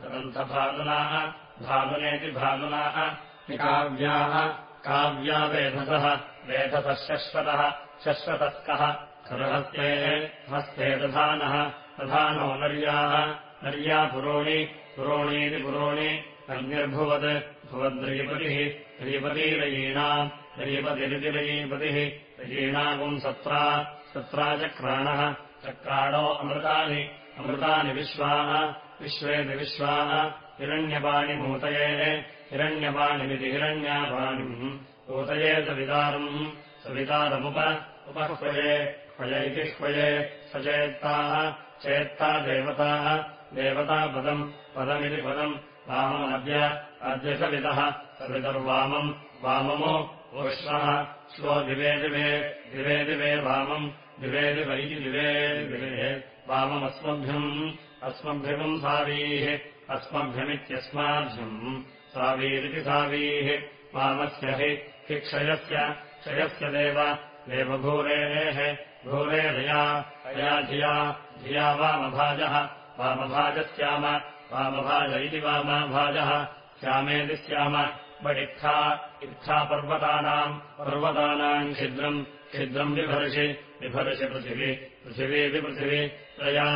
पन्थभानुनाः भानुनेति भानुनाः। काव्या वेधसः वेधसः शश्वतः शश्वतस्कः खरुहस्तेः हस्ते दधानः दधानो नर्याः नर्या पुरोणि पुरोणीति पुरोणि रयीपतिरिति रयीपतिः रयीणागुम् सत्रा सत्रा चक्राणः चक्राणो अमृतानि अमृतानि विश्वाः विश्वेति विश्वाः हिरण्यपाणिमूतये हिरण्यपाणिमिति हिरण्यापाणिम् ऊतये सवितारम् सवितारमुप उपह्वये क्वय इति ह्वये सचेत्ताः चेत्ता देवताः देवतापदम् पदमिति पदम् वाममद्य अद्य सवितः सवितर्वामम् वाममो वोष्णः श्वो दिवे दिवे दिवे दिवे वामम् दिवे दिव इति दिवे दिवे वाममस्मभ्यम् अस्मभ्यम् सावीः अस्मभ्यमित्यस्माभ्यम् सावीरिति सावीः वामस्य हि हि क्षयस्य क्षयस्य देव देवभूरेः भूरेरया अया धिया धिया वामभाजः वामभाजस्याम वामभाज इति वामभाजः श्यामेति स्याम बडित्था इत्था पर्वतानाम् छिद्रम् छिद्रम् बिभर्षि बिभर्षि पृथिवी पृथिवीति पृथिवी त्रया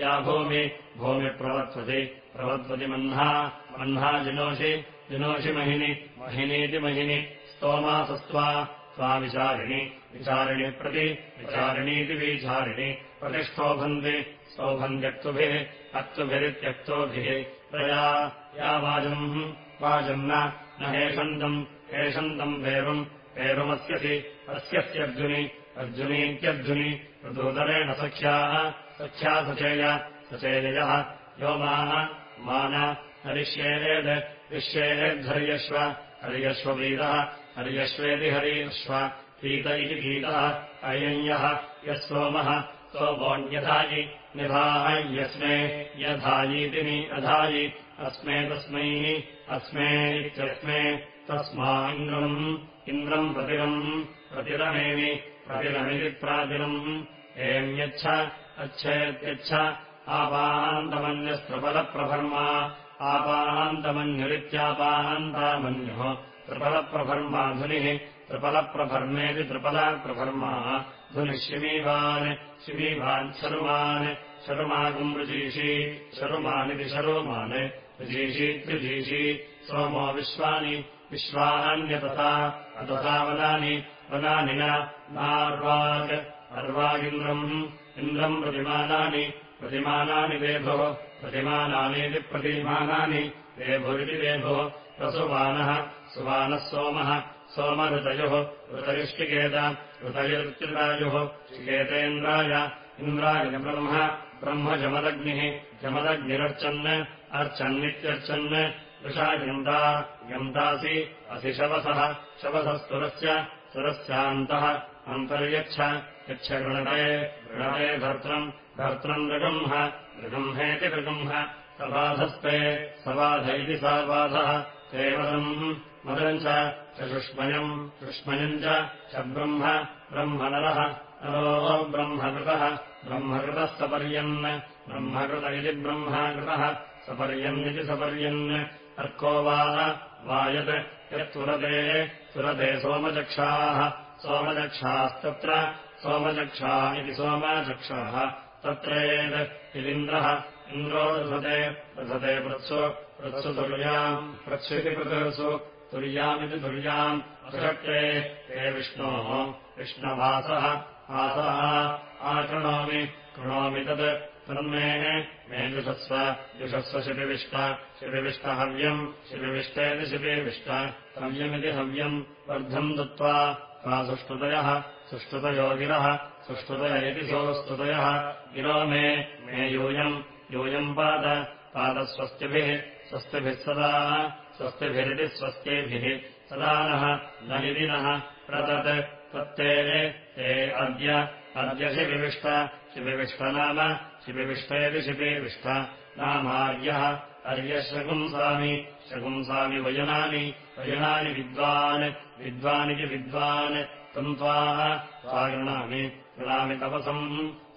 या भूमि भूमिप्रवर्त्वति प्रवर्त्वति मह्ना मह्ना जिनोषि जिनोषि महिनि महिनीति महिनि स्तोमासस्त्वा स्वाविचारिणि विचारिणि प्रति विचारिणीति विचारिणि प्रतिष्ठोभन्ति स्तोभन्त्यक्तुभिः अक्तुभिरित्यक्तोभिः। प्रया या वाजम् वाजम् न हेषन्तम् हेषन्तम् पेरुम् पेरुमस्यसि अस्यस्यर्जुनि अर्जुनीत्यर्जुनि ऋतोदरेण सख्याः सख्या सचेय सचेयः व्योमाः मान हरिष्येद ऋष्येद्धर्यश्व हर्यश्ववीरः हर्यश्वेति हरीश्व पीत इति पीतः अयञ्यः यः सोमः सोमोऽन्यधायि निधाय्यस्मे यधायीति नि अधायि अस्मे तस्मै अस्मे इत्यस्मे तस्मा इन्द्रम् प्रतिरम् प्रतिरमेमि प्रतिरमिति प्रातिरम्। एम्यच्छ अच्छेत्यच्छ आपान्तमन्यस्त्रिपलप्रभर्मा आपान्तमन्युरित्यापान्तामन्युः त्रिपलप्रभर्मा धुनिः त्रिपलप्रभर्मेति त्रिपलप्रभर्मा। धुनिः शिमीवान् शिमीवान् शरुमान् शरुमागुम् ऋजीषी शरुमानिति शरोमान्। ऋजीषीत्रिजीषी सोमो विश्वानि विश्वान्यतथा अतथा वदानि। वदानि नार्वाग् अर्वागिन्द्रम् इन्द्रम् प्रतिमानानि। प्रतिमानानि वेभोः प्रतिमानानीति प्रतिमानानि। वेभुरिति वेभोः प्रसुवानः सुवानः सोमः सोमऋतयोः ऋतयुष्टिकेत ऋतयुरुच्युतायुः चिकेतेन्द्राय इन्द्राय ब्रह्म ब्रह्म जमदग्निः जमदग्निरर्चन् अर्चन्नित्यर्चन् वृषा यन्ता यन्तासि असि शवसः शवसः सुरस्य सुरस्यान्तः गृणते गृणते भर्त्रम् नृगम्ह नृगम्हेति नृगम्ह सबाधस्ते सबाध इति सा बाधः केवलम् मदम् च शुष्मयम् शुष्मयम् च ब्रह्म ब्रह्मनरः नरो ब्रह्मकृतः ब्रह्मकृतः सपर्यन् ब्रह्मकृत इति ब्रह्माकृतः सपर्यन्निति सपर्यन्। अर्को वा यत् यत्तुरते सुरते सोमचक्षाः सोमचक्षास्तत्र सोमचक्षा इति सोमचक्षाः तत्रेत् इदिन्द्रः इन्द्रो रथते रथते पृत्सु पृत्सु तुर्याम् पृत्स्विति पृथत्सु तुर्यामिति तुर्याम् अशक्ते हे विष्णोः विष्णवासः आसः आकृणोमि कृणोमि तत् तन्मे मे जुषस्व जुषस्व शिपिविष्ट शिपिविष्टहव्यम् शिपिविष्टेति शिपिविष्ट हव्यमिति हव्यम् वर्धम् दत्त्वा का सुष्टुतयः सुष्टुतयो गिरः सुष्टुतय इति सोऽस्तुतयः गिरो मे मे यूयम् यूयम् पाद पादस्वस्तिभिः स्वस्तिभिः सदा स्वस्तिभिरिति स्वस्तिभिः सदा नः न निदिनः प्रतत् तत्ते अद्य अद्य शिविविष्ट शिविविष्ट नाम शिपिविष्टेति शिपिविष्ट नामार्यः अर्यः शकुंसामि शकुंसामि वयनानि वयनानि विद्वान् विद्वानिति विद्वान् तम् त्वाः गृणामि गृणामि तपसम्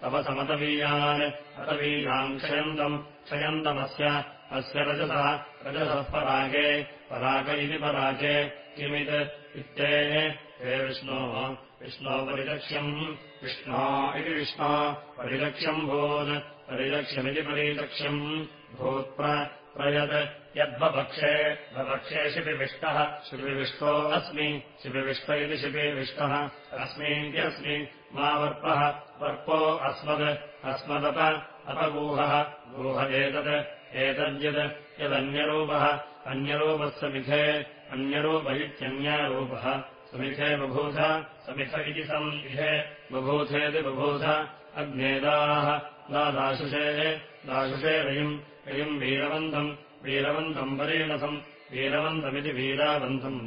तपसमतवीयान् अतवीयाम् क्षयन्तम् क्षयन्तमस्य अस्य रजसः रजसः परागे पराग इति परागे किमित् इत्ते हे विष्णोः विष्णो परिलक्ष्यम् विष्णो इति विष्णो परिलक्ष्यम् भूत् परिलक्ष्यमिति परिलक्ष्यम् भूत्प्र प्रयत् यद्वपक्षे वपक्षे शिपिविष्टः शिपिविष्टो अस्मि शिपिविष्ट इति शिपिविष्टः अस्मीत्यस्मि मा वर्पः वर्पो अस्मद् अस्मदप अपगूहः गूह एतत् एतद्यत् यदन्यरूपः अन्यरूपः समिथे अन्यरूप इत्यन्यरूपः समिथे बभूथ समिथ इति संविधे बभूथेति बभूथ। अग्नेदाः दादाशुषे दाशुषे रयिम् रयिम् वीरवन्तम् वीरवन्तम् परीणसम् वीरवन्तमिति वीरावन्तम्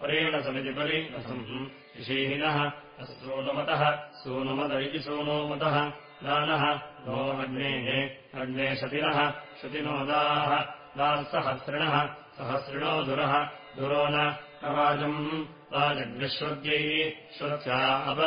परीणसमिति परीणसम्। ऋषीहिनः सूनुमतः सूनुमत इति सूनोमतः दानः नो अग्नेः अग्ने शतिनः शतिनोदाः दासहस्रिणः सहस्रिणो दुरः दुरो न वाजम् वाजग्निश्रुत्यैः श्रुत्या अप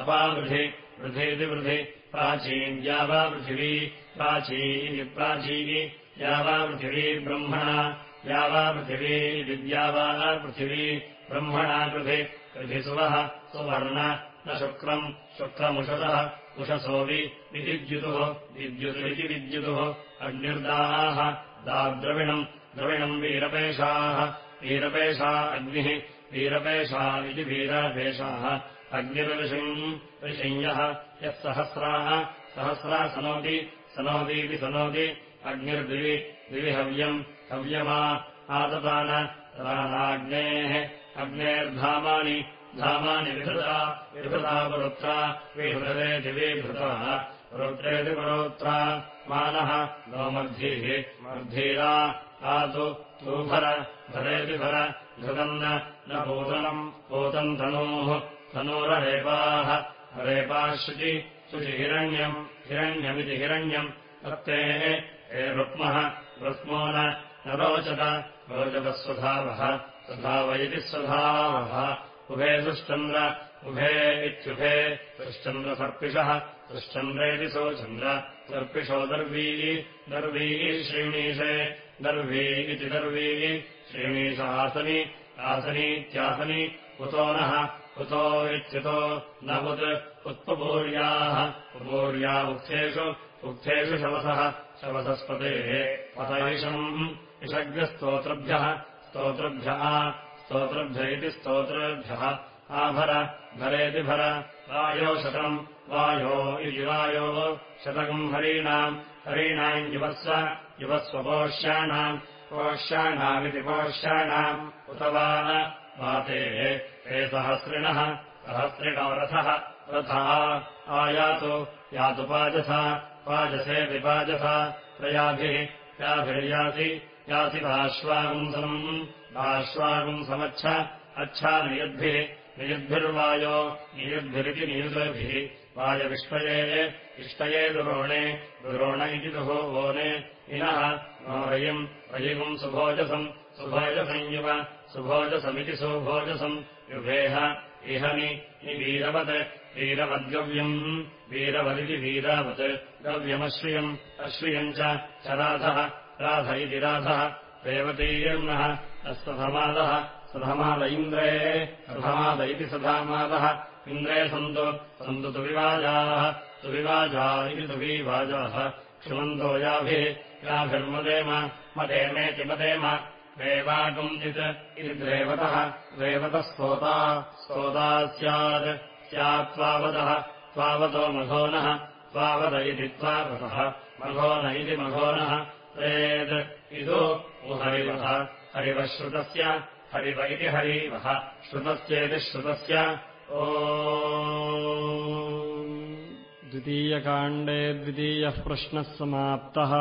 अपावृधि वृधेति वृधि प्राचीन्या वा पृथिवी प्राचीति प्राचीनि या वा पृथिवी ब्रह्मणा या वा पृथिवी विद्या वा पृथिवी ब्रह्मणा कृधि कृधिसुवः सुवर्ण न शुक्रम् शुक्रमुषसः उषसोऽपि विद्युतुः विद्युतिरिति विद्युतुः अग्निर्दाः दाद्रविणम् द्रविणम् वीरपेशाः वीरपेशा अग्निः वीरपेशा इति वीरपेशाः अग्निर्विषम् ऋषिञ्यः यः सहस्राः सहस्रा सनोति सनोतीति सनोति अग्निर्दिवि दिवि हव्यम् आददान तदानाग्नेः अग्नेर्धामानि धामानि विहृता विहृता पुरुत्रा विहृते दिवीभृताः पुरोत्रेति पुरोत्रा मानः नो मद्भिः मर्धीरा आतु तूभर भरेति भर घृतम् न पूतनम् पूतम् तनूः तनूरहेपाः रेपाः शुचि शुचिहिरण्यम् हिरण्यमिति हिरण्यम् तत्ते हे रुक्मः रुक्मो न रोचत रोचतः स्वधावः स्वधाव इति स्वधावः उभे दुश्चन्द्र उभे इत्युभे दुश्चन्द्रसर्पिषः दुश्चन्द्रेति सोचन्द्र सर्पिषो दर्वी दर्वी श्रीणीशे दर्वी इति दर्वी श्रीणीश आसनि आसनीत्यासनि उतो नः उतो इत्युतो न उत् उत्पपूर्याः उपपूर्या उक्थेषु उक्थेषु शवसः शवसस्पतेः पतयिषम् इषग्रस्तोत्रभ्यः स्तोत्रभ्यः स्तोत्रभ्य इति स्तोत्रभ्यः आभर भरेति भर। वायो शतम्। वायो इति वायो। शतकम् हरीणाम्। हरीणाम् युवस्व युवस्वपोष्याणाम् पोष्याणामिति पोष्याणाम्। उत वातेः हे सहस्रिणः। सहस्रिणो रथः। रथः आयातु यातु पाजसा। पाजसेति पाजसा त्रयाभिः याभिर्यासि यासि बाश्वागुंसम् बाश्वागुंसमच्छ अच्छानि यद्भिः नियुद्भिर्वायो नियुद्भिरिति नियुद्भिः। वायविष्टये इष्टये दुरोणे दुरोण इति दुहोवोने इनः नो रयिम् रयिगुम् सुभोजसम् सुभोजसंयुव सुभोजसमिति सुभोजसम् युभेह इहनि निवीरवत् वीरवद्गव्यम् वीरवदिति वीरावत्। गव्यमश्रियम् अश्रियम् च राधः राध इति राधः। रेवतीयर्णः अस्तधमादः सधमाद इन्द्रे सधमाद इति सधामादः इन्द्रे सन्तु सन्तु तुविवाजाः तुविवाजा इति तुविवाजाः। क्षुमन्तो याभिः मदेमेति मदेम। रेवागुञ्चित् इति द्रेवतः रेवतः स्तोता स्तोता स्यात् स्यात्त्वावतः त्वावतो मघोनः त्वावत इति त्वावतः मघोन इति मघोनः प्रेत् इदु हरिवः हरिवः श्रुतस्य हरिव इति हरिवः श्रुतस्येति श्रुतस्य। द्वितीयकाण्डे द्वितीयः प्रश्नः समाप्तः